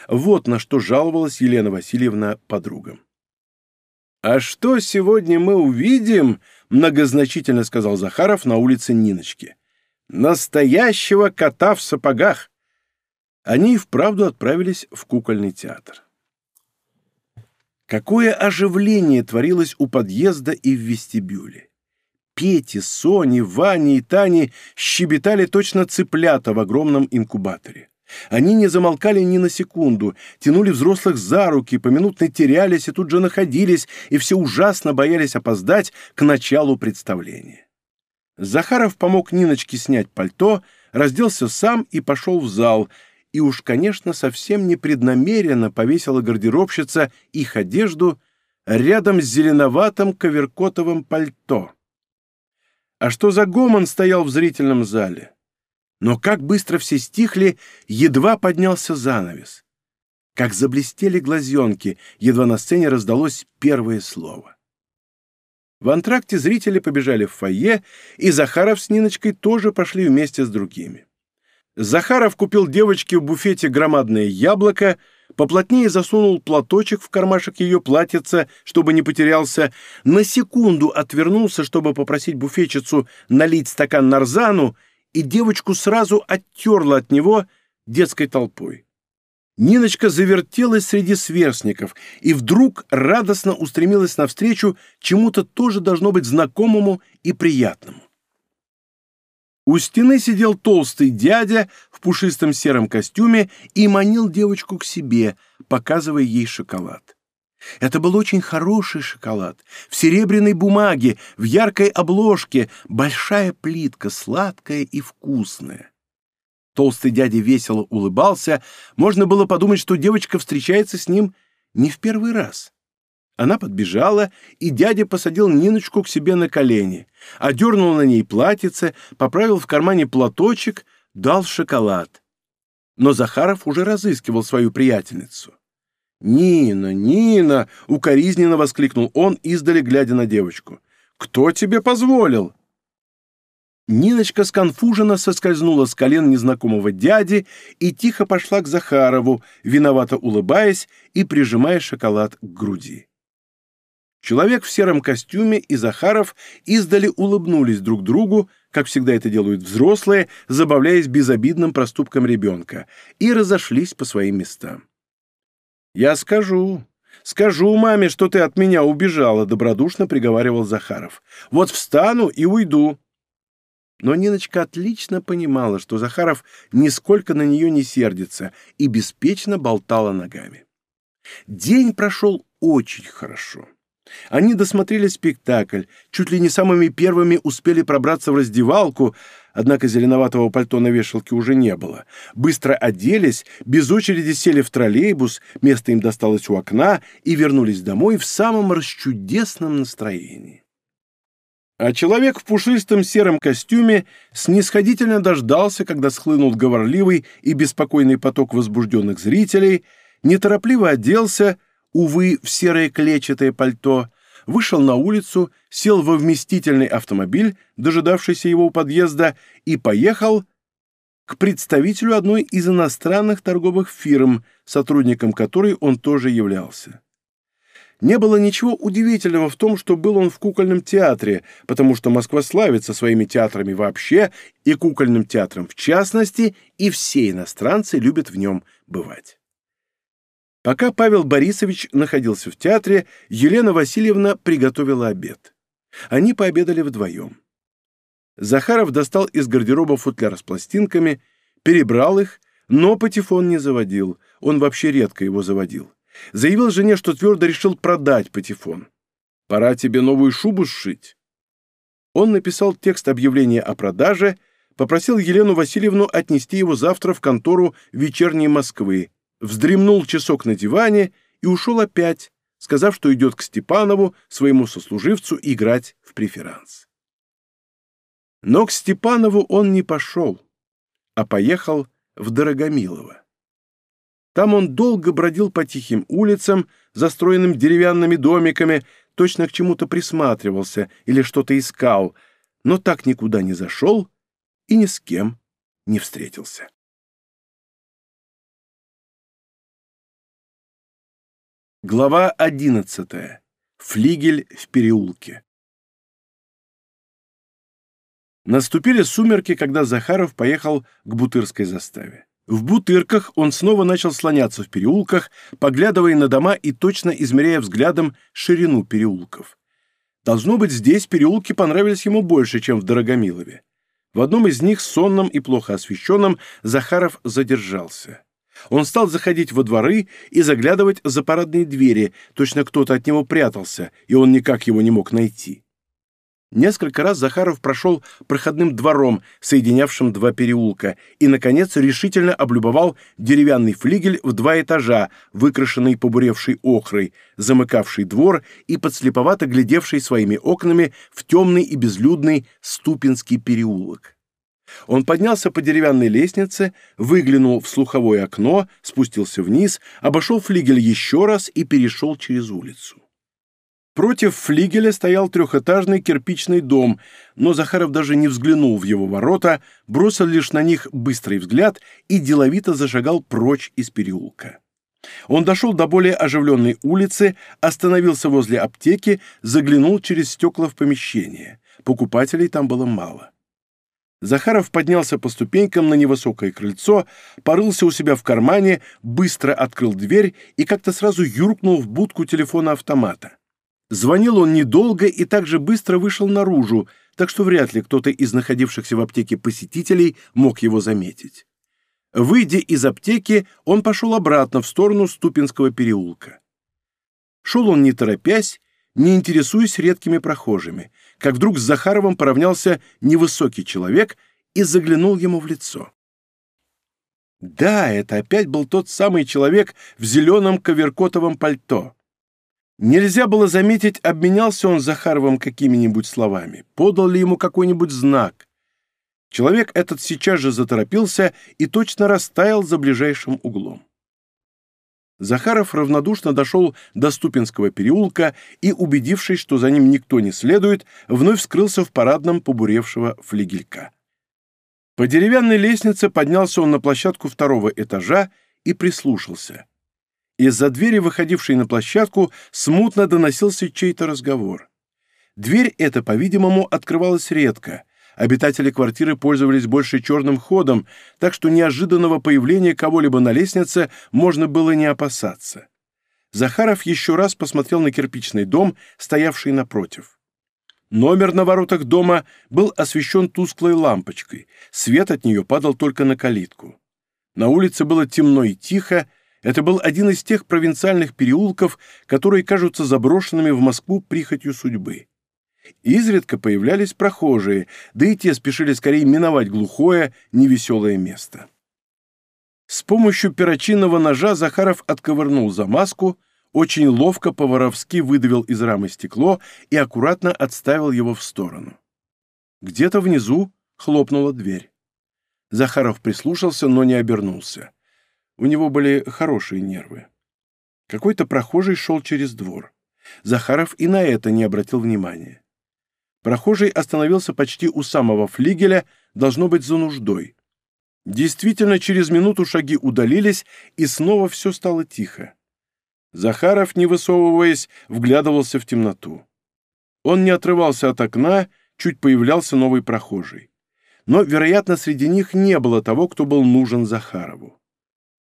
Вот на что жаловалась Елена Васильевна подругам. «А что сегодня мы увидим?» — многозначительно сказал Захаров на улице Ниночки. «Настоящего кота в сапогах!» Они и вправду отправились в кукольный театр. Какое оживление творилось у подъезда и в вестибюле! Пети, Сони, Вани и Тани щебетали точно цыплята в огромном инкубаторе. Они не замолкали ни на секунду, тянули взрослых за руки, поминутно терялись и тут же находились, и все ужасно боялись опоздать к началу представления. Захаров помог Ниночке снять пальто, разделся сам и пошел в зал, и уж, конечно, совсем непреднамеренно повесила гардеробщица их одежду рядом с зеленоватым коверкотовым пальто. А что за гомон стоял в зрительном зале? Но как быстро все стихли, едва поднялся занавес. Как заблестели глазенки, едва на сцене раздалось первое слово. В антракте зрители побежали в фойе, и Захаров с Ниночкой тоже пошли вместе с другими. Захаров купил девочке в буфете громадное яблоко, поплотнее засунул платочек в кармашек ее платьица, чтобы не потерялся, на секунду отвернулся, чтобы попросить буфетчицу налить стакан нарзану, и девочку сразу оттерла от него детской толпой. Ниночка завертелась среди сверстников и вдруг радостно устремилась навстречу чему-то тоже должно быть знакомому и приятному. У стены сидел толстый дядя в пушистом сером костюме и манил девочку к себе, показывая ей шоколад. Это был очень хороший шоколад, в серебряной бумаге, в яркой обложке, большая плитка, сладкая и вкусная. Толстый дядя весело улыбался, можно было подумать, что девочка встречается с ним не в первый раз. Она подбежала, и дядя посадил Ниночку к себе на колени, одернул на ней платьице, поправил в кармане платочек, дал шоколад. Но Захаров уже разыскивал свою приятельницу. «Нина, Нина!» — укоризненно воскликнул он, издали глядя на девочку. «Кто тебе позволил?» Ниночка сконфуженно соскользнула с колен незнакомого дяди и тихо пошла к Захарову, виновато улыбаясь и прижимая шоколад к груди. Человек в сером костюме и Захаров издали улыбнулись друг другу, как всегда это делают взрослые, забавляясь безобидным проступком ребенка, и разошлись по своим местам. «Я скажу, скажу маме, что ты от меня убежала», — добродушно приговаривал Захаров. «Вот встану и уйду». Но Ниночка отлично понимала, что Захаров нисколько на нее не сердится, и беспечно болтала ногами. День прошел очень хорошо. Они досмотрели спектакль, чуть ли не самыми первыми успели пробраться в раздевалку, однако зеленоватого пальто на вешалке уже не было. Быстро оделись, без очереди сели в троллейбус, место им досталось у окна и вернулись домой в самом расчудесном настроении. А человек в пушистом сером костюме снисходительно дождался, когда схлынул говорливый и беспокойный поток возбужденных зрителей, неторопливо оделся, увы, в серое клетчатое пальто, вышел на улицу, сел во вместительный автомобиль, дожидавшийся его у подъезда, и поехал к представителю одной из иностранных торговых фирм, сотрудником которой он тоже являлся. Не было ничего удивительного в том, что был он в кукольном театре, потому что Москва славится своими театрами вообще и кукольным театром в частности, и все иностранцы любят в нем бывать. Пока Павел Борисович находился в театре, Елена Васильевна приготовила обед. Они пообедали вдвоем. Захаров достал из гардероба футляр с пластинками, перебрал их, но патефон не заводил, он вообще редко его заводил. Заявил жене, что твердо решил продать патефон. «Пора тебе новую шубу сшить». Он написал текст объявления о продаже, попросил Елену Васильевну отнести его завтра в контору «Вечерней Москвы», вздремнул часок на диване и ушел опять, сказав, что идет к Степанову, своему сослуживцу, играть в преферанс. Но к Степанову он не пошел, а поехал в Дорогомилово. Там он долго бродил по тихим улицам, застроенным деревянными домиками, точно к чему-то присматривался или что-то искал, но так никуда не зашел и ни с кем не встретился. Глава одиннадцатая. Флигель в переулке. Наступили сумерки, когда Захаров поехал к Бутырской заставе. В Бутырках он снова начал слоняться в переулках, поглядывая на дома и точно измеряя взглядом ширину переулков. Должно быть, здесь переулки понравились ему больше, чем в Дорогомилове. В одном из них, сонном и плохо освещенном, Захаров задержался. Он стал заходить во дворы и заглядывать за парадные двери, точно кто-то от него прятался, и он никак его не мог найти. Несколько раз Захаров прошел проходным двором, соединявшим два переулка, и, наконец, решительно облюбовал деревянный флигель в два этажа, выкрашенный побуревшей охрой, замыкавший двор и подслеповато глядевший своими окнами в темный и безлюдный Ступинский переулок. Он поднялся по деревянной лестнице, выглянул в слуховое окно, спустился вниз, обошел флигель еще раз и перешел через улицу. Против флигеля стоял трехэтажный кирпичный дом, но Захаров даже не взглянул в его ворота, бросил лишь на них быстрый взгляд и деловито зашагал прочь из переулка. Он дошел до более оживленной улицы, остановился возле аптеки, заглянул через стекла в помещение. Покупателей там было мало. Захаров поднялся по ступенькам на невысокое крыльцо, порылся у себя в кармане, быстро открыл дверь и как-то сразу юркнул в будку телефона-автомата. Звонил он недолго и также быстро вышел наружу, так что вряд ли кто-то из находившихся в аптеке посетителей мог его заметить. Выйдя из аптеки, он пошел обратно в сторону Ступинского переулка. Шел он не торопясь, не интересуясь редкими прохожими, как вдруг с Захаровым поравнялся невысокий человек и заглянул ему в лицо. Да, это опять был тот самый человек в зеленом коверкотовом пальто. Нельзя было заметить, обменялся он с Захаровым какими-нибудь словами, подал ли ему какой-нибудь знак. Человек этот сейчас же заторопился и точно растаял за ближайшим углом. Захаров равнодушно дошел до Ступинского переулка и, убедившись, что за ним никто не следует, вновь скрылся в парадном побуревшего флигелька. По деревянной лестнице поднялся он на площадку второго этажа и прислушался. Из-за двери, выходившей на площадку, смутно доносился чей-то разговор. Дверь эта, по-видимому, открывалась редко. Обитатели квартиры пользовались больше черным ходом, так что неожиданного появления кого-либо на лестнице можно было не опасаться. Захаров еще раз посмотрел на кирпичный дом, стоявший напротив. Номер на воротах дома был освещен тусклой лампочкой, свет от нее падал только на калитку. На улице было темно и тихо, это был один из тех провинциальных переулков, которые кажутся заброшенными в Москву прихотью судьбы. Изредка появлялись прохожие, да и те спешили скорее миновать глухое, невеселое место. С помощью перочинного ножа Захаров отковырнул замазку, очень ловко по-воровски выдавил из рамы стекло и аккуратно отставил его в сторону. Где-то внизу хлопнула дверь. Захаров прислушался, но не обернулся. У него были хорошие нервы. Какой-то прохожий шел через двор. Захаров и на это не обратил внимания. Прохожий остановился почти у самого флигеля, должно быть, за нуждой. Действительно, через минуту шаги удалились, и снова все стало тихо. Захаров, не высовываясь, вглядывался в темноту. Он не отрывался от окна, чуть появлялся новый прохожий. Но, вероятно, среди них не было того, кто был нужен Захарову.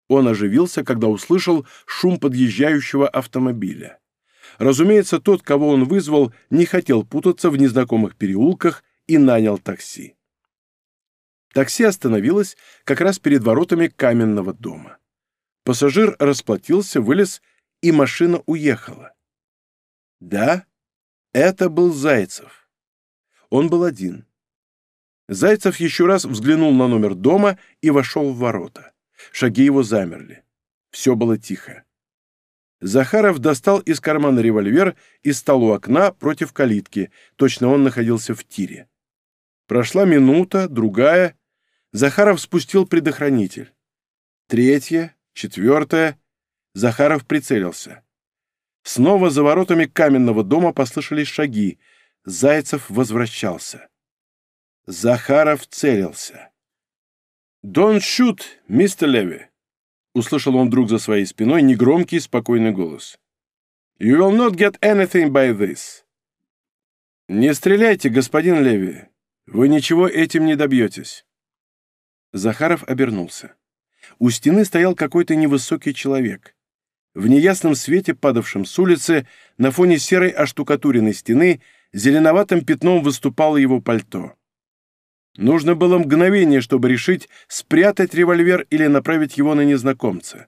Он оживился, когда услышал шум подъезжающего автомобиля. Разумеется, тот, кого он вызвал, не хотел путаться в незнакомых переулках и нанял такси. Такси остановилось как раз перед воротами каменного дома. Пассажир расплатился, вылез, и машина уехала. Да, это был Зайцев. Он был один. Зайцев еще раз взглянул на номер дома и вошел в ворота. Шаги его замерли. Все было тихо. Захаров достал из кармана револьвер и стал у окна против калитки. Точно он находился в тире. Прошла минута, другая. Захаров спустил предохранитель. Третья, четвертая. Захаров прицелился. Снова за воротами каменного дома послышались шаги. Зайцев возвращался. Захаров целился. «Don't shoot, мистер Леви!» Услышал он вдруг за своей спиной негромкий, спокойный голос. «You will not get anything by this». «Не стреляйте, господин Леви. Вы ничего этим не добьетесь». Захаров обернулся. У стены стоял какой-то невысокий человек. В неясном свете, падавшем с улицы, на фоне серой оштукатуренной стены, зеленоватым пятном выступало его пальто. Нужно было мгновение, чтобы решить, спрятать револьвер или направить его на незнакомца.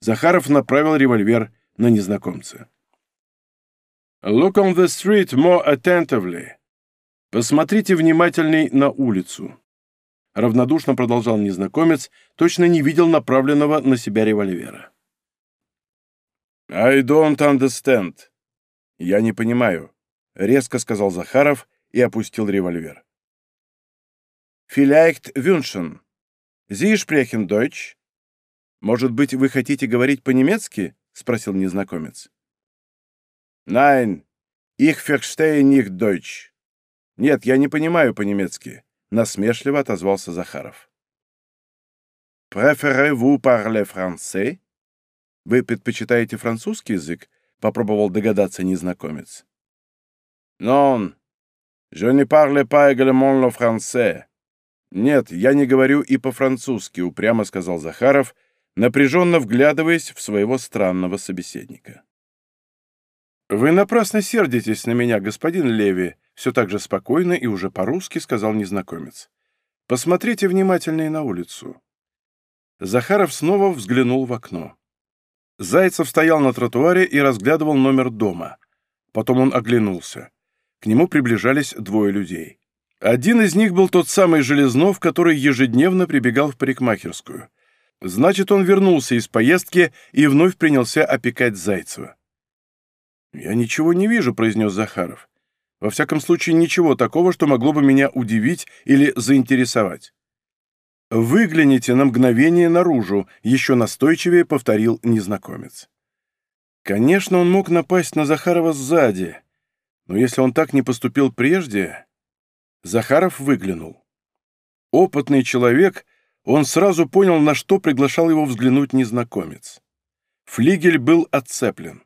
Захаров направил револьвер на незнакомца. «Look on the street more attentively». «Посмотрите внимательней на улицу». Равнодушно продолжал незнакомец, точно не видел направленного на себя револьвера. «I don't understand». «Я не понимаю», — резко сказал Захаров и опустил револьвер. «Vielleicht wünschen. Sie sprechen Deutsch?» «Может быть, вы хотите говорить по-немецки?» — спросил незнакомец. «Nein, ich verstehe nicht Deutsch». «Нет, я не понимаю по-немецки», — насмешливо отозвался Захаров. «Préférez-vous parler français?» «Вы предпочитаете французский язык?» — попробовал догадаться незнакомец. «Non, je ne parle pas également le français». «Нет, я не говорю и по-французски», — упрямо сказал Захаров, напряженно вглядываясь в своего странного собеседника. «Вы напрасно сердитесь на меня, господин Леви», — все так же спокойно и уже по-русски сказал незнакомец. «Посмотрите внимательнее на улицу». Захаров снова взглянул в окно. Зайцев стоял на тротуаре и разглядывал номер дома. Потом он оглянулся. К нему приближались двое людей. Один из них был тот самый Железнов, который ежедневно прибегал в парикмахерскую. Значит, он вернулся из поездки и вновь принялся опекать Зайцева. «Я ничего не вижу», — произнес Захаров. «Во всяком случае, ничего такого, что могло бы меня удивить или заинтересовать». «Выгляните на мгновение наружу», — еще настойчивее повторил незнакомец. Конечно, он мог напасть на Захарова сзади, но если он так не поступил прежде, Захаров выглянул. Опытный человек, он сразу понял, на что приглашал его взглянуть незнакомец. Флигель был отцеплен.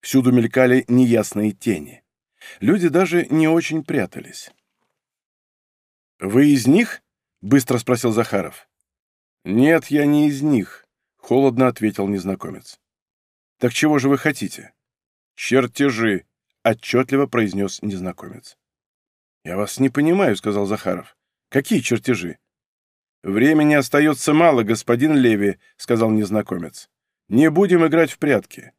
Всюду мелькали неясные тени. Люди даже не очень прятались. «Вы из них?» — быстро спросил Захаров. «Нет, я не из них», — холодно ответил незнакомец. «Так чего же вы хотите?» «Чертежи», — отчетливо произнес незнакомец. «Я вас не понимаю», — сказал Захаров. «Какие чертежи?» «Времени остается мало, господин Леви», — сказал незнакомец. «Не будем играть в прятки.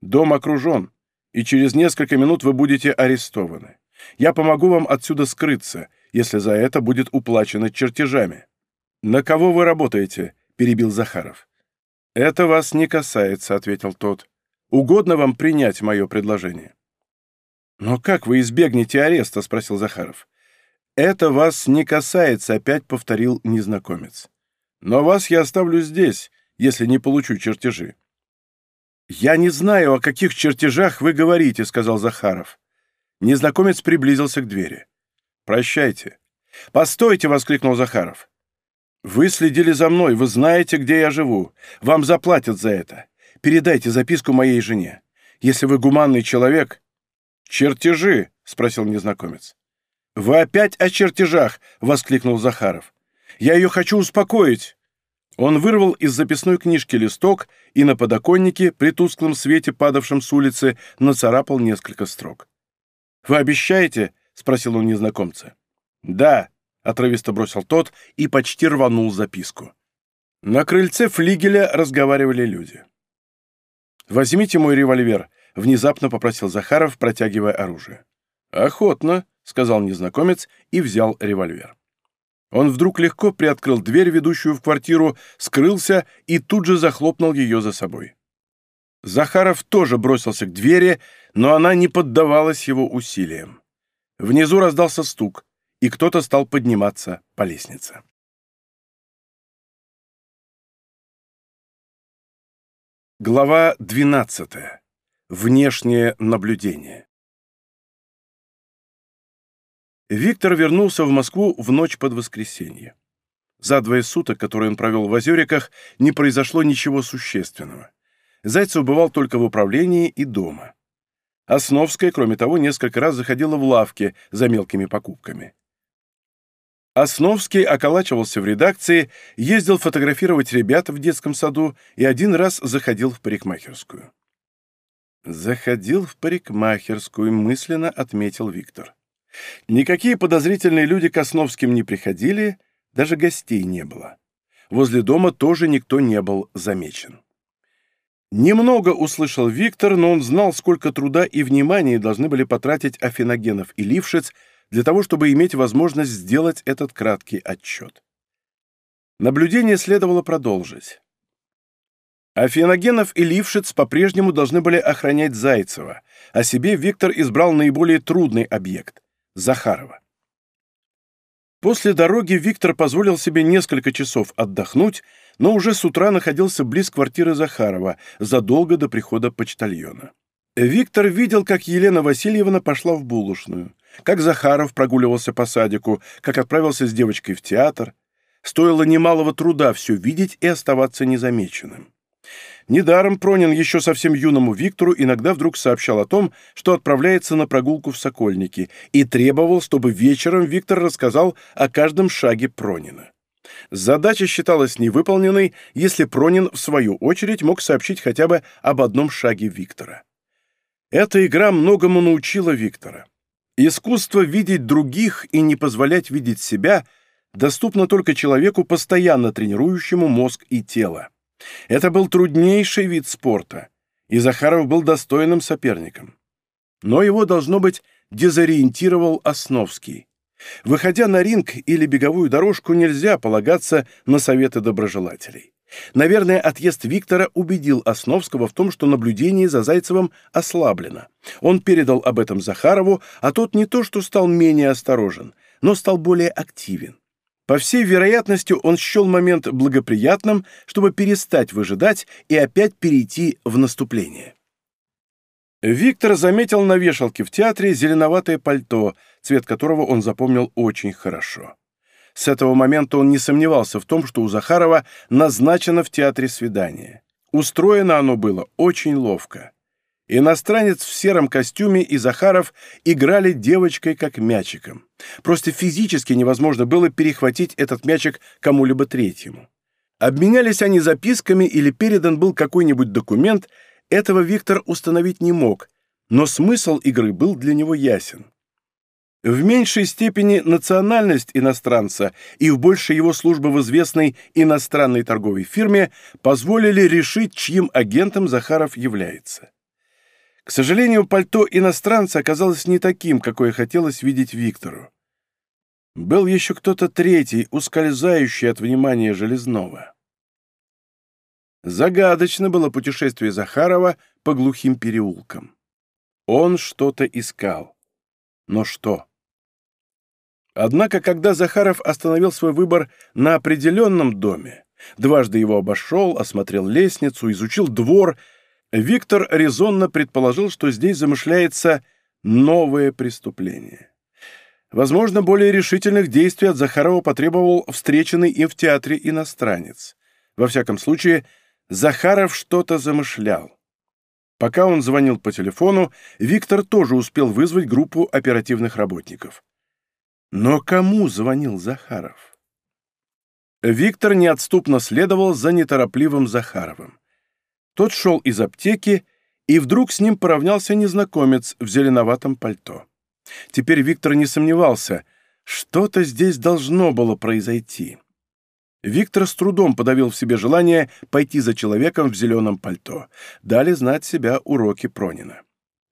Дом окружен, и через несколько минут вы будете арестованы. Я помогу вам отсюда скрыться, если за это будет уплачено чертежами». «На кого вы работаете?» — перебил Захаров. «Это вас не касается», — ответил тот. «Угодно вам принять мое предложение?» «Но как вы избегнете ареста?» — спросил Захаров. «Это вас не касается», — опять повторил незнакомец. «Но вас я оставлю здесь, если не получу чертежи». «Я не знаю, о каких чертежах вы говорите», — сказал Захаров. Незнакомец приблизился к двери. «Прощайте». «Постойте!» — воскликнул Захаров. «Вы следили за мной, вы знаете, где я живу. Вам заплатят за это. Передайте записку моей жене. Если вы гуманный человек...» «Чертежи!» — спросил незнакомец. «Вы опять о чертежах!» — воскликнул Захаров. «Я ее хочу успокоить!» Он вырвал из записной книжки листок и на подоконнике, при тусклом свете, падавшем с улицы, нацарапал несколько строк. «Вы обещаете?» — спросил он незнакомца. «Да», — отрывисто бросил тот и почти рванул записку. На крыльце флигеля разговаривали люди. «Возьмите мой револьвер», — внезапно попросил Захаров, протягивая оружие. «Охотно», — сказал незнакомец и взял револьвер. Он вдруг легко приоткрыл дверь, ведущую в квартиру, скрылся и тут же захлопнул ее за собой. Захаров тоже бросился к двери, но она не поддавалась его усилиям. Внизу раздался стук, и кто-то стал подниматься по лестнице. Глава 12. Внешнее наблюдение. Виктор вернулся в Москву в ночь под воскресенье. За двое суток, которые он провел в Озериках, не произошло ничего существенного. Зайцев бывал только в управлении и дома. Основская, кроме того, несколько раз заходила в лавки за мелкими покупками. Основский околачивался в редакции, ездил фотографировать ребят в детском саду и один раз заходил в парикмахерскую. «Заходил в парикмахерскую», — мысленно отметил Виктор. Никакие подозрительные люди к Основским не приходили, даже гостей не было. Возле дома тоже никто не был замечен. Немного услышал Виктор, но он знал, сколько труда и внимания должны были потратить Афиногенов и Лившиц для того, чтобы иметь возможность сделать этот краткий отчет. Наблюдение следовало продолжить. Афиногенов и Лившиц по-прежнему должны были охранять Зайцева, а себе Виктор избрал наиболее трудный объект Захарова. После дороги Виктор позволил себе несколько часов отдохнуть, но уже с утра находился близ квартиры Захарова, задолго до прихода почтальона. Виктор видел, как Елена Васильевна пошла в булочную, как Захаров прогуливался по садику, как отправился с девочкой в театр. Стоило немалого труда все видеть и оставаться незамеченным. Недаром Пронин еще совсем юному Виктору иногда вдруг сообщал о том, что отправляется на прогулку в Сокольники, и требовал, чтобы вечером Виктор рассказал о каждом шаге Пронина. Задача считалась невыполненной, если Пронин, в свою очередь, мог сообщить хотя бы об одном шаге Виктора. Эта игра многому научила Виктора. Искусство видеть других и не позволять видеть себя доступно только человеку, постоянно тренирующему мозг и тело. Это был труднейший вид спорта, и Захаров был достойным соперником. Но его, должно быть, дезориентировал Основский. Выходя на ринг или беговую дорожку, нельзя полагаться на советы доброжелателей. Наверное, отъезд Виктора убедил Основского в том, что наблюдение за Зайцевым ослаблено. Он передал об этом Захарову, а тот не то что стал менее осторожен, но стал более активен. По всей вероятности, он счел момент благоприятным, чтобы перестать выжидать и опять перейти в наступление. Виктор заметил на вешалке в театре зеленоватое пальто, цвет которого он запомнил очень хорошо. С этого момента он не сомневался в том, что у Захарова назначено в театре свидание. Устроено оно было очень ловко. Иностранец в сером костюме и Захаров играли девочкой как мячиком. Просто физически невозможно было перехватить этот мячик кому-либо третьему. Обменялись они записками или передан был какой-нибудь документ, этого Виктор установить не мог, но смысл игры был для него ясен. В меньшей степени национальность иностранца и в большей его служба в известной иностранной торговой фирме позволили решить, чьим агентом Захаров является. К сожалению, пальто иностранца оказалось не таким, какое хотелось видеть Виктору. Был еще кто-то третий, ускользающий от внимания Железного. Загадочно было путешествие Захарова по глухим переулкам. Он что-то искал. Но что? Однако, когда Захаров остановил свой выбор на определенном доме, дважды его обошел, осмотрел лестницу, изучил двор, Виктор резонно предположил, что здесь замышляется новое преступление. Возможно, более решительных действий от Захарова потребовал встреченный им в театре иностранец. Во всяком случае, Захаров что-то замышлял. Пока он звонил по телефону, Виктор тоже успел вызвать группу оперативных работников. Но кому звонил Захаров? Виктор неотступно следовал за неторопливым Захаровым. Тот шел из аптеки, и вдруг с ним поравнялся незнакомец в зеленоватом пальто. Теперь Виктор не сомневался, что-то здесь должно было произойти. Виктор с трудом подавил в себе желание пойти за человеком в зеленом пальто. Дали знать себя уроки Пронина.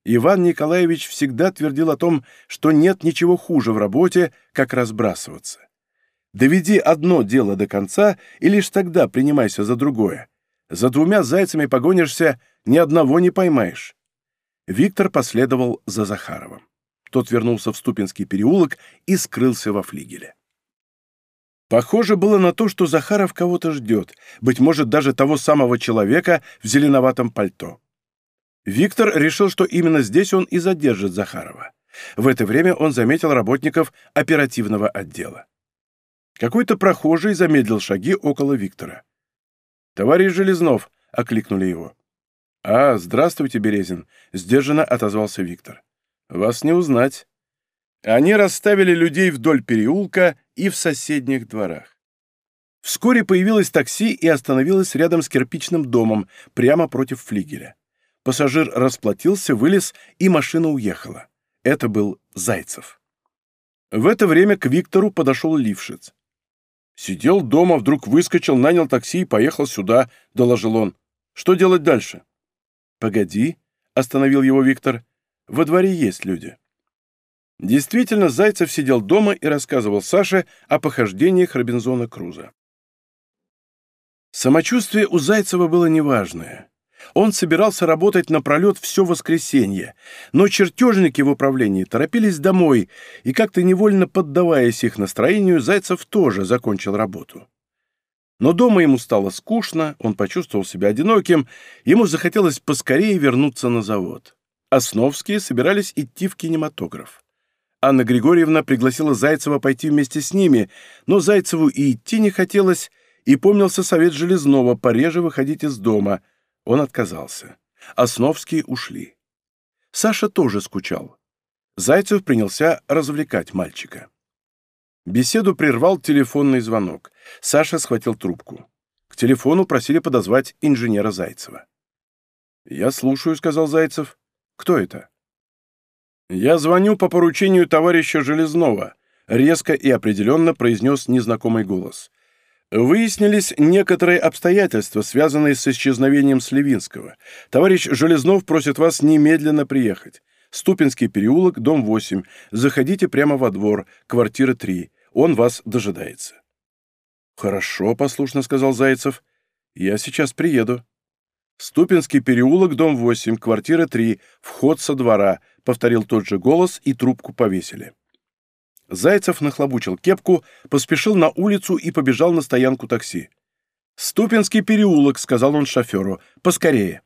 Иван Николаевич всегда твердил о том, что нет ничего хуже в работе, как разбрасываться. Доведи одно дело до конца, и лишь тогда принимайся за другое. За двумя зайцами погонишься, ни одного не поймаешь. Виктор последовал за Захаровым. Тот вернулся в Ступинский переулок и скрылся во флигеле. Похоже было на то, что Захаров кого-то ждет, быть может, даже того самого человека в зеленоватом пальто. Виктор решил, что именно здесь он и задержит Захарова. В это время он заметил работников оперативного отдела. Какой-то прохожий замедлил шаги около Виктора. «Товарищ Железнов!» — окликнули его. «А, здравствуйте, Березин!» — сдержанно отозвался Виктор. «Вас не узнать». Они расставили людей вдоль переулка и в соседних дворах. Вскоре появилось такси и остановилось рядом с кирпичным домом, прямо против флигеля. Пассажир расплатился, вылез, и машина уехала. Это был Зайцев. В это время к Виктору подошел Лившиц. «Сидел дома, вдруг выскочил, нанял такси и поехал сюда», — доложил он. «Что делать дальше?» «Погоди», — остановил его Виктор. «Во дворе есть люди». Действительно, Зайцев сидел дома и рассказывал Саше о похождениях Робинзона Круза. Самочувствие у Зайцева было неважное. Он собирался работать напролет все воскресенье, но чертежники в управлении торопились домой, и как-то невольно поддаваясь их настроению, Зайцев тоже закончил работу. Но дома ему стало скучно, он почувствовал себя одиноким, ему захотелось поскорее вернуться на завод. Основские собирались идти в кинематограф. Анна Григорьевна пригласила Зайцева пойти вместе с ними, но Зайцеву и идти не хотелось, и помнился совет Железного пореже выходить из дома – он отказался. Основские ушли. Саша тоже скучал. Зайцев принялся развлекать мальчика. Беседу прервал телефонный звонок. Саша схватил трубку. К телефону просили подозвать инженера Зайцева. «Я слушаю», — сказал Зайцев. «Кто это?» «Я звоню по поручению товарища Железного», — резко и определенно произнес незнакомый голос. Выяснились некоторые обстоятельства, связанные с исчезновением Сливинского. Товарищ Железнов просит вас немедленно приехать. Ступинский переулок, дом 8. Заходите прямо во двор, квартира 3. Он вас дожидается. «Хорошо», — послушно сказал Зайцев. «Я сейчас приеду». «Ступинский переулок, дом 8, квартира 3, вход со двора», — повторил тот же голос, и трубку повесили. Зайцев нахлобучил кепку, поспешил на улицу и побежал на стоянку такси. «Ступинский переулок», — сказал он шоферу, — «поскорее».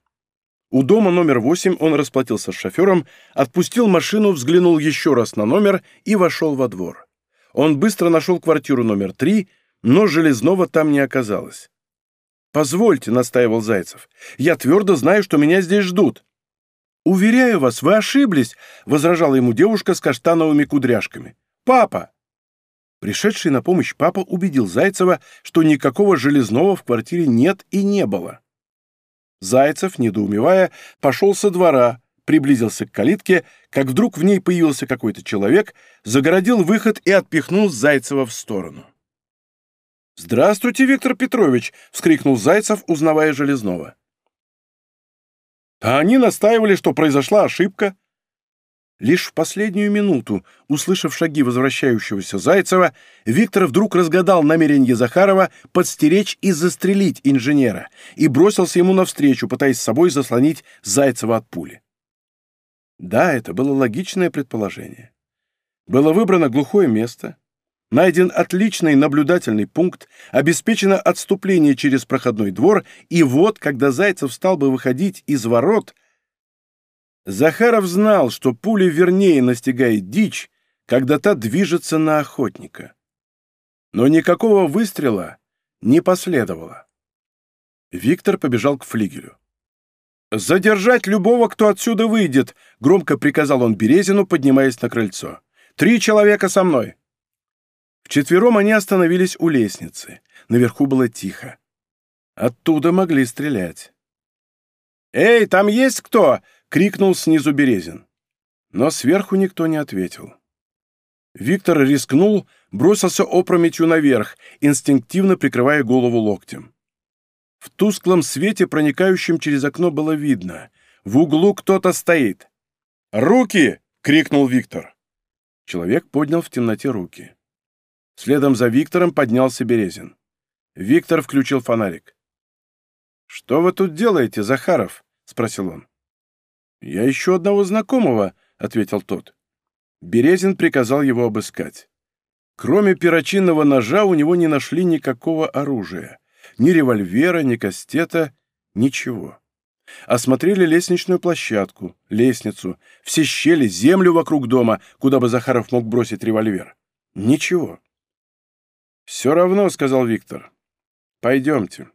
У дома номер восемь он расплатился с шофером, отпустил машину, взглянул еще раз на номер и вошел во двор. Он быстро нашел квартиру номер три, но Железного там не оказалось. «Позвольте», — настаивал Зайцев. «Я твердо знаю, что меня здесь ждут». «Уверяю вас, вы ошиблись», — возражала ему девушка с каштановыми кудряшками. «Папа!» Пришедший на помощь папа убедил Зайцева, что никакого железного в квартире нет и не было. Зайцев, недоумевая, пошел со двора, приблизился к калитке, как вдруг в ней появился какой-то человек, загородил выход и отпихнул Зайцева в сторону. «Здравствуйте, Виктор Петрович!» — вскрикнул Зайцев, узнавая Железного. А они настаивали, что произошла ошибка. Лишь в последнюю минуту, услышав шаги возвращающегося Зайцева, Виктор вдруг разгадал намерение Захарова подстеречь и застрелить инженера и бросился ему навстречу, пытаясь с собой заслонить Зайцева от пули. Да, это было логичное предположение. Было выбрано глухое место, Найден отличный наблюдательный пункт, обеспечено отступление через проходной двор, и вот, когда Зайцев стал бы выходить из ворот, Захаров знал, что пуля вернее настигает дичь, когда та движется на охотника. Но никакого выстрела не последовало. Виктор побежал к флигелю. «Задержать любого, кто отсюда выйдет!» — громко приказал он Березину, поднимаясь на крыльцо. «Три человека со мной!» Вчетвером они остановились у лестницы. Наверху было тихо. Оттуда могли стрелять. «Эй, там есть кто?» — крикнул снизу Березин. Но сверху никто не ответил. Виктор рискнул, бросился опрометью наверх, инстинктивно прикрывая голову локтем. В тусклом свете, проникающем через окно, было видно. В углу кто-то стоит. «Руки!» — крикнул Виктор. Человек поднял в темноте руки. Следом за Виктором поднялся Березин. Виктор включил фонарик. «Что вы тут делаете, Захаров?» — спросил он. «Я ищу одного знакомого», — ответил тот. Березин приказал его обыскать. Кроме перочинного ножа у него не нашли никакого оружия. Ни револьвера, ни кастета, ничего. Осмотрели лестничную площадку, лестницу, все щели, землю вокруг дома, куда бы Захаров мог бросить револьвер. Ничего. «Все равно», — сказал Виктор. «Пойдемте.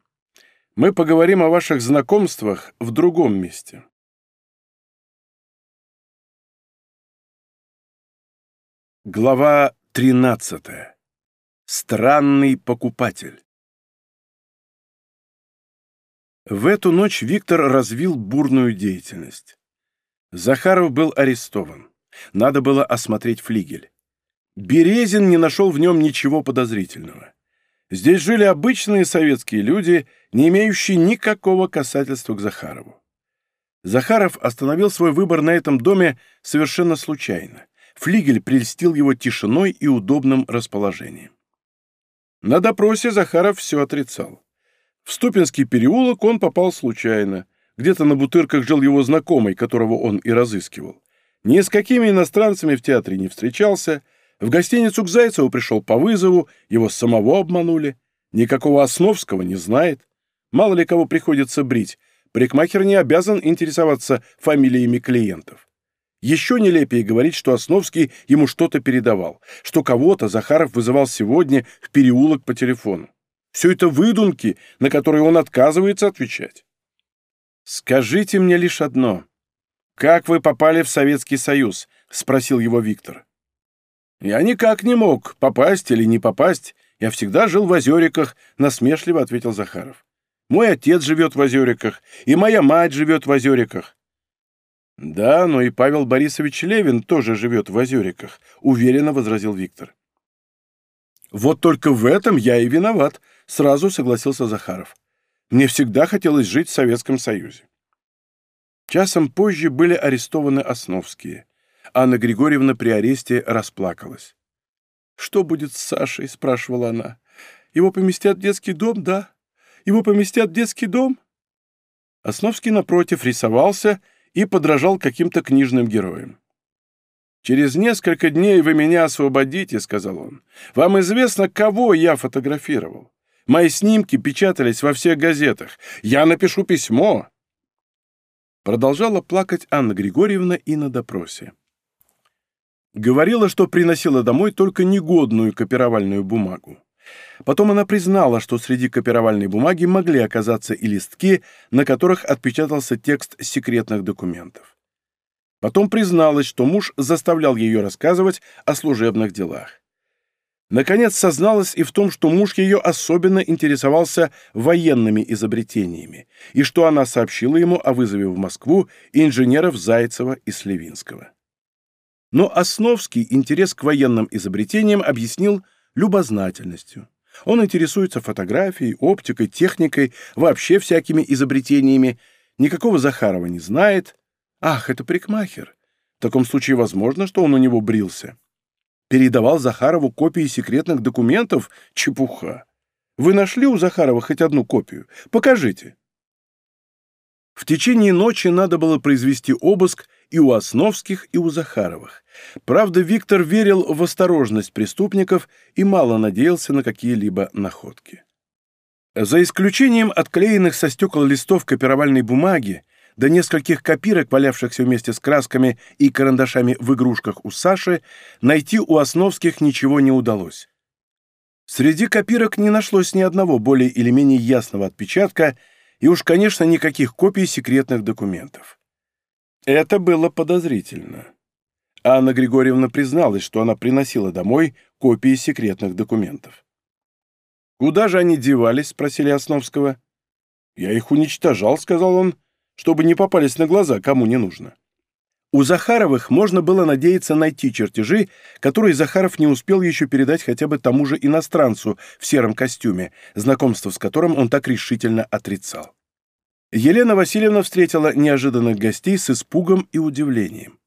Мы поговорим о ваших знакомствах в другом месте». Глава 13. Странный покупатель. В эту ночь Виктор развил бурную деятельность. Захаров был арестован. Надо было осмотреть флигель. Березин не нашел в нем ничего подозрительного. Здесь жили обычные советские люди, не имеющие никакого касательства к Захарову. Захаров остановил свой выбор на этом доме совершенно случайно. Флигель прельстил его тишиной и удобным расположением. На допросе Захаров все отрицал. В Ступинский переулок он попал случайно. Где-то на Бутырках жил его знакомый, которого он и разыскивал. Ни с какими иностранцами в театре не встречался – в гостиницу к Зайцеву пришел по вызову, его самого обманули. Никакого Основского не знает. Мало ли кого приходится брить. Парикмахер не обязан интересоваться фамилиями клиентов. Еще нелепее говорить, что Основский ему что-то передавал, что кого-то Захаров вызывал сегодня в переулок по телефону. Все это выдумки, на которые он отказывается отвечать. «Скажите мне лишь одно. Как вы попали в Советский Союз?» — спросил его Виктор. «Я никак не мог, попасть или не попасть. Я всегда жил в Озериках», — насмешливо ответил Захаров. «Мой отец живет в Озериках, и моя мать живет в Озериках». «Да, но и Павел Борисович Левин тоже живет в Озериках», — уверенно возразил Виктор. «Вот только в этом я и виноват», — сразу согласился Захаров. «Мне всегда хотелось жить в Советском Союзе». Часом позже были арестованы Основские. Анна Григорьевна при аресте расплакалась. «Что будет с Сашей?» — спрашивала она. «Его поместят в детский дом, да? Его поместят в детский дом?» Основский, напротив, рисовался и подражал каким-то книжным героям. «Через несколько дней вы меня освободите», — сказал он. «Вам известно, кого я фотографировал? Мои снимки печатались во всех газетах. Я напишу письмо». Продолжала плакать Анна Григорьевна и на допросе. Говорила, что приносила домой только негодную копировальную бумагу. Потом она признала, что среди копировальной бумаги могли оказаться и листки, на которых отпечатался текст секретных документов. Потом призналась, что муж заставлял ее рассказывать о служебных делах. Наконец созналась и в том, что муж ее особенно интересовался военными изобретениями, и что она сообщила ему о вызове в Москву инженеров Зайцева и Сливинского. Но Основский интерес к военным изобретениям объяснил любознательностью. Он интересуется фотографией, оптикой, техникой, вообще всякими изобретениями, никакого Захарова не знает. Ах, это парикмахер. В таком случае возможно, что он у него брился. Передавал Захарову копии секретных документов? Чепуха. Вы нашли у Захарова хоть одну копию? Покажите. В течение ночи надо было произвести обыск и у Основских, и у Захаровых. Правда, Виктор верил в осторожность преступников и мало надеялся на какие-либо находки. За исключением отклеенных со стекол листов копировальной бумаги, до нескольких копирок, валявшихся вместе с красками и карандашами в игрушках у Саши, найти у Основских ничего не удалось. Среди копирок не нашлось ни одного более или менее ясного отпечатка и уж, конечно, никаких копий секретных документов. Это было подозрительно. Анна Григорьевна призналась, что она приносила домой копии секретных документов. «Куда же они девались?» — спросили Основского. «Я их уничтожал», — сказал он чтобы не попались на глаза, кому не нужно. У Захаровых можно было надеяться найти чертежи, которые Захаров не успел еще передать хотя бы тому же иностранцу в сером костюме, знакомство с которым он так решительно отрицал. Елена Васильевна встретила неожиданных гостей с испугом и удивлением.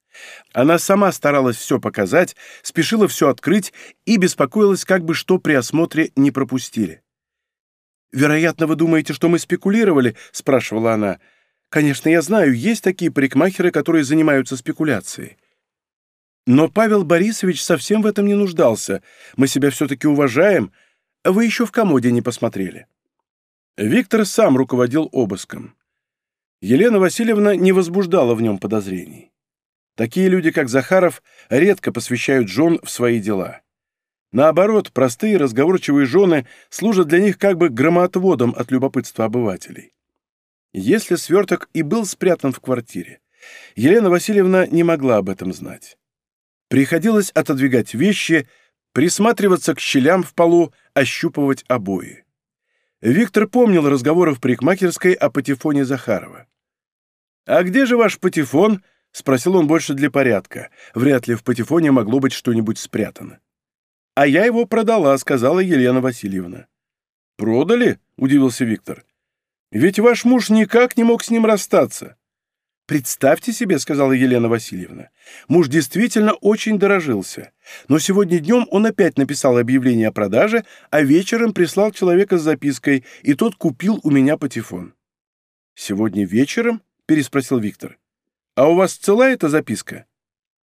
Она сама старалась все показать, спешила все открыть и беспокоилась, как бы что при осмотре не пропустили. «Вероятно, вы думаете, что мы спекулировали?» — спрашивала она. Конечно, я знаю, есть такие парикмахеры, которые занимаются спекуляцией. Но Павел Борисович совсем в этом не нуждался. Мы себя все-таки уважаем. Вы еще в комоде не посмотрели. Виктор сам руководил обыском. Елена Васильевна не возбуждала в нем подозрений. Такие люди, как Захаров, редко посвящают жен в свои дела. Наоборот, простые разговорчивые жены служат для них как бы громоотводом от любопытства обывателей. Если сверток и был спрятан в квартире, Елена Васильевна не могла об этом знать. Приходилось отодвигать вещи, присматриваться к щелям в полу, ощупывать обои. Виктор помнил разговоры в парикмахерской о патефоне Захарова. «А где же ваш патефон?» — спросил он больше для порядка. Вряд ли в патефоне могло быть что-нибудь спрятано. «А я его продала», — сказала Елена Васильевна. «Продали?» — удивился Виктор. Ведь ваш муж никак не мог с ним расстаться. «Представьте себе», — сказала Елена Васильевна, — «муж действительно очень дорожился. Но сегодня днем он опять написал объявление о продаже, а вечером прислал человека с запиской, и тот купил у меня патефон». «Сегодня вечером?» — переспросил Виктор. «А у вас цела эта записка?»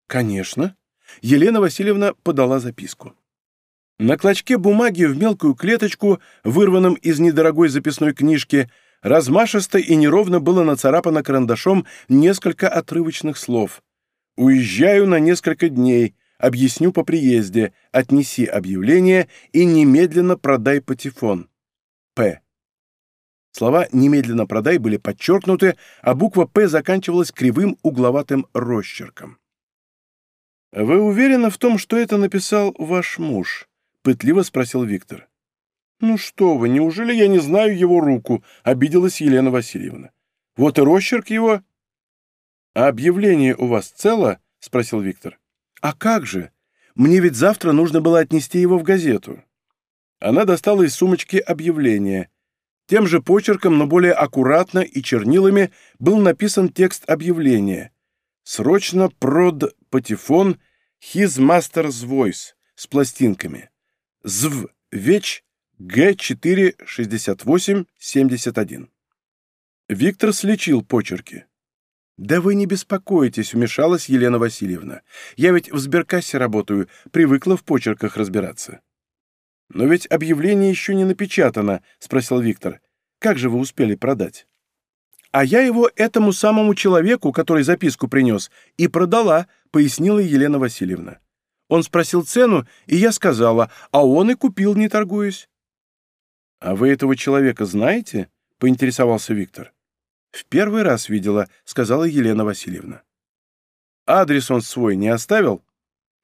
«Конечно». Елена Васильевна подала записку. На клочке бумаги в мелкую клеточку, вырванном из недорогой записной книжки, — Размашисто и неровно было нацарапано карандашом несколько отрывочных слов. «Уезжаю на несколько дней. Объясню по приезде. Отнеси объявление и немедленно продай патефон. П». Слова «немедленно продай» были подчеркнуты, а буква «П» заканчивалась кривым угловатым росчерком. «Вы уверены в том, что это написал ваш муж?» — пытливо спросил Виктор. «Ну что вы, неужели я не знаю его руку?» — обиделась Елена Васильевна. «Вот и росчерк его». «А объявление у вас цело?» — спросил Виктор. «А как же? Мне ведь завтра нужно было отнести его в газету». Она достала из сумочки объявление. Тем же почерком, но более аккуратно и чернилами был написан текст объявления. «Срочно прод патефон His Master's Voice» с пластинками. «Зв. Веч Г46871. Виктор слечил почерки. «Да вы не беспокойтесь», — вмешалась Елена Васильевна. «Я ведь в сберкассе работаю, привыкла в почерках разбираться». «Но ведь объявление еще не напечатано», — спросил Виктор. «Как же вы успели продать?» «А я его этому самому человеку, который записку принес, и продала», — пояснила Елена Васильевна. Он спросил цену, и я сказала, а он и купил, не торгуясь. «А вы этого человека знаете?» — поинтересовался Виктор. «В первый раз видела», — сказала Елена Васильевна. «Адрес он свой не оставил?»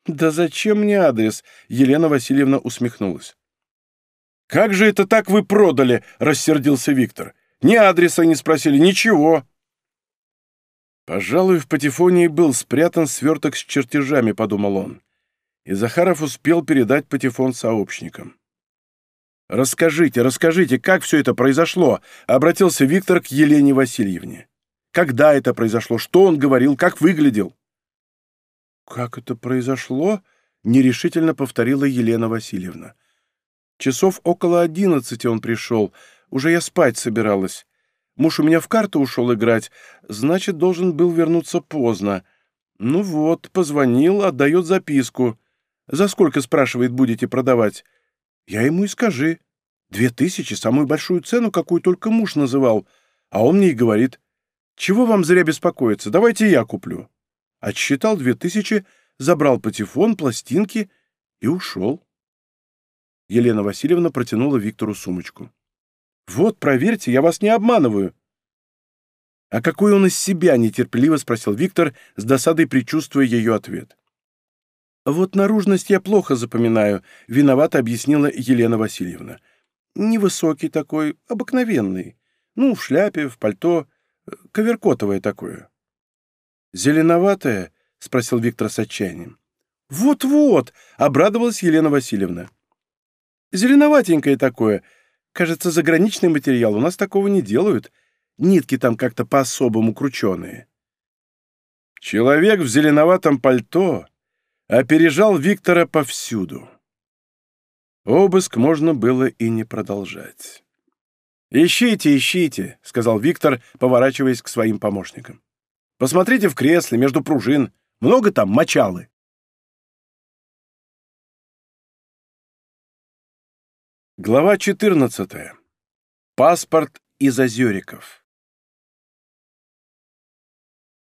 «Да зачем мне адрес?» — Елена Васильевна усмехнулась. «Как же это так вы продали?» — рассердился Виктор. «Ни адреса не спросили, ничего». «Пожалуй, в патефонии был спрятан сверток с чертежами», — подумал он. И Захаров успел передать патефон сообщникам. «Расскажите, расскажите, как все это произошло?» — обратился Виктор к Елене Васильевне. «Когда это произошло? Что он говорил? Как выглядел?» «Как это произошло?» — нерешительно повторила Елена Васильевна. Часов около одиннадцати он пришел. Уже я спать собиралась. Муж у меня в карту ушел играть, значит, должен был вернуться поздно. Ну вот, позвонил, отдает записку. За сколько, спрашивает, будете продавать? Я ему и скажи. Две тысячи, самую большую цену, какую только муж называл. А он мне и говорит, чего вам зря беспокоиться, давайте я куплю. Отсчитал две тысячи, забрал патефон, пластинки и ушел. Елена Васильевна протянула Виктору сумочку. «Вот, проверьте, я вас не обманываю». «А какой он из себя?» — нетерпеливо спросил Виктор, с досадой предчувствуя ее ответ. «Вот наружность я плохо запоминаю», — виновато объяснила Елена Васильевна. «Невысокий такой, обыкновенный. Ну, в шляпе, в пальто, коверкотовое такое». «Зеленоватое?» — спросил Виктор с отчаянием. «Вот-вот!» — обрадовалась Елена Васильевна. Зеленоватенькое такое. Кажется, заграничный материал. У нас такого не делают. Нитки там как-то по-особому крученые. Человек в зеленоватом пальто опережал Виктора повсюду. Обыск можно было и не продолжать. «Ищите, ищите», — сказал Виктор, поворачиваясь к своим помощникам. «Посмотрите в кресле, между пружин. Много там мочалы». Глава 14. Паспорт из Озериков.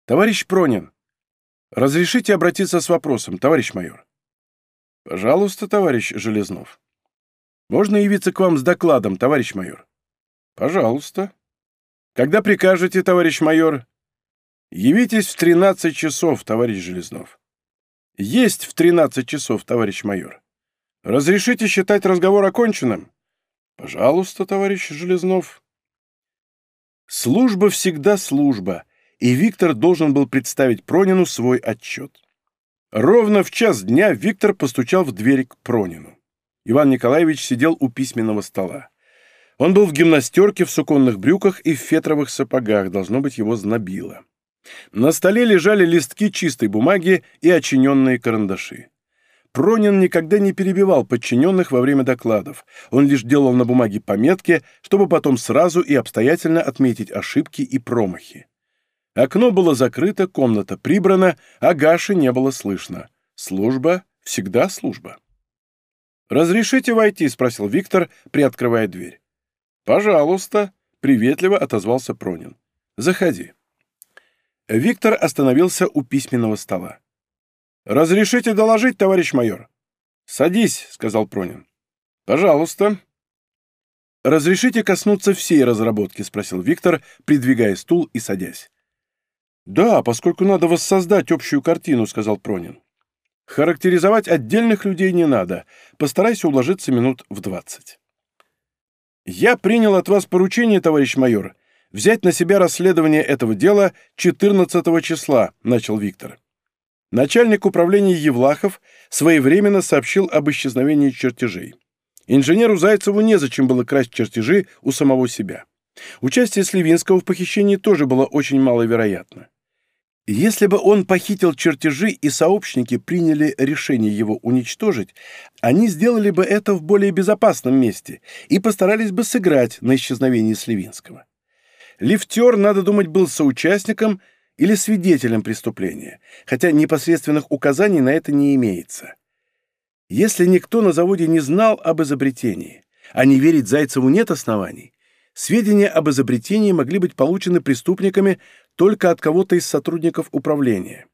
Товарищ Пронин, разрешите обратиться с вопросом, товарищ майор? Пожалуйста, товарищ Железнов. Можно явиться к вам с докладом, товарищ майор? Пожалуйста. Когда прикажете, товарищ майор? Явитесь в 13 часов, товарищ Железнов. Есть в 13 часов, товарищ майор. Разрешите считать разговор оконченным? Пожалуйста, товарищ Железнов. Служба всегда служба, и Виктор должен был представить Пронину свой отчет. Ровно в час дня Виктор постучал в дверь к Пронину. Иван Николаевич сидел у письменного стола. Он был в гимнастерке, в суконных брюках и в фетровых сапогах, должно быть, его знобило. На столе лежали листки чистой бумаги и очиненные карандаши. Пронин никогда не перебивал подчиненных во время докладов. Он лишь делал на бумаге пометки, чтобы потом сразу и обстоятельно отметить ошибки и промахи. Окно было закрыто, комната прибрана, а Гаши не было слышно. Служба всегда служба. «Разрешите войти?» — спросил Виктор, приоткрывая дверь. «Пожалуйста», — приветливо отозвался Пронин. «Заходи». Виктор остановился у письменного стола. «Разрешите доложить, товарищ майор?» «Садись», — сказал Пронин. «Пожалуйста». «Разрешите коснуться всей разработки?» — спросил Виктор, придвигая стул и садясь. «Да, поскольку надо воссоздать общую картину», — сказал Пронин. «Характеризовать отдельных людей не надо. Постарайся уложиться минут в двадцать». «Я принял от вас поручение, товарищ майор, взять на себя расследование этого дела 14 числа», — начал Виктор. Начальник управления Евлахов своевременно сообщил об исчезновении чертежей. Инженеру Зайцеву незачем было красть чертежи у самого себя. Участие Сливинского в похищении тоже было очень маловероятно. Если бы он похитил чертежи и сообщники приняли решение его уничтожить, они сделали бы это в более безопасном месте и постарались бы сыграть на исчезновении Сливинского. Лифтер, надо думать, был соучастником или свидетелем преступления, хотя непосредственных указаний на это не имеется. Если никто на заводе не знал об изобретении, а не верить Зайцеву нет оснований, сведения об изобретении могли быть получены преступниками только от кого-то из сотрудников управления.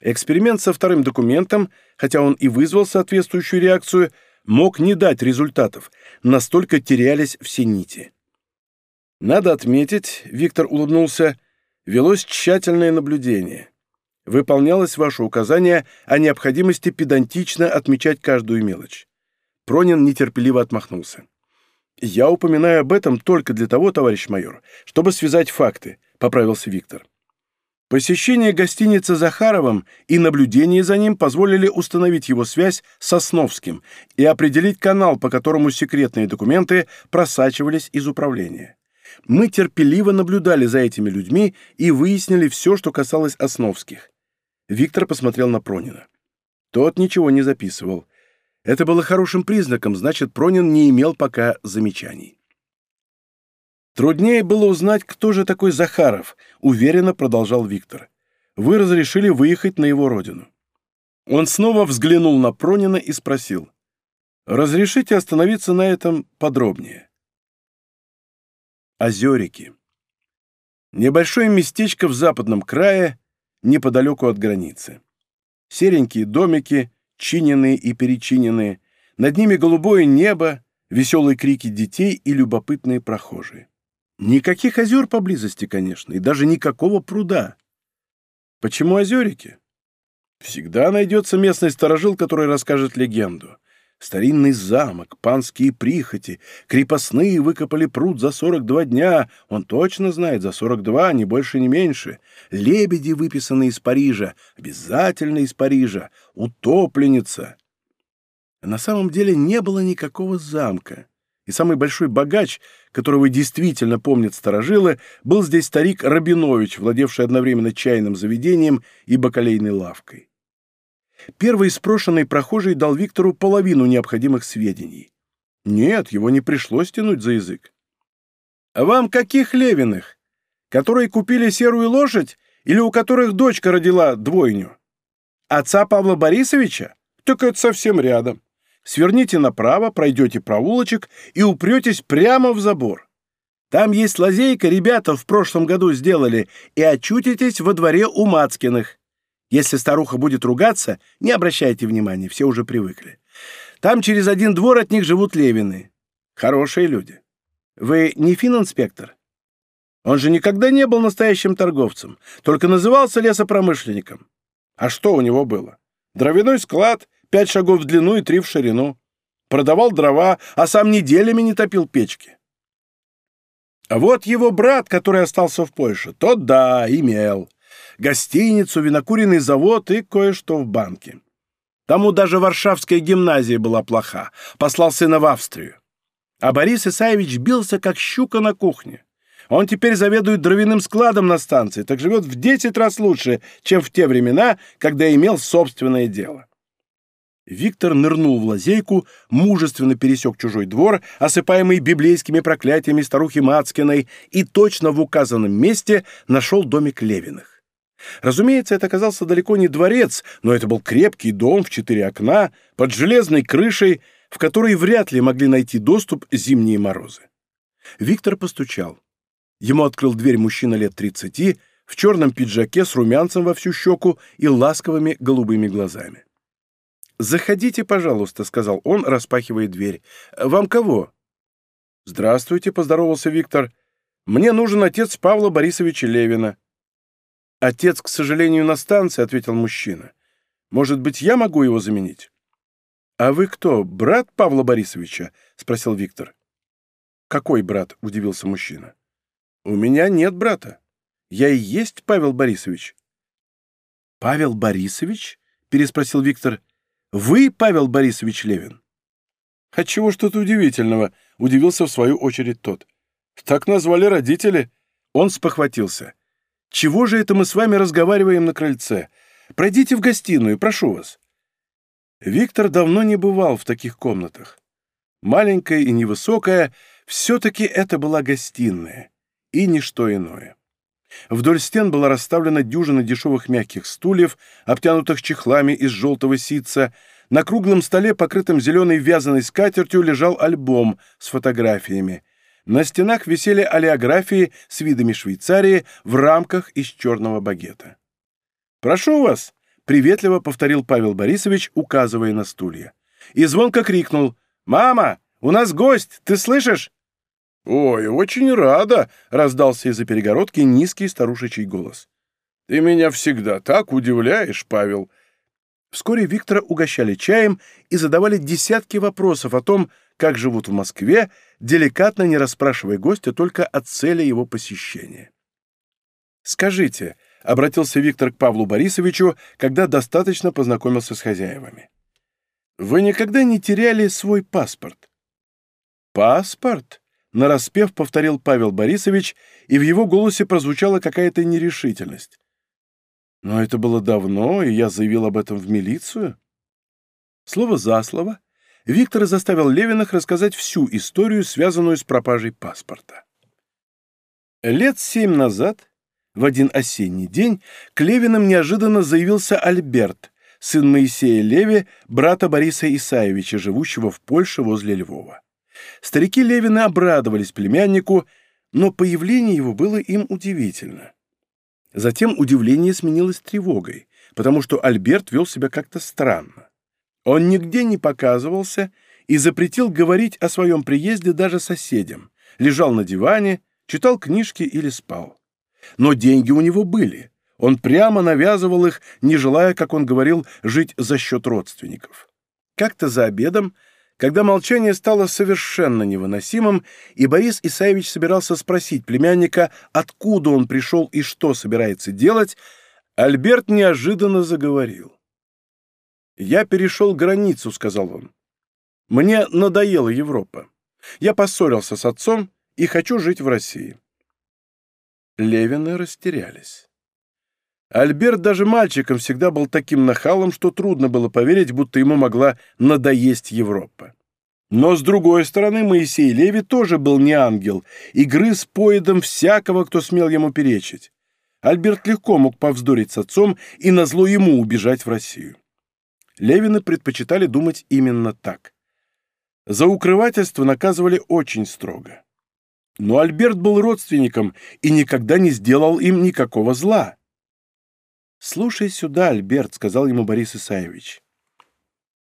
Эксперимент со вторым документом, хотя он и вызвал соответствующую реакцию, мог не дать результатов, настолько терялись все нити. Надо отметить, Виктор улыбнулся, велось тщательное наблюдение. Выполнялось ваше указание о необходимости педантично отмечать каждую мелочь. Пронин нетерпеливо отмахнулся. «Я упоминаю об этом только для того, товарищ майор, чтобы связать факты», — поправился Виктор. Посещение гостиницы Захаровым и наблюдение за ним позволили установить его связь с Основским и определить канал, по которому секретные документы просачивались из управления. Мы терпеливо наблюдали за этими людьми и выяснили все, что касалось Основских. Виктор посмотрел на Пронина. Тот ничего не записывал. Это было хорошим признаком, значит, Пронин не имел пока замечаний. Труднее было узнать, кто же такой Захаров, уверенно продолжал Виктор. Вы разрешили выехать на его родину. Он снова взглянул на Пронина и спросил. «Разрешите остановиться на этом подробнее?» Озерики. Небольшое местечко в западном крае, неподалеку от границы. Серенькие домики, чиненные и перечиненные, над ними голубое небо, веселые крики детей и любопытные прохожие. Никаких озер поблизости, конечно, и даже никакого пруда. Почему озерики? Всегда найдется местный сторожил, который расскажет легенду. Старинный замок, панские прихоти, крепостные выкопали пруд за 42 дня. Он точно знает, за 42, ни больше, ни меньше. Лебеди, выписанные из Парижа, обязательно из Парижа. Утопленница. На самом деле не было никакого замка. И самый большой богач, которого действительно помнят старожилы, был здесь старик Рабинович, владевший одновременно чайным заведением и бакалейной лавкой. Первый спрошенный прохожий дал Виктору половину необходимых сведений. Нет, его не пришлось тянуть за язык. «А вам каких Левиных? Которые купили серую лошадь или у которых дочка родила двойню? Отца Павла Борисовича? Так это совсем рядом. Сверните направо, пройдете проулочек и упретесь прямо в забор. Там есть лазейка, ребята в прошлом году сделали, и очутитесь во дворе у Мацкиных. Если старуха будет ругаться, не обращайте внимания, все уже привыкли. Там через один двор от них живут Левины. Хорошие люди. Вы не фининспектор? Он же никогда не был настоящим торговцем, только назывался лесопромышленником. А что у него было? Дровяной склад, пять шагов в длину и три в ширину. Продавал дрова, а сам неделями не топил печки. А вот его брат, который остался в Польше, тот, да, имел гостиницу, винокуренный завод и кое-что в банке. Тому даже Варшавская гимназия была плоха, послал сына в Австрию. А Борис Исаевич бился, как щука на кухне. Он теперь заведует дровяным складом на станции, так живет в десять раз лучше, чем в те времена, когда имел собственное дело. Виктор нырнул в лазейку, мужественно пересек чужой двор, осыпаемый библейскими проклятиями старухи Мацкиной, и точно в указанном месте нашел домик Левиных. Разумеется, это оказался далеко не дворец, но это был крепкий дом в четыре окна, под железной крышей, в которой вряд ли могли найти доступ зимние морозы. Виктор постучал. Ему открыл дверь мужчина лет тридцати, в черном пиджаке с румянцем во всю щеку и ласковыми голубыми глазами. «Заходите, пожалуйста», — сказал он, распахивая дверь. «Вам кого?» «Здравствуйте», — поздоровался Виктор. «Мне нужен отец Павла Борисовича Левина». «Отец, к сожалению, на станции», — ответил мужчина. «Может быть, я могу его заменить?» «А вы кто, брат Павла Борисовича?» — спросил Виктор. «Какой брат?» — удивился мужчина. «У меня нет брата. Я и есть Павел Борисович». «Павел Борисович?» — переспросил Виктор. «Вы Павел Борисович Левин?» «А чего ж тут удивительного?» — удивился в свою очередь тот. «Так назвали родители». Он спохватился. Чего же это мы с вами разговариваем на крыльце? Пройдите в гостиную, прошу вас». Виктор давно не бывал в таких комнатах. Маленькая и невысокая, все-таки это была гостиная, и ничто иное. Вдоль стен была расставлена дюжина дешевых мягких стульев, обтянутых чехлами из желтого ситца. На круглом столе, покрытом зеленой вязаной скатертью, лежал альбом с фотографиями. На стенах висели олеографии с видами Швейцарии в рамках из черного багета. «Прошу вас, приветливо повторил Павел Борисович, указывая на стулья. И звонко крикнул «Мама, у нас гость, ты слышишь?» «Ой, очень рада!» — раздался из-за перегородки низкий старушечий голос. «Ты меня всегда так удивляешь, Павел!» Вскоре Виктора угощали чаем и задавали десятки вопросов о том, как живут в Москве, деликатно не расспрашивая гостя только о цели его посещения. «Скажите», — обратился Виктор к Павлу Борисовичу, когда достаточно познакомился с хозяевами, «вы никогда не теряли свой паспорт?» «Паспорт?» — нараспев повторил Павел Борисович, и в его голосе прозвучала какая-то нерешительность. Но это было давно, и я заявил об этом в милицию. Слово за слово Виктор заставил Левинах рассказать всю историю, связанную с пропажей паспорта. Лет семь назад, в один осенний день, к Левинам неожиданно заявился Альберт, сын Моисея Леви, брата Бориса Исаевича, живущего в Польше возле Львова. Старики Левины обрадовались племяннику, но появление его было им удивительно. Затем удивление сменилось тревогой, потому что Альберт вел себя как-то странно. Он нигде не показывался и запретил говорить о своем приезде даже соседям, лежал на диване, читал книжки или спал. Но деньги у него были. Он прямо навязывал их, не желая, как он говорил, жить за счет родственников. Как-то за обедом когда молчание стало совершенно невыносимым, и Борис Исаевич собирался спросить племянника, откуда он пришел и что собирается делать, Альберт неожиданно заговорил. «Я перешел границу», — сказал он. «Мне надоела Европа. Я поссорился с отцом и хочу жить в России». Левины растерялись. Альберт даже мальчиком всегда был таким нахалом, что трудно было поверить, будто ему могла надоесть Европа. Но, с другой стороны, Моисей Леви тоже был не ангел и грыз поедом всякого, кто смел ему перечить. Альберт легко мог повздорить с отцом и назло ему убежать в Россию. Левины предпочитали думать именно так. За укрывательство наказывали очень строго. Но Альберт был родственником и никогда не сделал им никакого зла. «Слушай сюда, Альберт», — сказал ему Борис Исаевич.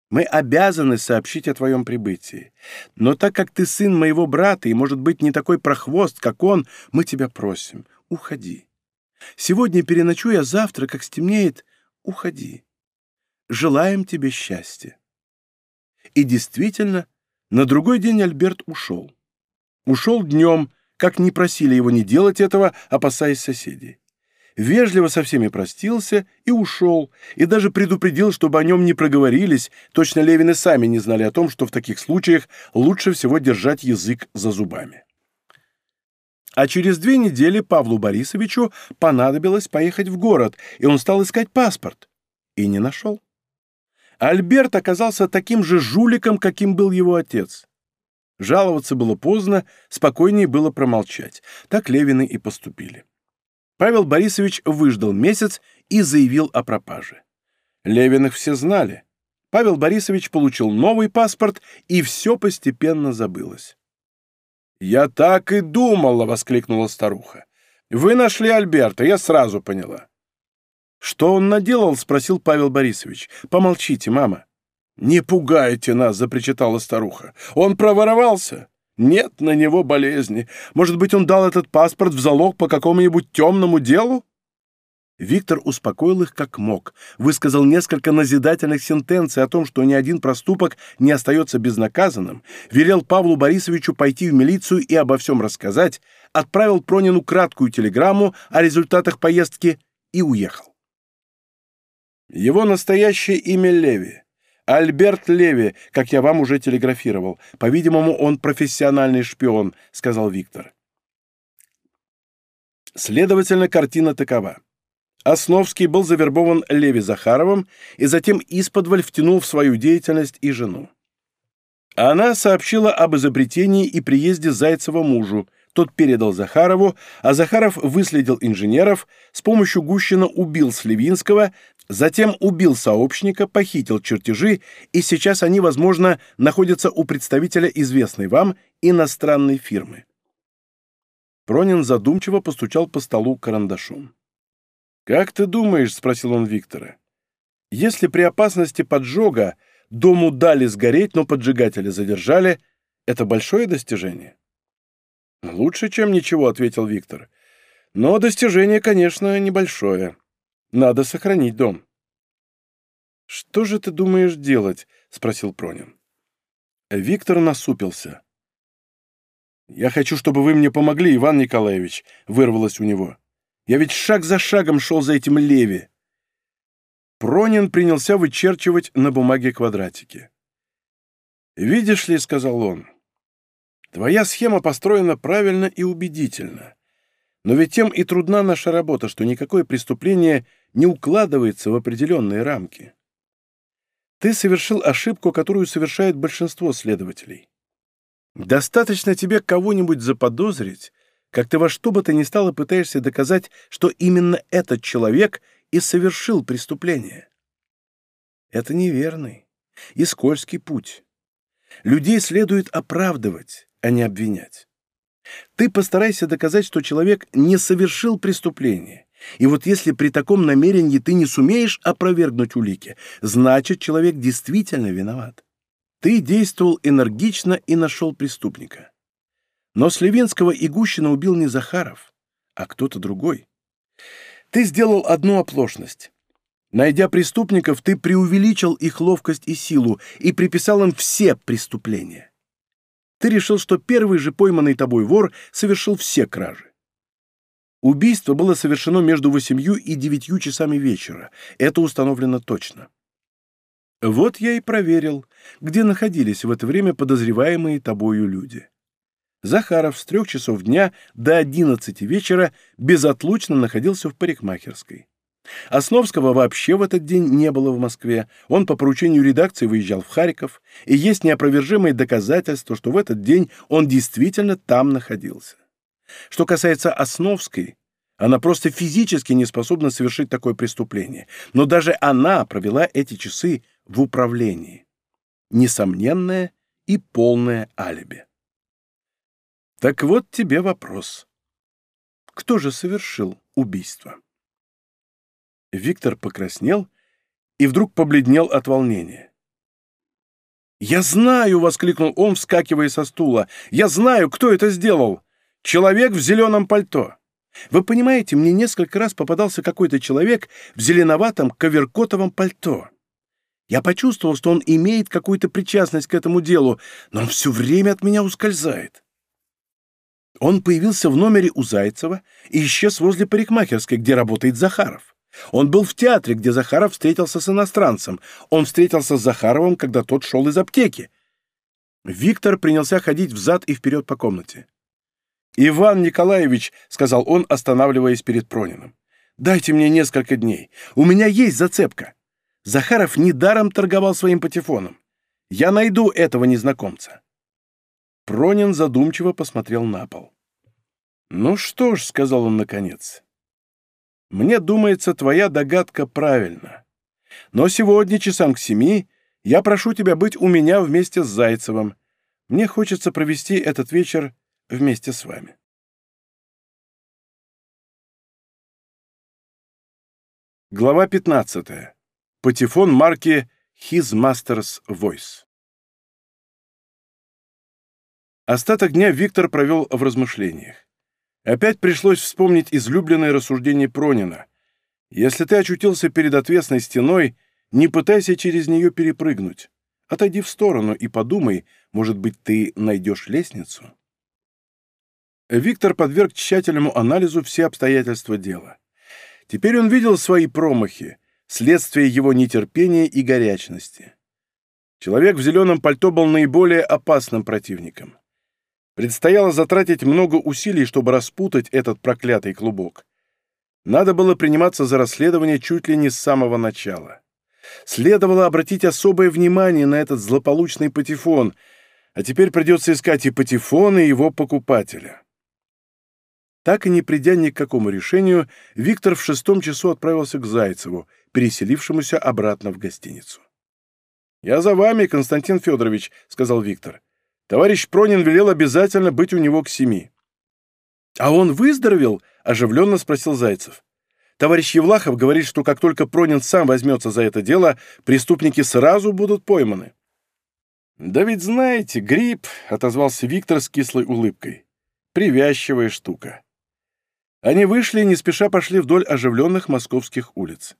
«Мы обязаны сообщить о твоем прибытии. Но так как ты сын моего брата и, может быть, не такой прохвост, как он, мы тебя просим, уходи. Сегодня переночуй, а завтра, как стемнеет, уходи. Желаем тебе счастья». И действительно, на другой день Альберт ушел. Ушел днем, как не просили его не делать этого, опасаясь соседей вежливо со всеми простился и ушел, и даже предупредил, чтобы о нем не проговорились, точно Левины сами не знали о том, что в таких случаях лучше всего держать язык за зубами. А через две недели Павлу Борисовичу понадобилось поехать в город, и он стал искать паспорт. И не нашел. Альберт оказался таким же жуликом, каким был его отец. Жаловаться было поздно, спокойнее было промолчать. Так Левины и поступили. Павел Борисович выждал месяц и заявил о пропаже. Левиных все знали. Павел Борисович получил новый паспорт, и все постепенно забылось. «Я так и думала!» — воскликнула старуха. «Вы нашли Альберта, я сразу поняла». «Что он наделал?» — спросил Павел Борисович. «Помолчите, мама». «Не пугайте нас!» — запричитала старуха. «Он проворовался!» Нет на него болезни. Может быть, он дал этот паспорт в залог по какому-нибудь темному делу? Виктор успокоил их как мог, высказал несколько назидательных сентенций о том, что ни один проступок не остается безнаказанным, велел Павлу Борисовичу пойти в милицию и обо всем рассказать, отправил Пронину краткую телеграмму о результатах поездки и уехал. Его настоящее имя Леви. «Альберт Леви, как я вам уже телеграфировал. По-видимому, он профессиональный шпион», — сказал Виктор. Следовательно, картина такова. Основский был завербован Леви Захаровым и затем исподволь втянул в свою деятельность и жену. Она сообщила об изобретении и приезде Зайцева мужу, тот передал Захарову, а Захаров выследил инженеров, с помощью Гущина убил Сливинского, затем убил сообщника, похитил чертежи, и сейчас они, возможно, находятся у представителя известной вам иностранной фирмы. Пронин задумчиво постучал по столу карандашом. «Как ты думаешь?» — спросил он Виктора. Если при опасности поджога дому дали сгореть, но поджигателя задержали, это большое достижение? «Лучше, чем ничего», — ответил Виктор. «Но достижение, конечно, небольшое. Надо сохранить дом». «Что же ты думаешь делать?» — спросил Пронин. Виктор насупился. «Я хочу, чтобы вы мне помогли, Иван Николаевич», — вырвалось у него. «Я ведь шаг за шагом шел за этим Леви». Пронин принялся вычерчивать на бумаге квадратики. «Видишь ли», — сказал он, — «твоя схема построена правильно и убедительно. Но ведь тем и трудна наша работа, что никакое преступление не укладывается в определенные рамки. Ты совершил ошибку, которую совершает большинство следователей. Достаточно тебе кого-нибудь заподозрить, как ты во что бы то ни стало пытаешься доказать, что именно этот человек и совершил преступление. Это неверный и скользкий путь. Людей следует оправдывать, а не обвинять. Ты постарайся доказать, что человек не совершил преступление, и вот если при таком намерении ты не сумеешь опровергнуть улики, значит, человек действительно виноват. Ты действовал энергично и нашел преступника. Но Сливинского и Гущина убил не Захаров, а кто-то другой. Ты сделал одну оплошность. Найдя преступников, ты преувеличил их ловкость и силу и приписал им все преступления. Ты решил, что первый же пойманный тобой вор совершил все кражи. Убийство было совершено между восемью и девятью часами вечера. Это установлено точно. Вот я и проверил, где находились в это время подозреваемые тобою люди. Захаров с трех часов дня до одиннадцати вечера безотлучно находился в парикмахерской. Основского вообще в этот день не было в Москве. Он по поручению редакции выезжал в Харьков, и есть неопровержимые доказательства, что в этот день он действительно там находился. Что касается Основской, она просто физически не способна совершить такое преступление. Но даже она провела эти часы в управлении. Несомненное и полное алиби. Так вот тебе вопрос. Кто же совершил убийство? Виктор покраснел и вдруг побледнел от волнения. «Я знаю!» — воскликнул он, вскакивая со стула. «Я знаю, кто это сделал! Человек в зеленом пальто. Вы понимаете, мне несколько раз попадался какой-то человек в зеленоватом коверкотовом пальто. Я почувствовал, что он имеет какую-то причастность к этому делу, но он все время от меня ускользает. Он появился в номере у Зайцева и исчез возле парикмахерской, где работает Захаров. Он был в театре, где Захаров встретился с иностранцем. Он встретился с Захаровым, когда тот шел из аптеки. Виктор принялся ходить взад и вперед по комнате. «Иван Николаевич», — сказал он, останавливаясь перед Прониным, — «дайте мне несколько дней. У меня есть зацепка. Захаров недаром торговал своим патефоном. Я найду этого незнакомца». Пронин задумчиво посмотрел на пол. «Ну что ж», — сказал он наконец, — «мне думается, твоя догадка правильна. Но сегодня часам к семи я прошу тебя быть у меня вместе с Зайцевым. Мне хочется провести этот вечер вместе с вами. Глава 15. Патефон марки His Master's Voice. Остаток дня Виктор провел в размышлениях. Опять пришлось вспомнить излюбленное рассуждение Пронина. Если ты очутился перед отвесной стеной, не пытайся через нее перепрыгнуть. Отойди в сторону и подумай, может быть, ты найдешь лестницу. Виктор подверг тщательному анализу все обстоятельства дела. Теперь он видел свои промахи, следствие его нетерпения и горячности. Человек в зеленом пальто был наиболее опасным противником. Предстояло затратить много усилий, чтобы распутать этот проклятый клубок. Надо было приниматься за расследование чуть ли не с самого начала. Следовало обратить особое внимание на этот злополучный патефон, а теперь придется искать и патефон, и его покупателя. Так и не придя ни к какому решению, Виктор в шестом часу отправился к Зайцеву, переселившемуся обратно в гостиницу. «Я за вами, Константин Федорович», — сказал Виктор. «Товарищ Пронин велел обязательно быть у него к семи». «А он выздоровел?» — оживленно спросил Зайцев. Товарищ Евлахов говорит, что как только Пронин сам возьмется за это дело, преступники сразу будут пойманы. «Да ведь знаете, грипп», — отозвался Виктор с кислой улыбкой. «Привязчивая штука». Они вышли и не спеша пошли вдоль оживленных московских улиц.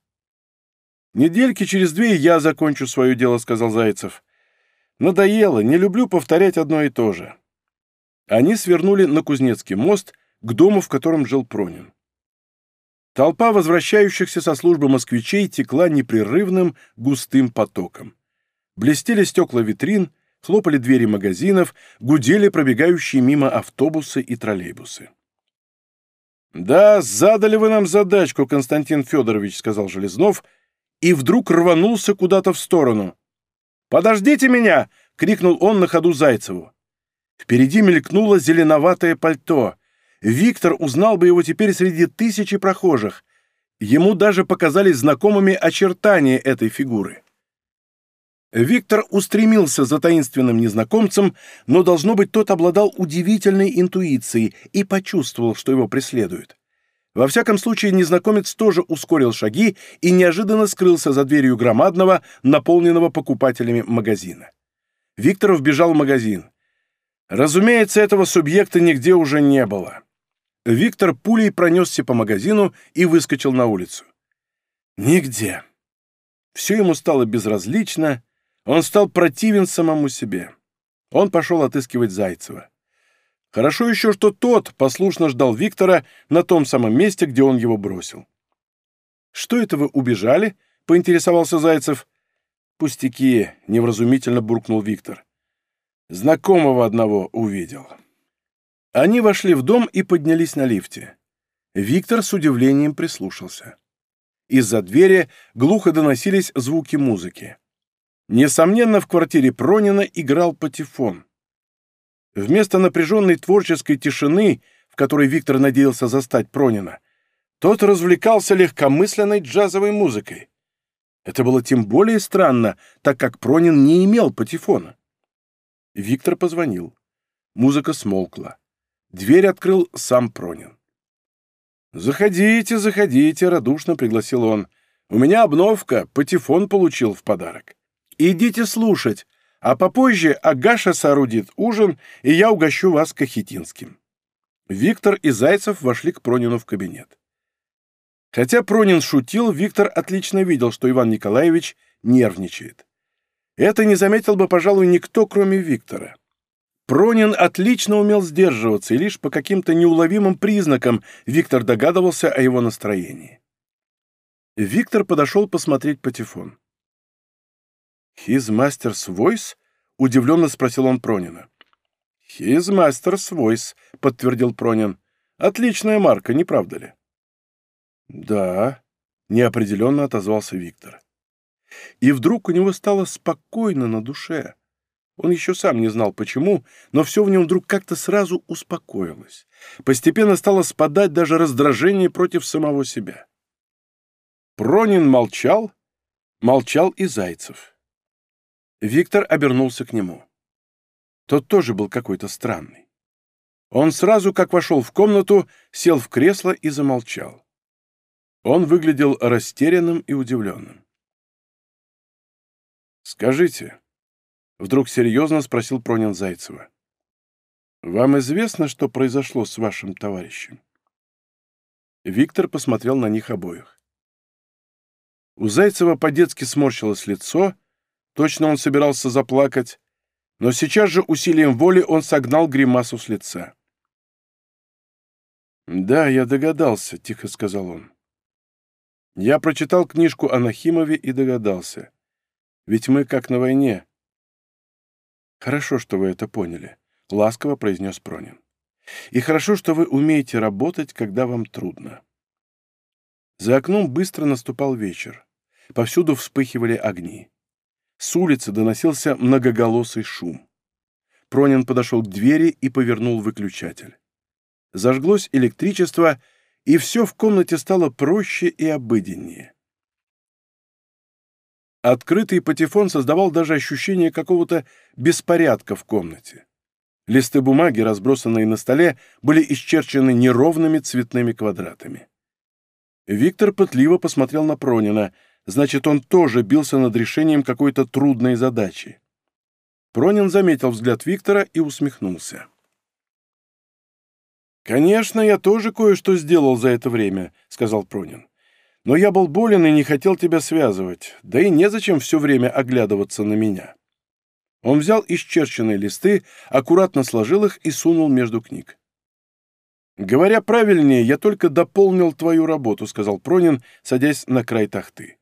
«Недельки через две я закончу свое дело», — сказал Зайцев. «Надоело, не люблю повторять одно и то же». Они свернули на Кузнецкий мост к дому, в котором жил Пронин. Толпа возвращающихся со службы москвичей текла непрерывным густым потоком. Блестели стекла витрин, хлопали двери магазинов, гудели пробегающие мимо автобусы и троллейбусы. «Да, задали вы нам задачку, Константин Федорович», — сказал Железнов, и вдруг рванулся куда-то в сторону. «Подождите меня!» — крикнул он на ходу Зайцеву. Впереди мелькнуло зеленоватое пальто — Виктор узнал бы его теперь среди тысячи прохожих. Ему даже показались знакомыми очертания этой фигуры. Виктор устремился за таинственным незнакомцем, но, должно быть, тот обладал удивительной интуицией и почувствовал, что его преследуют. Во всяком случае, незнакомец тоже ускорил шаги и неожиданно скрылся за дверью громадного, наполненного покупателями магазина. Виктор вбежал в магазин. Разумеется, этого субъекта нигде уже не было. Виктор пулей пронесся по магазину и выскочил на улицу. Нигде. Все ему стало безразлично, он стал противен самому себе. Он пошел отыскивать Зайцева. Хорошо еще, что тот послушно ждал Виктора на том самом месте, где он его бросил. «Что это вы убежали?» — поинтересовался Зайцев. «Пустяки», — невразумительно буркнул Виктор. «Знакомого одного увидел». Они вошли в дом и поднялись на лифте. Виктор с удивлением прислушался. Из-за двери глухо доносились звуки музыки. Несомненно, в квартире Пронина играл патефон. Вместо напряженной творческой тишины, в которой Виктор надеялся застать Пронина, тот развлекался легкомысленной джазовой музыкой. Это было тем более странно, так как Пронин не имел патефона. Виктор позвонил. Музыка смолкла. Дверь открыл сам Пронин. «Заходите, заходите», — радушно пригласил он. «У меня обновка, патефон получил в подарок. Идите слушать, а попозже Агаша соорудит ужин, и я угощу вас кахетинским». Виктор и Зайцев вошли к Пронину в кабинет. Хотя Пронин шутил, Виктор отлично видел, что Иван Николаевич нервничает. Это не заметил бы, пожалуй, никто, кроме Виктора. Пронин отлично умел сдерживаться, и лишь по каким-то неуловимым признакам Виктор догадывался о его настроении. Виктор подошел посмотреть патефон. «His master's voice?» — удивленно спросил он Пронина. «His master's voice», — подтвердил Пронин. «Отличная марка, не правда ли?» «Да», — неопределенно отозвался Виктор. И вдруг у него стало спокойно на душе. Он еще сам не знал почему, но все в нем вдруг как-то сразу успокоилось. Постепенно стало спадать даже раздражение против самого себя. Пронин молчал, молчал и Зайцев. Виктор обернулся к нему. Тот тоже был какой-то странный. Он сразу, как вошел в комнату, сел в кресло и замолчал. Он выглядел растерянным и удивленным. «Скажите», Вдруг серьезно спросил Пронин Зайцева. «Вам известно, что произошло с вашим товарищем?» Виктор посмотрел на них обоих. У Зайцева по-детски сморщилось лицо, точно он собирался заплакать, но сейчас же усилием воли он согнал гримасу с лица. «Да, я догадался», — тихо сказал он. «Я прочитал книжку о Нахимове и догадался. Ведь мы как на войне. «Хорошо, что вы это поняли», — ласково произнес Пронин. «И хорошо, что вы умеете работать, когда вам трудно». За окном быстро наступал вечер. Повсюду вспыхивали огни. С улицы доносился многоголосый шум. Пронин подошел к двери и повернул выключатель. Зажглось электричество, и все в комнате стало проще и обыденнее. Открытый патефон создавал даже ощущение какого-то беспорядка в комнате. Листы бумаги, разбросанные на столе, были исчерчены неровными цветными квадратами. Виктор пытливо посмотрел на Пронина. Значит, он тоже бился над решением какой-то трудной задачи. Пронин заметил взгляд Виктора и усмехнулся. «Конечно, я тоже кое-что сделал за это время», — сказал Пронин. «Но я был болен и не хотел тебя связывать, да и незачем все время оглядываться на меня». Он взял исчерченные листы, аккуратно сложил их и сунул между книг. «Говоря правильнее, я только дополнил твою работу», — сказал Пронин, садясь на край тахты.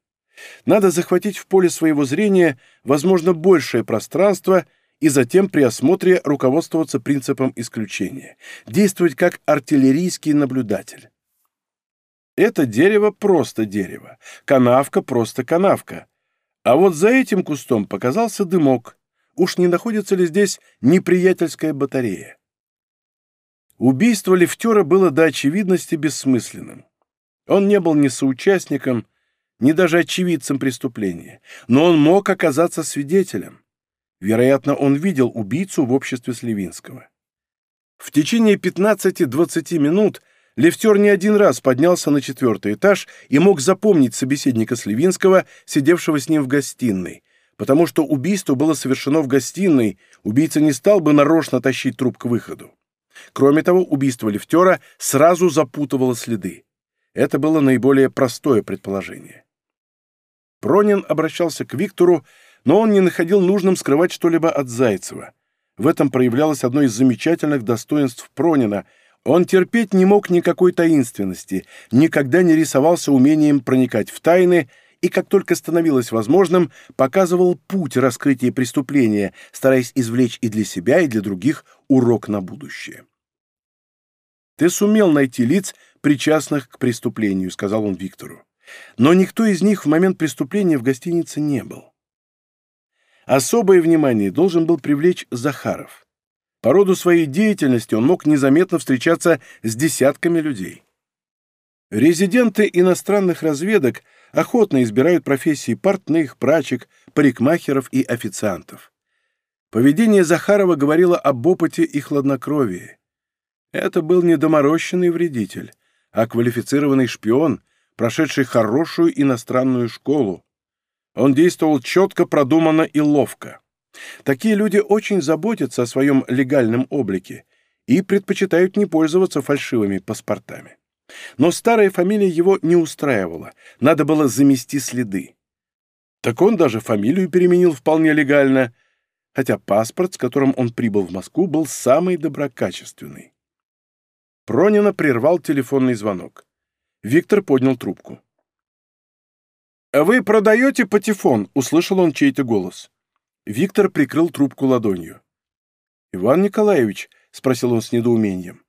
«Надо захватить в поле своего зрения, возможно, большее пространство и затем при осмотре руководствоваться принципом исключения, действовать как артиллерийский наблюдатель. Это дерево просто дерево, канавка просто канавка. А вот за этим кустом показался дымок. Уж не находится ли здесь неприятельская батарея? Убийство лифтера было до очевидности бессмысленным. Он не был ни соучастником, ни даже очевидцем преступления, но он мог оказаться свидетелем. Вероятно, он видел убийцу в обществе Сливинского. В течение 15-20 минут лифтер не один раз поднялся на четвертый этаж и мог запомнить собеседника Сливинского, сидевшего с ним в гостиной, потому что убийство было совершено в гостиной, убийца не стал бы нарочно тащить труп к выходу. Кроме того, убийство лифтера сразу запутывало следы. Это было наиболее простое предположение. Пронин обращался к Виктору, но он не находил нужным скрывать что-либо от Зайцева. В этом проявлялось одно из замечательных достоинств Пронина. Он терпеть не мог никакой таинственности, никогда не рисовался умением проникать в тайны и, как только становилось возможным, показывал путь раскрытия преступления, стараясь извлечь и для себя, и для других урок на будущее. «Ты сумел найти лиц, причастных к преступлению», — сказал он Виктору. «Но никто из них в момент преступления в гостинице не был. Особое внимание должен был привлечь Захаров. По роду своей деятельности он мог незаметно встречаться с десятками людей. Резиденты иностранных разведок охотно избирают профессии портных, прачек, парикмахеров и официантов. Поведение Захарова говорило об опыте и хладнокровии. Это был не доморощенный вредитель, а квалифицированный шпион, прошедший хорошую иностранную школу. Он действовал четко, продуманно и ловко. Такие люди очень заботятся о своем легальном облике и предпочитают не пользоваться фальшивыми паспортами. Но старая фамилия его не устраивала, надо было замести следы. Так он даже фамилию переменил вполне легально, хотя паспорт, с которым он прибыл в Москву, был самый доброкачественный. Пронина прервал телефонный звонок. Виктор поднял трубку. «Вы продаете патефон?» — услышал он чей-то голос. Виктор прикрыл трубку ладонью. «Иван Николаевич?» — спросил он с недоумением.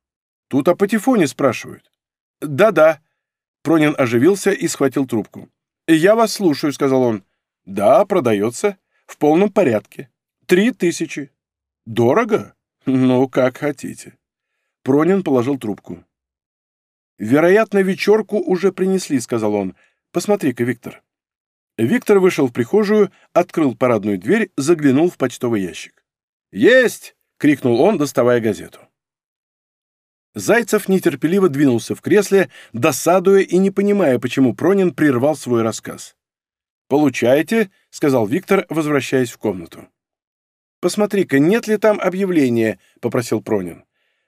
«Тут о патефоне спрашивают». «Да-да». Пронин оживился и схватил трубку. «Я вас слушаю», — сказал он. «Да, продается. В полном порядке. Три тысячи». «Дорого? Ну, как хотите». Пронин положил трубку. «Вероятно, вечерку уже принесли», — сказал он. «Посмотри-ка, Виктор». Виктор вышел в прихожую, открыл парадную дверь, заглянул в почтовый ящик. «Есть!» — крикнул он, доставая газету. Зайцев нетерпеливо двинулся в кресле, досадуя и не понимая, почему Пронин прервал свой рассказ. «Получаете?» — сказал Виктор, возвращаясь в комнату. «Посмотри-ка, нет ли там объявления?» — попросил Пронин.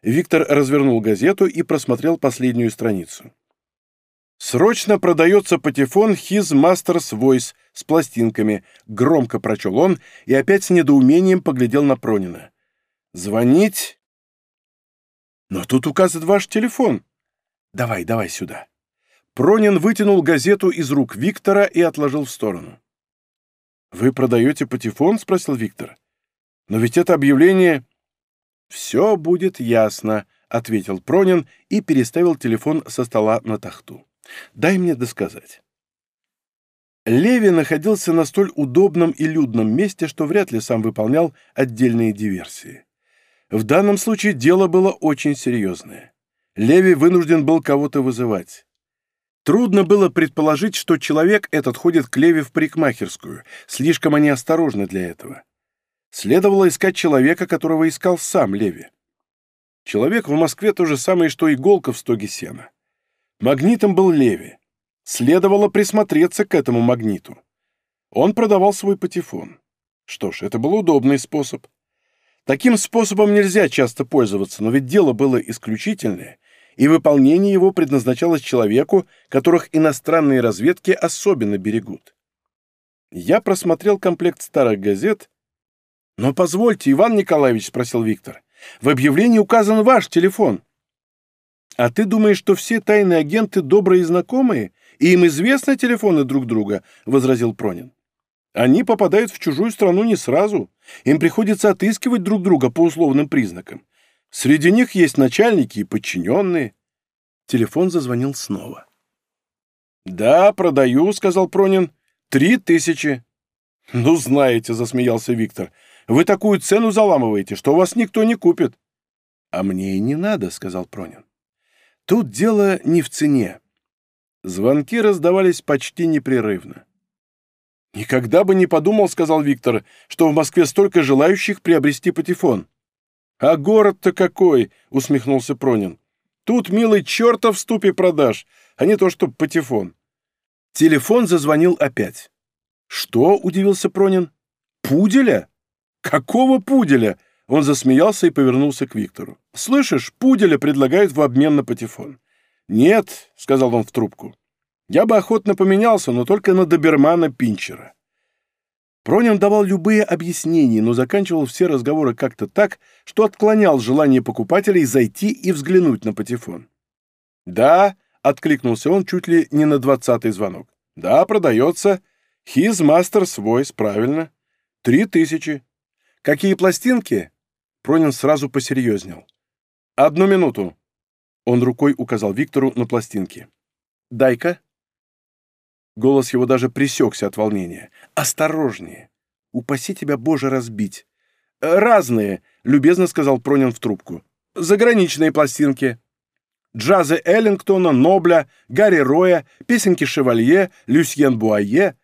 Виктор развернул газету и просмотрел последнюю страницу. «Срочно продается патефон His Master's Voice с пластинками», — громко прочел он и опять с недоумением поглядел на Пронина. «Звонить но тут указан ваш телефон. Давай, давай сюда. Пронин вытянул газету из рук Виктора и отложил в сторону. «Вы продаете патефон?» — спросил Виктор. «Но ведь это объявление...» «Все будет ясно», — ответил Пронин и переставил телефон со стола на тахту. «Дай мне досказать». Леви находился на столь удобном и людном месте, что вряд ли сам выполнял отдельные диверсии. В данном случае дело было очень серьезное. Леви вынужден был кого-то вызывать. Трудно было предположить, что человек этот ходит к Леви в парикмахерскую, слишком они осторожны для этого. Следовало искать человека, которого искал сам Леви. Человек в Москве то же самое, что иголка в стоге сена. Магнитом был Леви. Следовало присмотреться к этому магниту. Он продавал свой патефон. Что ж, это был удобный способ. Таким способом нельзя часто пользоваться, но ведь дело было исключительное, и выполнение его предназначалось человеку, которых иностранные разведки особенно берегут. Я просмотрел комплект старых газет. «Но позвольте, Иван Николаевич», — спросил Виктор, — «в объявлении указан ваш телефон». «А ты думаешь, что все тайные агенты добрые и знакомые, и им известны телефоны друг друга?» — возразил Пронин. «Они попадают в чужую страну не сразу. Им приходится отыскивать друг друга по условным признакам. Среди них есть начальники и подчиненные». Телефон зазвонил снова. «Да, продаю», — сказал Пронин. «Три тысячи». «Ну, знаете», — засмеялся Виктор, — «вы такую цену заламываете, что вас никто не купит». «А мне и не надо», — сказал Пронин. «Тут дело не в цене». Звонки раздавались почти непрерывно. «Никогда бы не подумал», — сказал Виктор, — «что в Москве столько желающих приобрести патефон». «А город-то какой!» — усмехнулся Пронин. «Тут, милый, чертов в ступе продаж, а не то что патефон». Телефон зазвонил опять. «Что?» — удивился Пронин. «Пуделя? Какого пуделя?» Он засмеялся и повернулся к Виктору. «Слышишь, пуделя предлагают в обмен на патефон». «Нет», — сказал он в трубку. «Я бы охотно поменялся, но только на добермана Пинчера». Пронин давал любые объяснения, но заканчивал все разговоры как-то так, что отклонял желание покупателей зайти и взглянуть на патефон. «Да», Откликнулся он чуть ли не на двадцатый звонок. «Да, продается. His Master's Voice, правильно. Три тысячи. Какие пластинки?» Пронин сразу посерьезнел. «Одну минуту». Он рукой указал Виктору на пластинки. «Дай-ка». Голос его даже пресекся от волнения. «Осторожнее! Упаси тебя, Боже, разбить!» «Разные», — любезно сказал Пронин в трубку. «Заграничные пластинки» джазы Эллингтона, Нобля, Гарри Роя, песенки Шевалье, Люсьен Буае.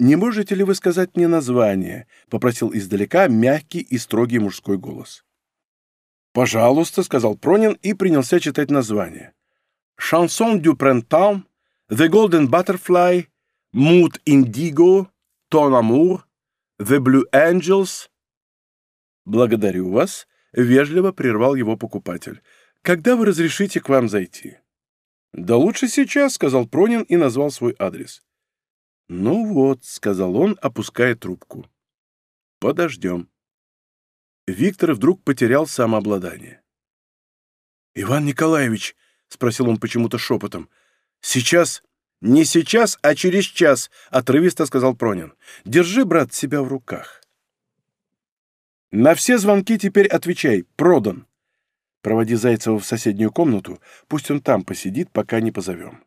«Не можете ли вы сказать мне название?» — попросил издалека мягкий и строгий мужской голос. «Пожалуйста», — сказал Пронин и принялся читать название. «Шансон дю Прентам», «The Golden Butterfly», «Mood Indigo», «Ton Amour», «The Blue Angels». «Благодарю вас», — вежливо прервал его покупатель. Когда вы разрешите к вам зайти?» «Да лучше сейчас», — сказал Пронин и назвал свой адрес. «Ну вот», — сказал он, опуская трубку. «Подождем». Виктор вдруг потерял самообладание. «Иван Николаевич», — спросил он почему-то шепотом, — «сейчас...» «Не сейчас, а через час», — отрывисто сказал Пронин. «Держи, брат, себя в руках». «На все звонки теперь отвечай. Продан. Проводи Зайцева в соседнюю комнату, пусть он там посидит, пока не позовем.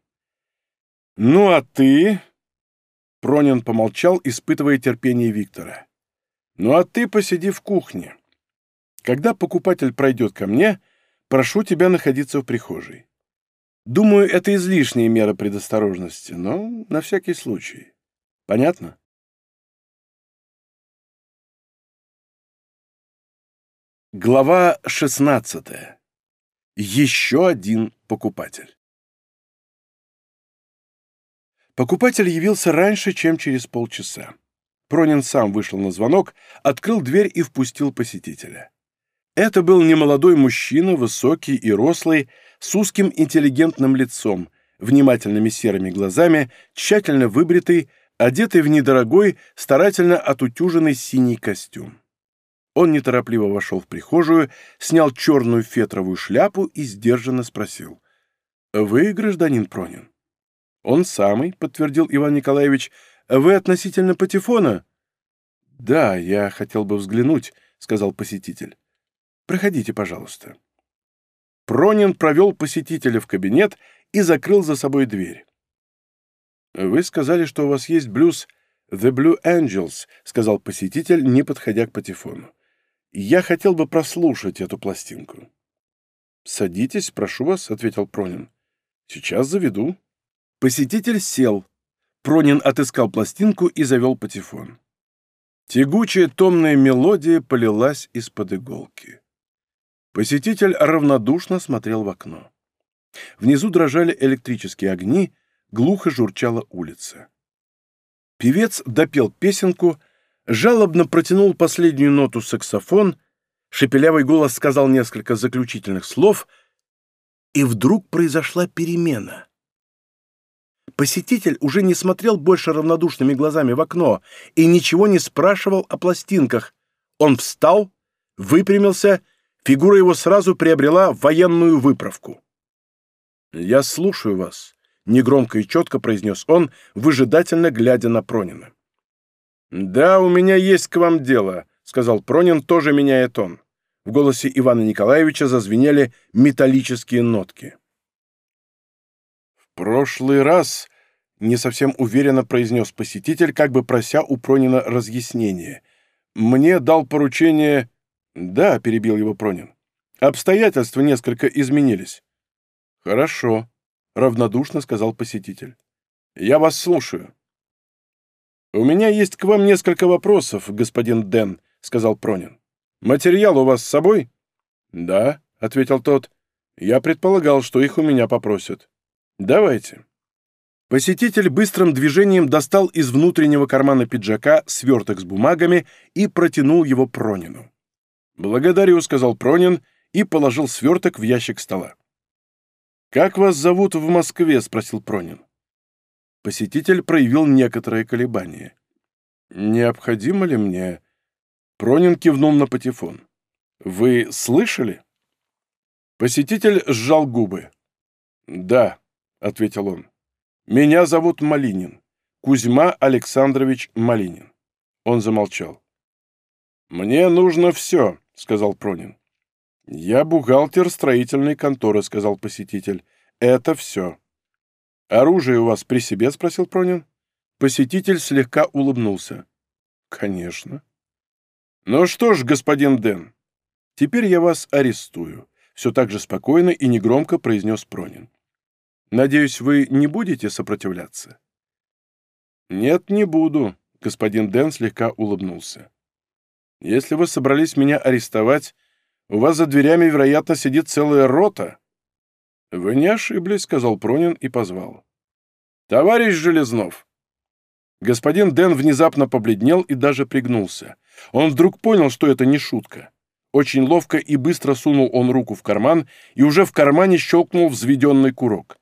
«Ну а ты...» Пронин помолчал, испытывая терпение Виктора. «Ну а ты посиди в кухне. Когда покупатель пройдет ко мне, прошу тебя находиться в прихожей. Думаю, это излишняя мера предосторожности, но на всякий случай. Понятно?» Глава 16. Еще один покупатель. Покупатель явился раньше, чем через полчаса. Пронин сам вышел на звонок, открыл дверь и впустил посетителя. Это был немолодой мужчина, высокий и рослый, с узким интеллигентным лицом, внимательными серыми глазами, тщательно выбритый, одетый в недорогой, старательно отутюженный синий костюм. Он неторопливо вошел в прихожую, снял черную фетровую шляпу и сдержанно спросил. «Вы гражданин Пронин?» «Он самый», — подтвердил Иван Николаевич. «Вы относительно патефона?» «Да, я хотел бы взглянуть», — сказал посетитель. «Проходите, пожалуйста». Пронин провел посетителя в кабинет и закрыл за собой дверь. «Вы сказали, что у вас есть блюз «The Blue Angels», — сказал посетитель, не подходя к патефону. Я хотел бы прослушать эту пластинку. «Садитесь, прошу вас», — ответил Пронин. «Сейчас заведу». Посетитель сел. Пронин отыскал пластинку и завел патефон. Тягучая томная мелодия полилась из-под иголки. Посетитель равнодушно смотрел в окно. Внизу дрожали электрические огни, глухо журчала улица. Певец допел песенку, жалобно протянул последнюю ноту саксофон, шепелявый голос сказал несколько заключительных слов, и вдруг произошла перемена. Посетитель уже не смотрел больше равнодушными глазами в окно и ничего не спрашивал о пластинках. Он встал, выпрямился, фигура его сразу приобрела военную выправку. «Я слушаю вас», — негромко и четко произнес он, выжидательно глядя на Пронина. «Да, у меня есть к вам дело», — сказал Пронин, тоже меняя тон. В голосе Ивана Николаевича зазвенели металлические нотки. «В прошлый раз», — не совсем уверенно произнес посетитель, как бы прося у Пронина разъяснение, — «мне дал поручение...» «Да», — перебил его Пронин. «Обстоятельства несколько изменились». «Хорошо», — равнодушно сказал посетитель. «Я вас слушаю». «У меня есть к вам несколько вопросов, господин Дэн», — сказал Пронин. «Материал у вас с собой?» «Да», — ответил тот. «Я предполагал, что их у меня попросят. Давайте». Посетитель быстрым движением достал из внутреннего кармана пиджака сверток с бумагами и протянул его Пронину. «Благодарю», — сказал Пронин и положил сверток в ящик стола. «Как вас зовут в Москве?» — спросил Пронин. Посетитель проявил некоторое колебание. «Необходимо ли мне?» Пронин кивнул на патефон. «Вы слышали?» Посетитель сжал губы. «Да», — ответил он. «Меня зовут Малинин. Кузьма Александрович Малинин». Он замолчал. «Мне нужно все», — сказал Пронин. «Я бухгалтер строительной конторы», — сказал посетитель. «Это все». «Оружие у вас при себе?» — спросил Пронин. Посетитель слегка улыбнулся. «Конечно». «Ну что ж, господин Дэн, теперь я вас арестую», — все так же спокойно и негромко произнес Пронин. «Надеюсь, вы не будете сопротивляться?» «Нет, не буду», — господин Дэн слегка улыбнулся. «Если вы собрались меня арестовать, у вас за дверями, вероятно, сидит целая рота». «Вы не ошиблись», — сказал Пронин и позвал. «Товарищ Железнов!» Господин Дэн внезапно побледнел и даже пригнулся. Он вдруг понял, что это не шутка. Очень ловко и быстро сунул он руку в карман, и уже в кармане щелкнул взведенный курок.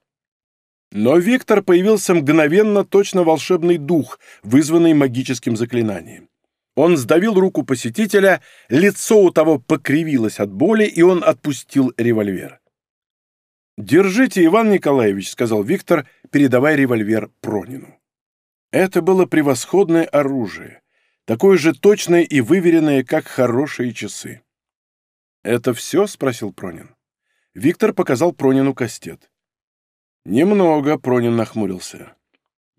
Но Виктор появился мгновенно точно волшебный дух, вызванный магическим заклинанием. Он сдавил руку посетителя, лицо у того покривилось от боли, и он отпустил револьвер. «Держите, Иван Николаевич», — сказал Виктор, передавая револьвер Пронину. Это было превосходное оружие, такое же точное и выверенное, как хорошие часы. «Это все?» — спросил Пронин. Виктор показал Пронину кастет. «Немного», — Пронин нахмурился.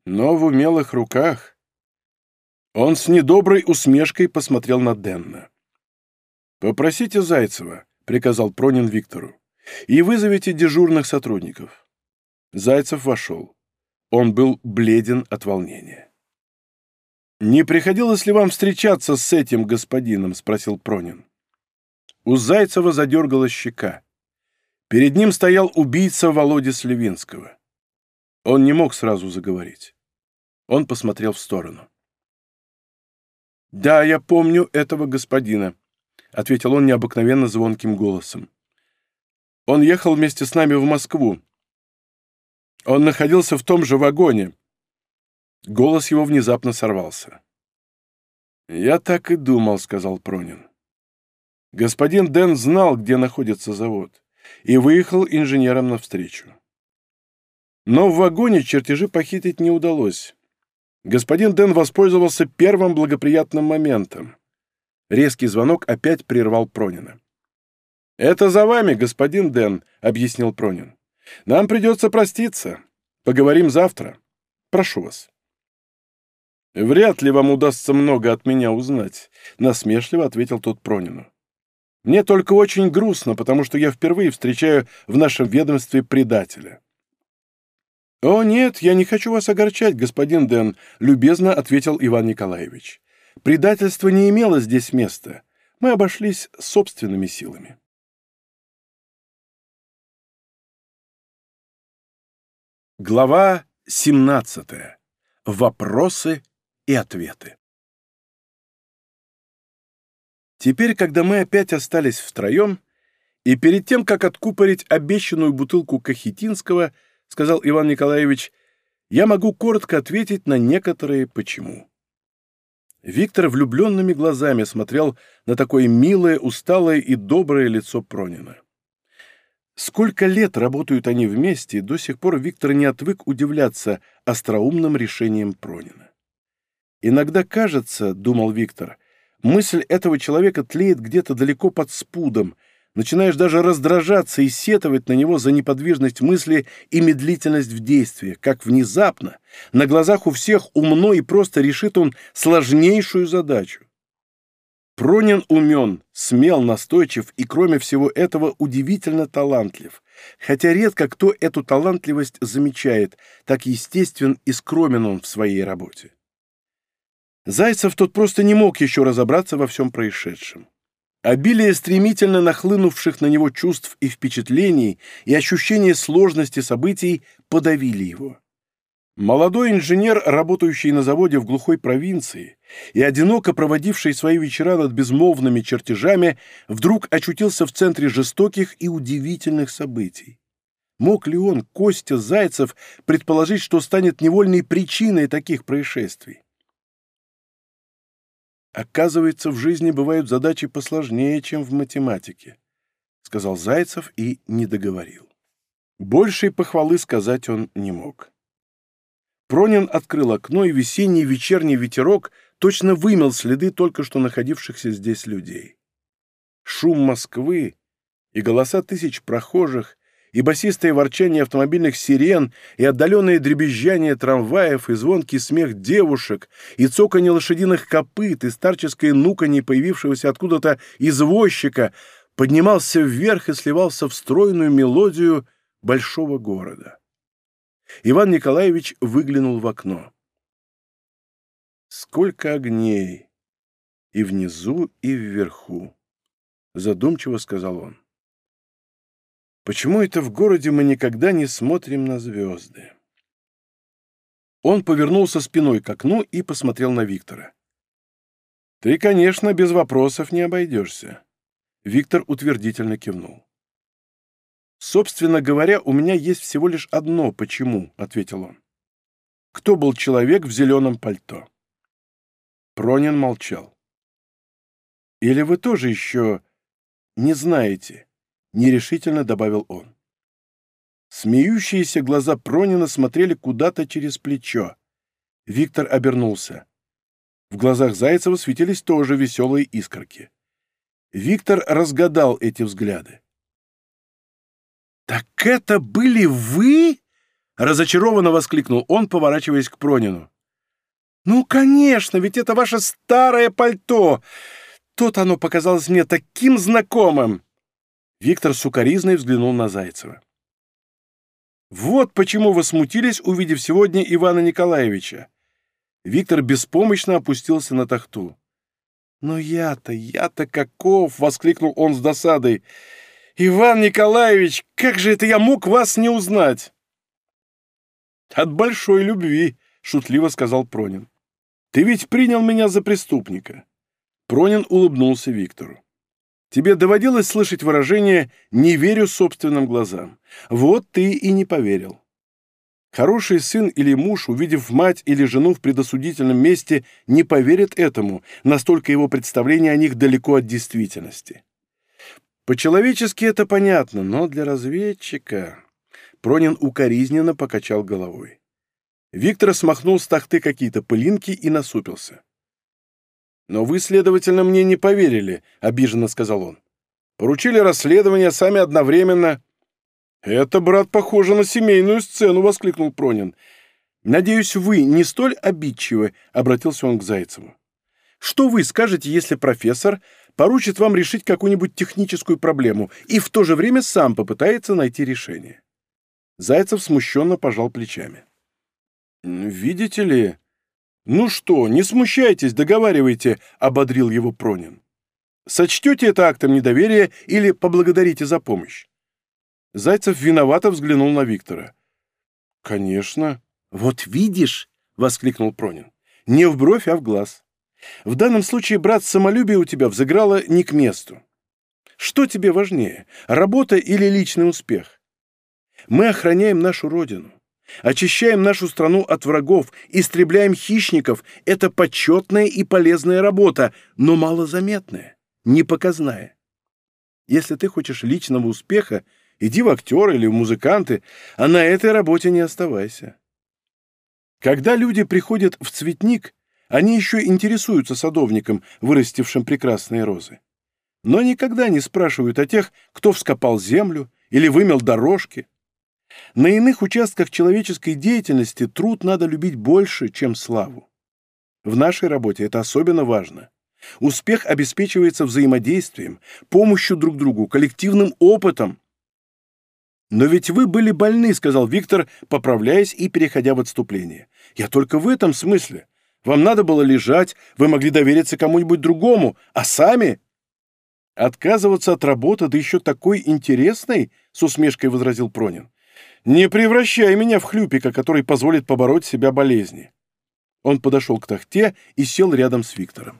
«Но в умелых руках...» Он с недоброй усмешкой посмотрел на Денна. «Попросите Зайцева», — приказал Пронин Виктору, — «и вызовите дежурных сотрудников». Зайцев вошел. Он был бледен от волнения. «Не приходилось ли вам встречаться с этим господином?» — спросил Пронин. У Зайцева задергала щека. Перед ним стоял убийца Володи Сливинского. Он не мог сразу заговорить. Он посмотрел в сторону. «Да, я помню этого господина», — ответил он необыкновенно звонким голосом. «Он ехал вместе с нами в Москву. Он находился в том же вагоне». Голос его внезапно сорвался. «Я так и думал», — сказал Пронин. Господин Дэн знал, где находится завод, и выехал инженерам навстречу. Но в вагоне чертежи похитить не удалось. Господин Дэн воспользовался первым благоприятным моментом. Резкий звонок опять прервал Пронина. «Это за вами, господин Дэн», — объяснил Пронин. «Нам придется проститься. Поговорим завтра. Прошу вас». «Вряд ли вам удастся много от меня узнать», — насмешливо ответил тот Пронину. «Мне только очень грустно, потому что я впервые встречаю в нашем ведомстве предателя. «О, нет, я не хочу вас огорчать, господин Дэн», — любезно ответил Иван Николаевич. «Предательство не имело здесь места. Мы обошлись собственными силами». Глава 17. Вопросы и ответы. Теперь, когда мы опять остались втроем, и перед тем, как откупорить обещанную бутылку Кахетинского, сказал Иван Николаевич, я могу коротко ответить на некоторые «почему». Виктор влюбленными глазами смотрел на такое милое, усталое и доброе лицо Пронина. Сколько лет работают они вместе, и до сих пор Виктор не отвык удивляться остроумным решением Пронина. «Иногда кажется, — думал Виктор, — мысль этого человека тлеет где-то далеко под спудом, начинаешь даже раздражаться и сетовать на него за неподвижность мысли и медлительность в действии, как внезапно, на глазах у всех умно и просто решит он сложнейшую задачу. Пронин умен, смел, настойчив и, кроме всего этого, удивительно талантлив. Хотя редко кто эту талантливость замечает, так естествен и скромен он в своей работе. Зайцев тот просто не мог еще разобраться во всем происшедшем. Обилие стремительно нахлынувших на него чувств и впечатлений и ощущение сложности событий подавили его. Молодой инженер, работающий на заводе в глухой провинции и одиноко проводивший свои вечера над безмолвными чертежами, вдруг очутился в центре жестоких и удивительных событий. Мог ли он, Костя Зайцев, предположить, что станет невольной причиной таких происшествий? Оказывается, в жизни бывают задачи посложнее, чем в математике, сказал Зайцев и не договорил. Большей похвалы сказать он не мог. Пронин открыл окно, и весенний вечерний ветерок точно вымел следы только что находившихся здесь людей. Шум Москвы и голоса тысяч прохожих, и басистое ворчание автомобильных сирен, и отдаленное дребезжание трамваев, и звонкий смех девушек, и цоканье лошадиных копыт, и старческое нуканье появившегося откуда-то извозчика поднимался вверх и сливался в стройную мелодию большого города. Иван Николаевич выглянул в окно. Сколько огней! И внизу, и вверху, задумчиво сказал он. Почему это в городе мы никогда не смотрим на звезды? Он повернулся спиной к окну и посмотрел на Виктора. «Ты, конечно, без вопросов не обойдешься». Виктор утвердительно кивнул. «Собственно говоря, у меня есть всего лишь одно «почему», — ответил он. «Кто был человек в зеленом пальто?» Пронин молчал. «Или вы тоже еще не знаете?» — нерешительно добавил он. Смеющиеся глаза Пронина смотрели куда-то через плечо. Виктор обернулся. В глазах Зайцева светились тоже веселые искорки. Виктор разгадал эти взгляды. «Так это были вы?» — разочарованно воскликнул он, поворачиваясь к Пронину. «Ну, конечно, ведь это ваше старое пальто! Тут оно показалось мне таким знакомым!» Виктор сукоризной взглянул на Зайцева. «Вот почему вы смутились, увидев сегодня Ивана Николаевича!» Виктор беспомощно опустился на тахту. «Но я-то, я-то каков!» — воскликнул он с досадой. «Иван Николаевич, как же это я мог вас не узнать?» «От большой любви», — шутливо сказал Пронин. «Ты ведь принял меня за преступника». Пронин улыбнулся Виктору. «Тебе доводилось слышать выражение «не верю собственным глазам». Вот ты и не поверил. Хороший сын или муж, увидев мать или жену в предосудительном месте, не поверит этому, настолько его представление о них далеко от действительности. По-человечески это понятно, но для разведчика... Пронин укоризненно покачал головой. Виктор смахнул с тахты какие-то пылинки и насупился. «Но вы, следовательно, мне не поверили», — обиженно сказал он. «Поручили расследование сами одновременно». «Это, брат, похоже на семейную сцену», — воскликнул Пронин. «Надеюсь, вы не столь обидчивы», — обратился он к Зайцеву. «Что вы скажете, если профессор поручит вам решить какую-нибудь техническую проблему и в то же время сам попытается найти решение. Зайцев смущенно пожал плечами. «Видите ли...» «Ну что, не смущайтесь, договаривайте», — ободрил его Пронин. «Сочтете это актом недоверия или поблагодарите за помощь?» Зайцев виновато взглянул на Виктора. «Конечно. «Вот видишь!» — воскликнул Пронин. «Не в бровь, а в глаз. В данном случае, брат, самолюбие у тебя взыграло не к месту. Что тебе важнее, работа или личный успех? Мы охраняем нашу родину, очищаем нашу страну от врагов, истребляем хищников. Это почетная и полезная работа, но малозаметная, непоказная. Если ты хочешь личного успеха, иди в актеры или в музыканты, а на этой работе не оставайся. Когда люди приходят в цветник, они еще интересуются садовником, вырастившим прекрасные розы. Но никогда не спрашивают о тех, кто вскопал землю или вымел дорожки. На иных участках человеческой деятельности труд надо любить больше, чем славу. В нашей работе это особенно важно. Успех обеспечивается взаимодействием, помощью друг другу, коллективным опытом. «Но ведь вы были больны», — сказал Виктор, поправляясь и переходя в отступление. «Я только в этом смысле. Вам надо было лежать, вы могли довериться кому-нибудь другому, а сами...» «Отказываться от работы, да еще такой интересной», — с усмешкой возразил Пронин. «Не превращай меня в хлюпика, который позволит побороть себя болезни». Он подошел к тахте и сел рядом с Виктором.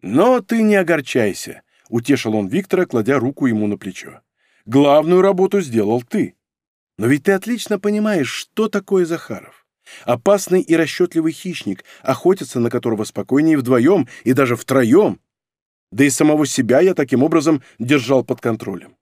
«Но ты не огорчайся», — утешил он Виктора, кладя руку ему на плечо. Главную работу сделал ты. Но ведь ты отлично понимаешь, что такое Захаров. Опасный и расчетливый хищник, охотиться на которого спокойнее вдвоем и даже втроем. Да и самого себя я таким образом держал под контролем.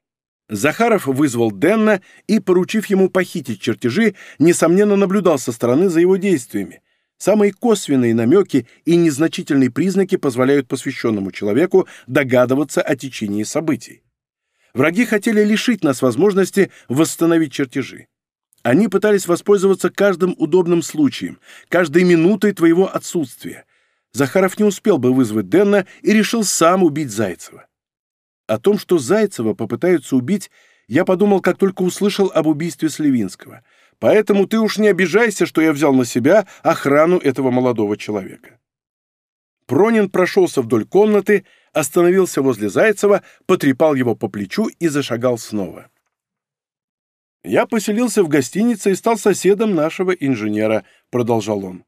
Захаров вызвал Денна и, поручив ему похитить чертежи, несомненно наблюдал со стороны за его действиями. Самые косвенные намеки и незначительные признаки позволяют посвященному человеку догадываться о течении событий. Враги хотели лишить нас возможности восстановить чертежи. Они пытались воспользоваться каждым удобным случаем, каждой минутой твоего отсутствия. Захаров не успел бы вызвать Денна и решил сам убить Зайцева. О том, что Зайцева попытаются убить, я подумал, как только услышал об убийстве Сливинского. Поэтому ты уж не обижайся, что я взял на себя охрану этого молодого человека. Пронин прошелся вдоль комнаты, остановился возле Зайцева, потрепал его по плечу и зашагал снова. «Я поселился в гостинице и стал соседом нашего инженера», — продолжал он.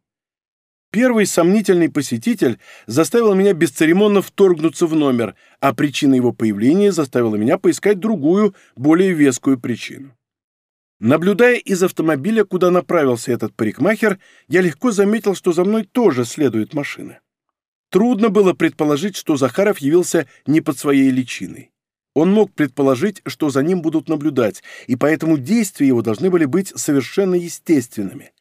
Первый сомнительный посетитель заставил меня бесцеремонно вторгнуться в номер, а причина его появления заставила меня поискать другую, более вескую причину. Наблюдая из автомобиля, куда направился этот парикмахер, я легко заметил, что за мной тоже следует машина. Трудно было предположить, что Захаров явился не под своей личиной. Он мог предположить, что за ним будут наблюдать, и поэтому действия его должны были быть совершенно естественными.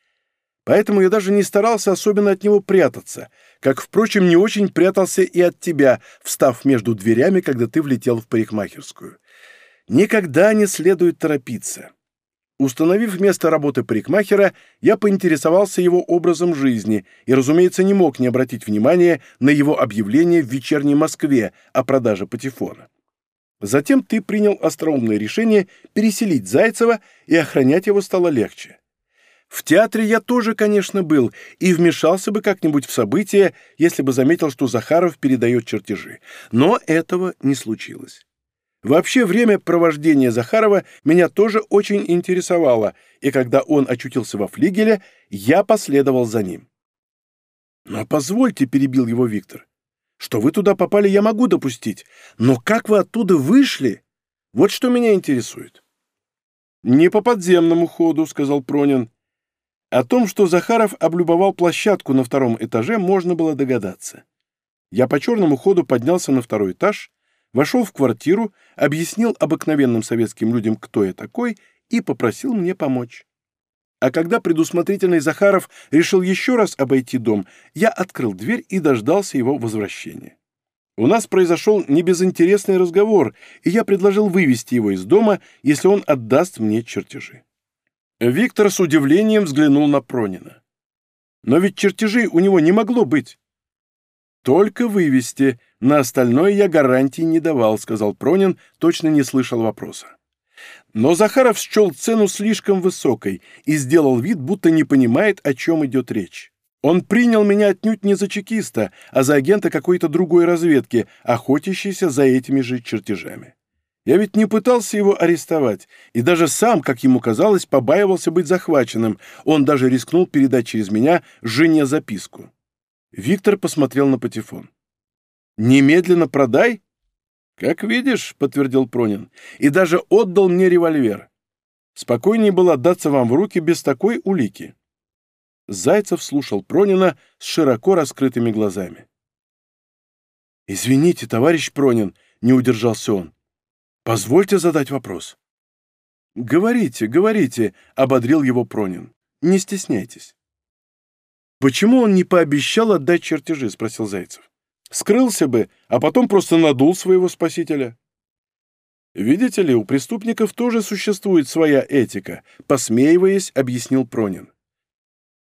Поэтому я даже не старался особенно от него прятаться, как, впрочем, не очень прятался и от тебя, встав между дверями, когда ты влетел в парикмахерскую. Никогда не следует торопиться. Установив место работы парикмахера, я поинтересовался его образом жизни и, разумеется, не мог не обратить внимания на его объявление в вечерней Москве о продаже патефона. Затем ты принял остроумное решение переселить Зайцева, и охранять его стало легче. В театре я тоже, конечно, был и вмешался бы как-нибудь в события, если бы заметил, что Захаров передает чертежи. Но этого не случилось. Вообще, время провождения Захарова меня тоже очень интересовало, и когда он очутился во флигеле, я последовал за ним. «Но позвольте», — перебил его Виктор, — «что вы туда попали, я могу допустить, но как вы оттуда вышли? Вот что меня интересует». «Не по подземному ходу», — сказал Пронин. О том, что Захаров облюбовал площадку на втором этаже, можно было догадаться. Я по черному ходу поднялся на второй этаж вошел в квартиру, объяснил обыкновенным советским людям, кто я такой, и попросил мне помочь. А когда предусмотрительный Захаров решил еще раз обойти дом, я открыл дверь и дождался его возвращения. У нас произошел небезынтересный разговор, и я предложил вывести его из дома, если он отдаст мне чертежи. Виктор с удивлением взглянул на Пронина. Но ведь чертежей у него не могло быть. «Только вывести. На остальное я гарантий не давал», — сказал Пронин, точно не слышал вопроса. Но Захаров счел цену слишком высокой и сделал вид, будто не понимает, о чем идет речь. Он принял меня отнюдь не за чекиста, а за агента какой-то другой разведки, охотящейся за этими же чертежами. Я ведь не пытался его арестовать, и даже сам, как ему казалось, побаивался быть захваченным. Он даже рискнул передать через меня жене записку. Виктор посмотрел на патефон. «Немедленно продай?» «Как видишь», — подтвердил Пронин, — «и даже отдал мне револьвер. Спокойнее было отдаться вам в руки без такой улики». Зайцев слушал Пронина с широко раскрытыми глазами. «Извините, товарищ Пронин», — не удержался он. «Позвольте задать вопрос». «Говорите, говорите», — ободрил его Пронин. «Не стесняйтесь». «Почему он не пообещал отдать чертежи?» — спросил Зайцев. «Скрылся бы, а потом просто надул своего спасителя». «Видите ли, у преступников тоже существует своя этика», — посмеиваясь, объяснил Пронин.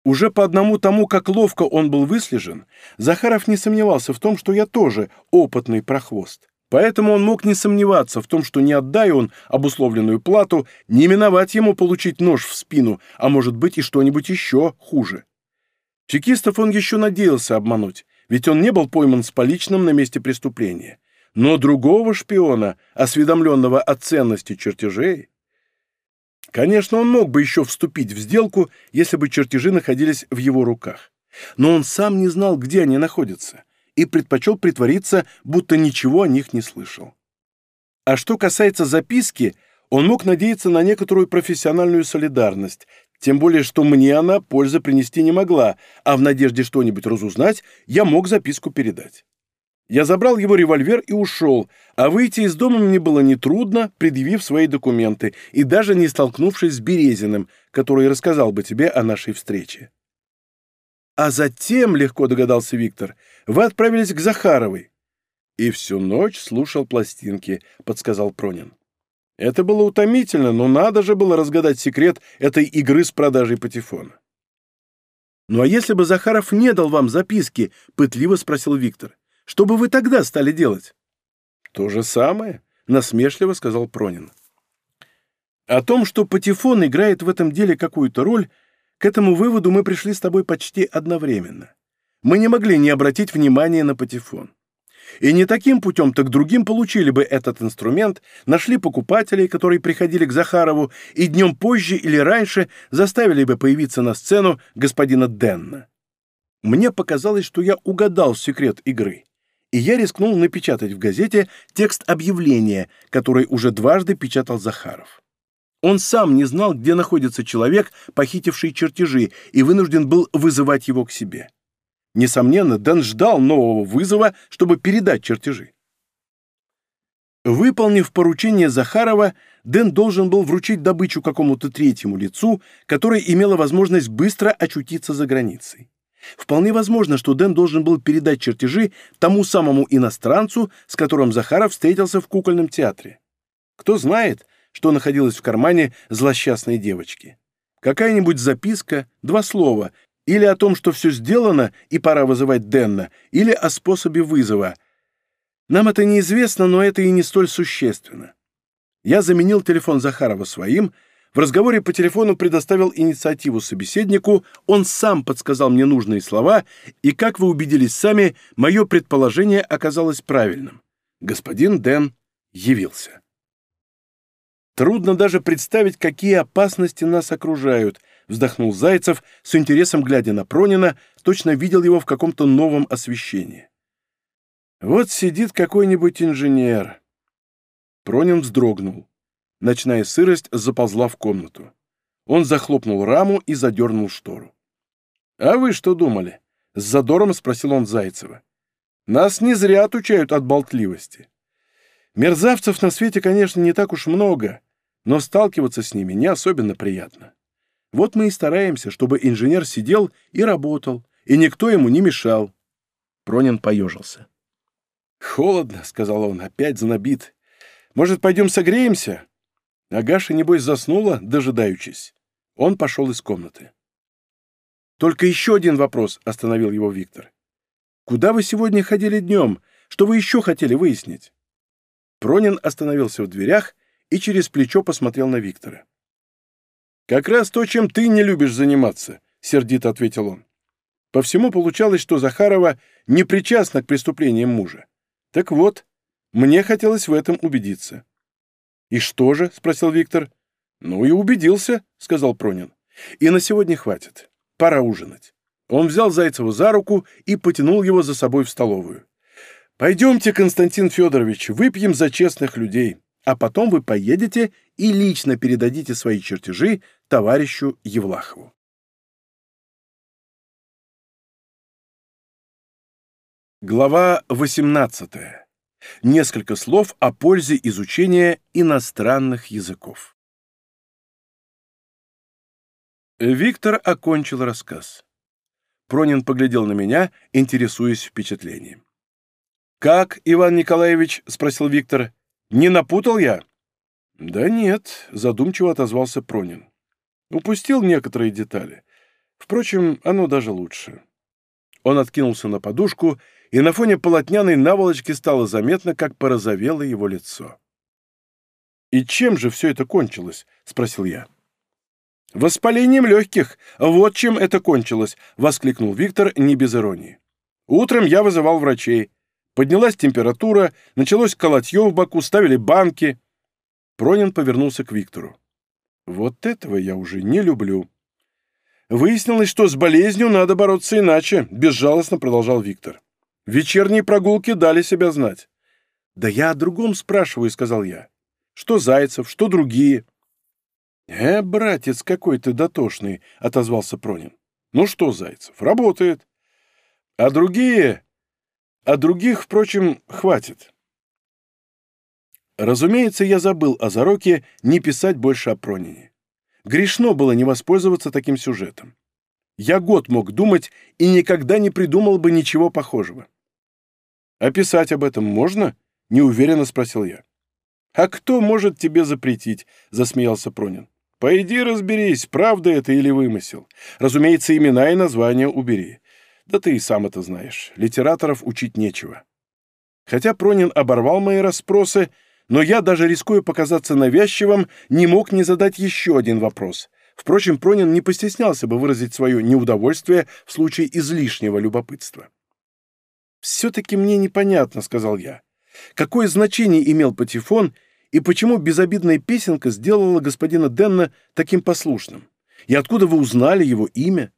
Уже по одному тому, как ловко он был выслежен, Захаров не сомневался в том, что я тоже опытный прохвост. Поэтому он мог не сомневаться в том, что не отдай он обусловленную плату, не миновать ему получить нож в спину, а может быть и что-нибудь еще хуже. Чекистов он еще надеялся обмануть, ведь он не был пойман с поличным на месте преступления. Но другого шпиона, осведомленного о ценности чертежей... Конечно, он мог бы еще вступить в сделку, если бы чертежи находились в его руках. Но он сам не знал, где они находятся, и предпочел притвориться, будто ничего о них не слышал. А что касается записки, он мог надеяться на некоторую профессиональную солидарность, тем более, что мне она пользы принести не могла, а в надежде что-нибудь разузнать, я мог записку передать. Я забрал его револьвер и ушел, а выйти из дома мне было нетрудно, предъявив свои документы и даже не столкнувшись с Березиным, который рассказал бы тебе о нашей встрече. А затем, легко догадался Виктор, вы отправились к Захаровой. И всю ночь слушал пластинки, подсказал Пронин. Это было утомительно, но надо же было разгадать секрет этой игры с продажей патефона. «Ну а если бы Захаров не дал вам записки?» — пытливо спросил Виктор. Что бы вы тогда стали делать?» «То же самое», — насмешливо сказал Пронин. «О том, что Патефон играет в этом деле какую-то роль, к этому выводу мы пришли с тобой почти одновременно. Мы не могли не обратить внимания на Патефон. И не таким путем, так другим получили бы этот инструмент, нашли покупателей, которые приходили к Захарову, и днем позже или раньше заставили бы появиться на сцену господина Денна. Мне показалось, что я угадал секрет игры и я рискнул напечатать в газете текст объявления, который уже дважды печатал Захаров. Он сам не знал, где находится человек, похитивший чертежи, и вынужден был вызывать его к себе. Несомненно, Дэн ждал нового вызова, чтобы передать чертежи. Выполнив поручение Захарова, Дэн должен был вручить добычу какому-то третьему лицу, которое имело возможность быстро очутиться за границей. Вполне возможно, что Дэн должен был передать чертежи тому самому иностранцу, с которым Захаров встретился в кукольном театре. Кто знает, что находилось в кармане злосчастной девочки. Какая-нибудь записка, два слова, или о том, что все сделано и пора вызывать Денна, или о способе вызова. Нам это неизвестно, но это и не столь существенно. Я заменил телефон Захарова своим — в разговоре по телефону предоставил инициативу собеседнику, он сам подсказал мне нужные слова, и, как вы убедились сами, мое предположение оказалось правильным. Господин Дэн явился. Трудно даже представить, какие опасности нас окружают, вздохнул Зайцев, с интересом глядя на Пронина, точно видел его в каком-то новом освещении. Вот сидит какой-нибудь инженер. Пронин вздрогнул. Ночная сырость заползла в комнату. Он захлопнул раму и задернул штору. «А вы что думали?» — с задором спросил он Зайцева. «Нас не зря отучают от болтливости. Мерзавцев на свете, конечно, не так уж много, но сталкиваться с ними не особенно приятно. Вот мы и стараемся, чтобы инженер сидел и работал, и никто ему не мешал». Пронин поежился. «Холодно», — сказал он, — «опять знобит. Может, пойдем согреемся?» Агаша, небось, заснула, дожидаючись. Он пошел из комнаты. «Только еще один вопрос», — остановил его Виктор. «Куда вы сегодня ходили днем? Что вы еще хотели выяснить?» Пронин остановился в дверях и через плечо посмотрел на Виктора. «Как раз то, чем ты не любишь заниматься», — сердито ответил он. По всему получалось, что Захарова не причастна к преступлениям мужа. Так вот, мне хотелось в этом убедиться. «И что же?» — спросил Виктор. «Ну и убедился», — сказал Пронин. «И на сегодня хватит. Пора ужинать». Он взял Зайцева за руку и потянул его за собой в столовую. «Пойдемте, Константин Федорович, выпьем за честных людей, а потом вы поедете и лично передадите свои чертежи товарищу Евлахову». Глава 18. Несколько слов о пользе изучения иностранных языков. Виктор окончил рассказ. Пронин поглядел на меня, интересуясь впечатлением. «Как, Иван Николаевич?» — спросил Виктор. «Не напутал я?» «Да нет», — задумчиво отозвался Пронин. «Упустил некоторые детали. Впрочем, оно даже лучше». Он откинулся на подушку, и на фоне полотняной наволочки стало заметно, как порозовело его лицо. «И чем же все это кончилось?» — спросил я. «Воспалением легких. Вот чем это кончилось!» — воскликнул Виктор не без иронии. «Утром я вызывал врачей. Поднялась температура, началось колотье в боку, ставили банки». Пронин повернулся к Виктору. «Вот этого я уже не люблю». «Выяснилось, что с болезнью надо бороться иначе», — безжалостно продолжал Виктор. «Вечерние прогулки дали себя знать». «Да я о другом спрашиваю», — сказал я. «Что Зайцев, что другие?» «Э, братец, какой ты дотошный!» — отозвался Пронин. «Ну что, Зайцев, работает. А другие... А других, впрочем, хватит». Разумеется, я забыл о Зароке не писать больше о Пронине. Грешно было не воспользоваться таким сюжетом. Я год мог думать и никогда не придумал бы ничего похожего. «А писать об этом можно?» — неуверенно спросил я. «А кто может тебе запретить?» — засмеялся Пронин. Пойди разберись, правда это или вымысел. Разумеется, имена и названия убери. Да ты и сам это знаешь. Литераторов учить нечего. Хотя Пронин оборвал мои расспросы, но я, даже рискуя показаться навязчивым, не мог не задать еще один вопрос. Впрочем, Пронин не постеснялся бы выразить свое неудовольствие в случае излишнего любопытства. «Все-таки мне непонятно», — сказал я. «Какое значение имел Патефон и почему безобидная песенка сделала господина Денна таким послушным? И откуда вы узнали его имя?»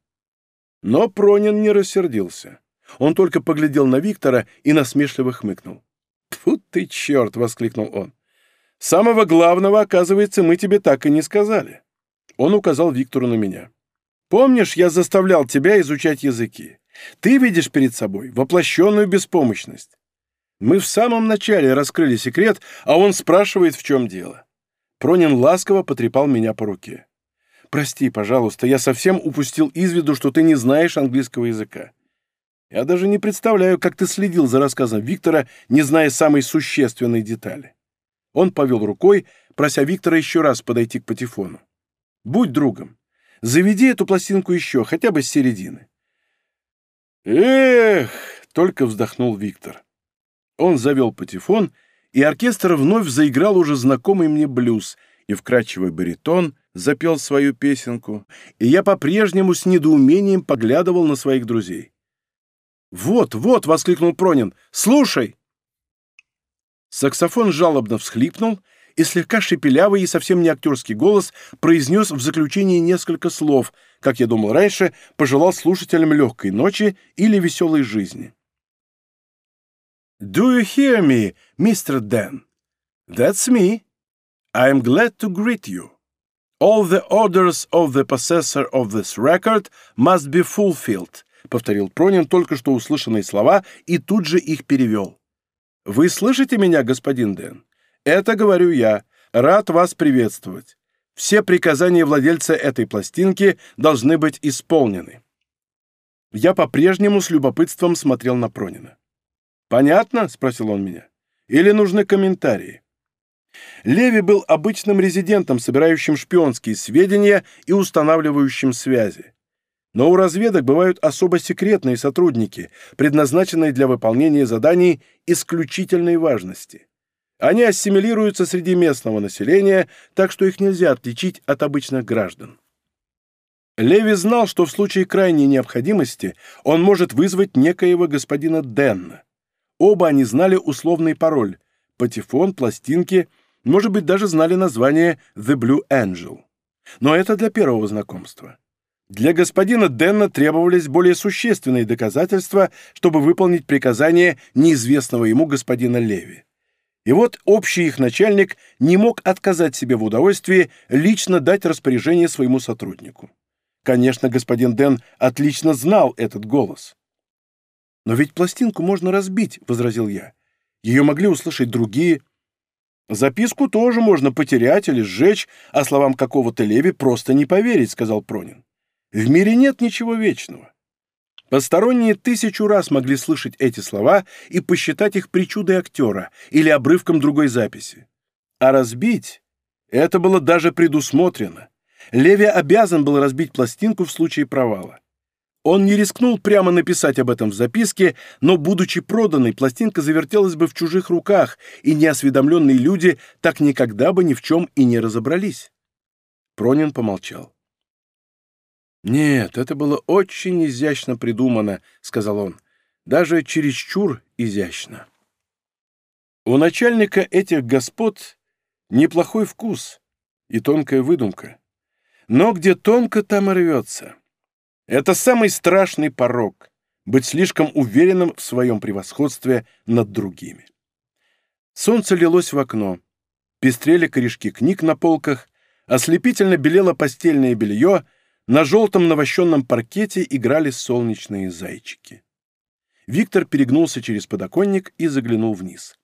Но Пронин не рассердился. Он только поглядел на Виктора и насмешливо хмыкнул. «Тьфу ты, черт!» — воскликнул он. «Самого главного, оказывается, мы тебе так и не сказали». Он указал Виктору на меня. «Помнишь, я заставлял тебя изучать языки? Ты видишь перед собой воплощенную беспомощность. Мы в самом начале раскрыли секрет, а он спрашивает, в чем дело. Пронин ласково потрепал меня по руке. «Прости, пожалуйста, я совсем упустил из виду, что ты не знаешь английского языка. Я даже не представляю, как ты следил за рассказом Виктора, не зная самой существенной детали». Он повел рукой, прося Виктора еще раз подойти к патефону. «Будь другом. Заведи эту пластинку еще, хотя бы с середины». «Эх!» — только вздохнул Виктор. Он завел патефон, и оркестр вновь заиграл уже знакомый мне блюз, и вкрадчивый баритон запел свою песенку, и я по-прежнему с недоумением поглядывал на своих друзей. «Вот, вот!» — воскликнул Пронин. «Слушай!» Саксофон жалобно всхлипнул, и слегка шепелявый и совсем не актерский голос произнес в заключении несколько слов, как я думал раньше, пожелал слушателям легкой ночи или веселой жизни. Do you hear me, Mr. Dan? That's me. I am glad to greet you. All the orders of the possessor of this record must be fulfilled, повторил Пронин только что услышанные слова и тут же их перевел. Вы слышите меня, господин Дэн? Это говорю я. Рад вас приветствовать. Все приказания владельца этой пластинки должны быть исполнены. Я по-прежнему с любопытством смотрел на Пронина. «Понятно?» — спросил он меня. «Или нужны комментарии?» Леви был обычным резидентом, собирающим шпионские сведения и устанавливающим связи. Но у разведок бывают особо секретные сотрудники, предназначенные для выполнения заданий исключительной важности. Они ассимилируются среди местного населения, так что их нельзя отличить от обычных граждан. Леви знал, что в случае крайней необходимости он может вызвать некоего господина Денна. Оба они знали условный пароль, патефон, пластинки, может быть, даже знали название «The Blue Angel». Но это для первого знакомства. Для господина Денна требовались более существенные доказательства, чтобы выполнить приказание неизвестного ему господина Леви. И вот общий их начальник не мог отказать себе в удовольствии лично дать распоряжение своему сотруднику. Конечно, господин Дэн отлично знал этот голос. «Но ведь пластинку можно разбить», — возразил я. «Ее могли услышать другие». «Записку тоже можно потерять или сжечь, а словам какого-то Леви просто не поверить», — сказал Пронин. «В мире нет ничего вечного. Посторонние тысячу раз могли слышать эти слова и посчитать их причудой актера или обрывком другой записи. А разбить — это было даже предусмотрено. Леви обязан был разбить пластинку в случае провала. Он не рискнул прямо написать об этом в записке, но, будучи проданной, пластинка завертелась бы в чужих руках, и неосведомленные люди так никогда бы ни в чем и не разобрались. Пронин помолчал. «Нет, это было очень изящно придумано», — сказал он. «Даже чересчур изящно». У начальника этих господ неплохой вкус и тонкая выдумка. Но где тонко, там и рвется. Это самый страшный порог — быть слишком уверенным в своем превосходстве над другими. Солнце лилось в окно, пестрели корешки книг на полках, ослепительно белело постельное белье — на желтом навощенном паркете играли солнечные зайчики. Виктор перегнулся через подоконник и заглянул вниз.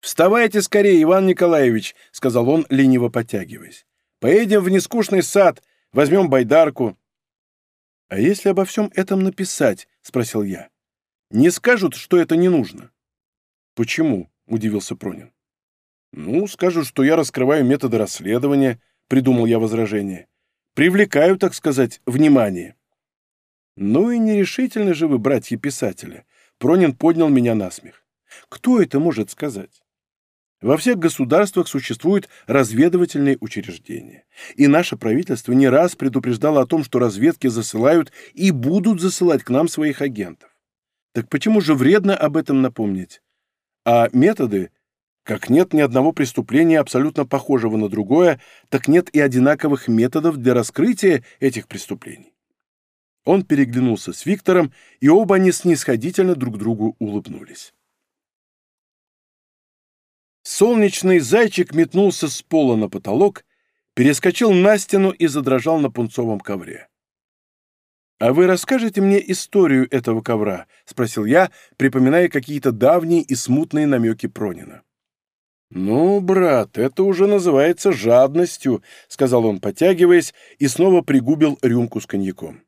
«Вставайте скорее, Иван Николаевич», — сказал он, лениво подтягиваясь. «Поедем в нескучный сад, возьмем байдарку». «А если обо всем этом написать?» — спросил я. «Не скажут, что это не нужно». «Почему?» — удивился Пронин. «Ну, скажут, что я раскрываю методы расследования», — придумал я возражение. Привлекаю, так сказать, внимание. Ну и нерешительно же вы, братья писателя. Пронин поднял меня на смех. Кто это может сказать? Во всех государствах существуют разведывательные учреждения. И наше правительство не раз предупреждало о том, что разведки засылают и будут засылать к нам своих агентов. Так почему же вредно об этом напомнить? А методы как нет ни одного преступления, абсолютно похожего на другое, так нет и одинаковых методов для раскрытия этих преступлений. Он переглянулся с Виктором, и оба они снисходительно друг другу улыбнулись. Солнечный зайчик метнулся с пола на потолок, перескочил на стену и задрожал на пунцовом ковре. «А вы расскажете мне историю этого ковра?» — спросил я, припоминая какие-то давние и смутные намеки Пронина. «Ну, брат, это уже называется жадностью», — сказал он, потягиваясь, и снова пригубил рюмку с коньяком.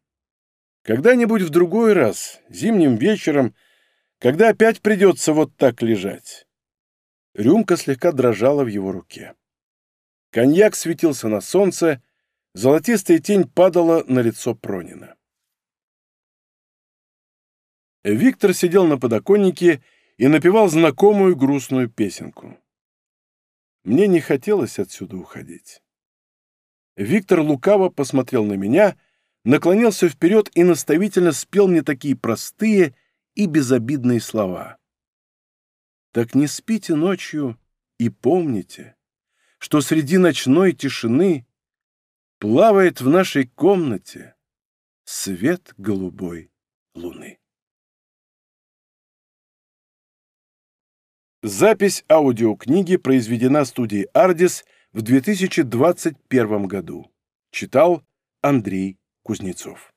«Когда-нибудь в другой раз, зимним вечером, когда опять придется вот так лежать». Рюмка слегка дрожала в его руке. Коньяк светился на солнце, золотистая тень падала на лицо Пронина. Виктор сидел на подоконнике и напевал знакомую грустную песенку. Мне не хотелось отсюда уходить. Виктор лукаво посмотрел на меня, наклонился вперед и наставительно спел мне такие простые и безобидные слова. «Так не спите ночью и помните, что среди ночной тишины плавает в нашей комнате свет голубой луны». Запись аудиокниги произведена студией «Ардис» в 2021 году. Читал Андрей Кузнецов.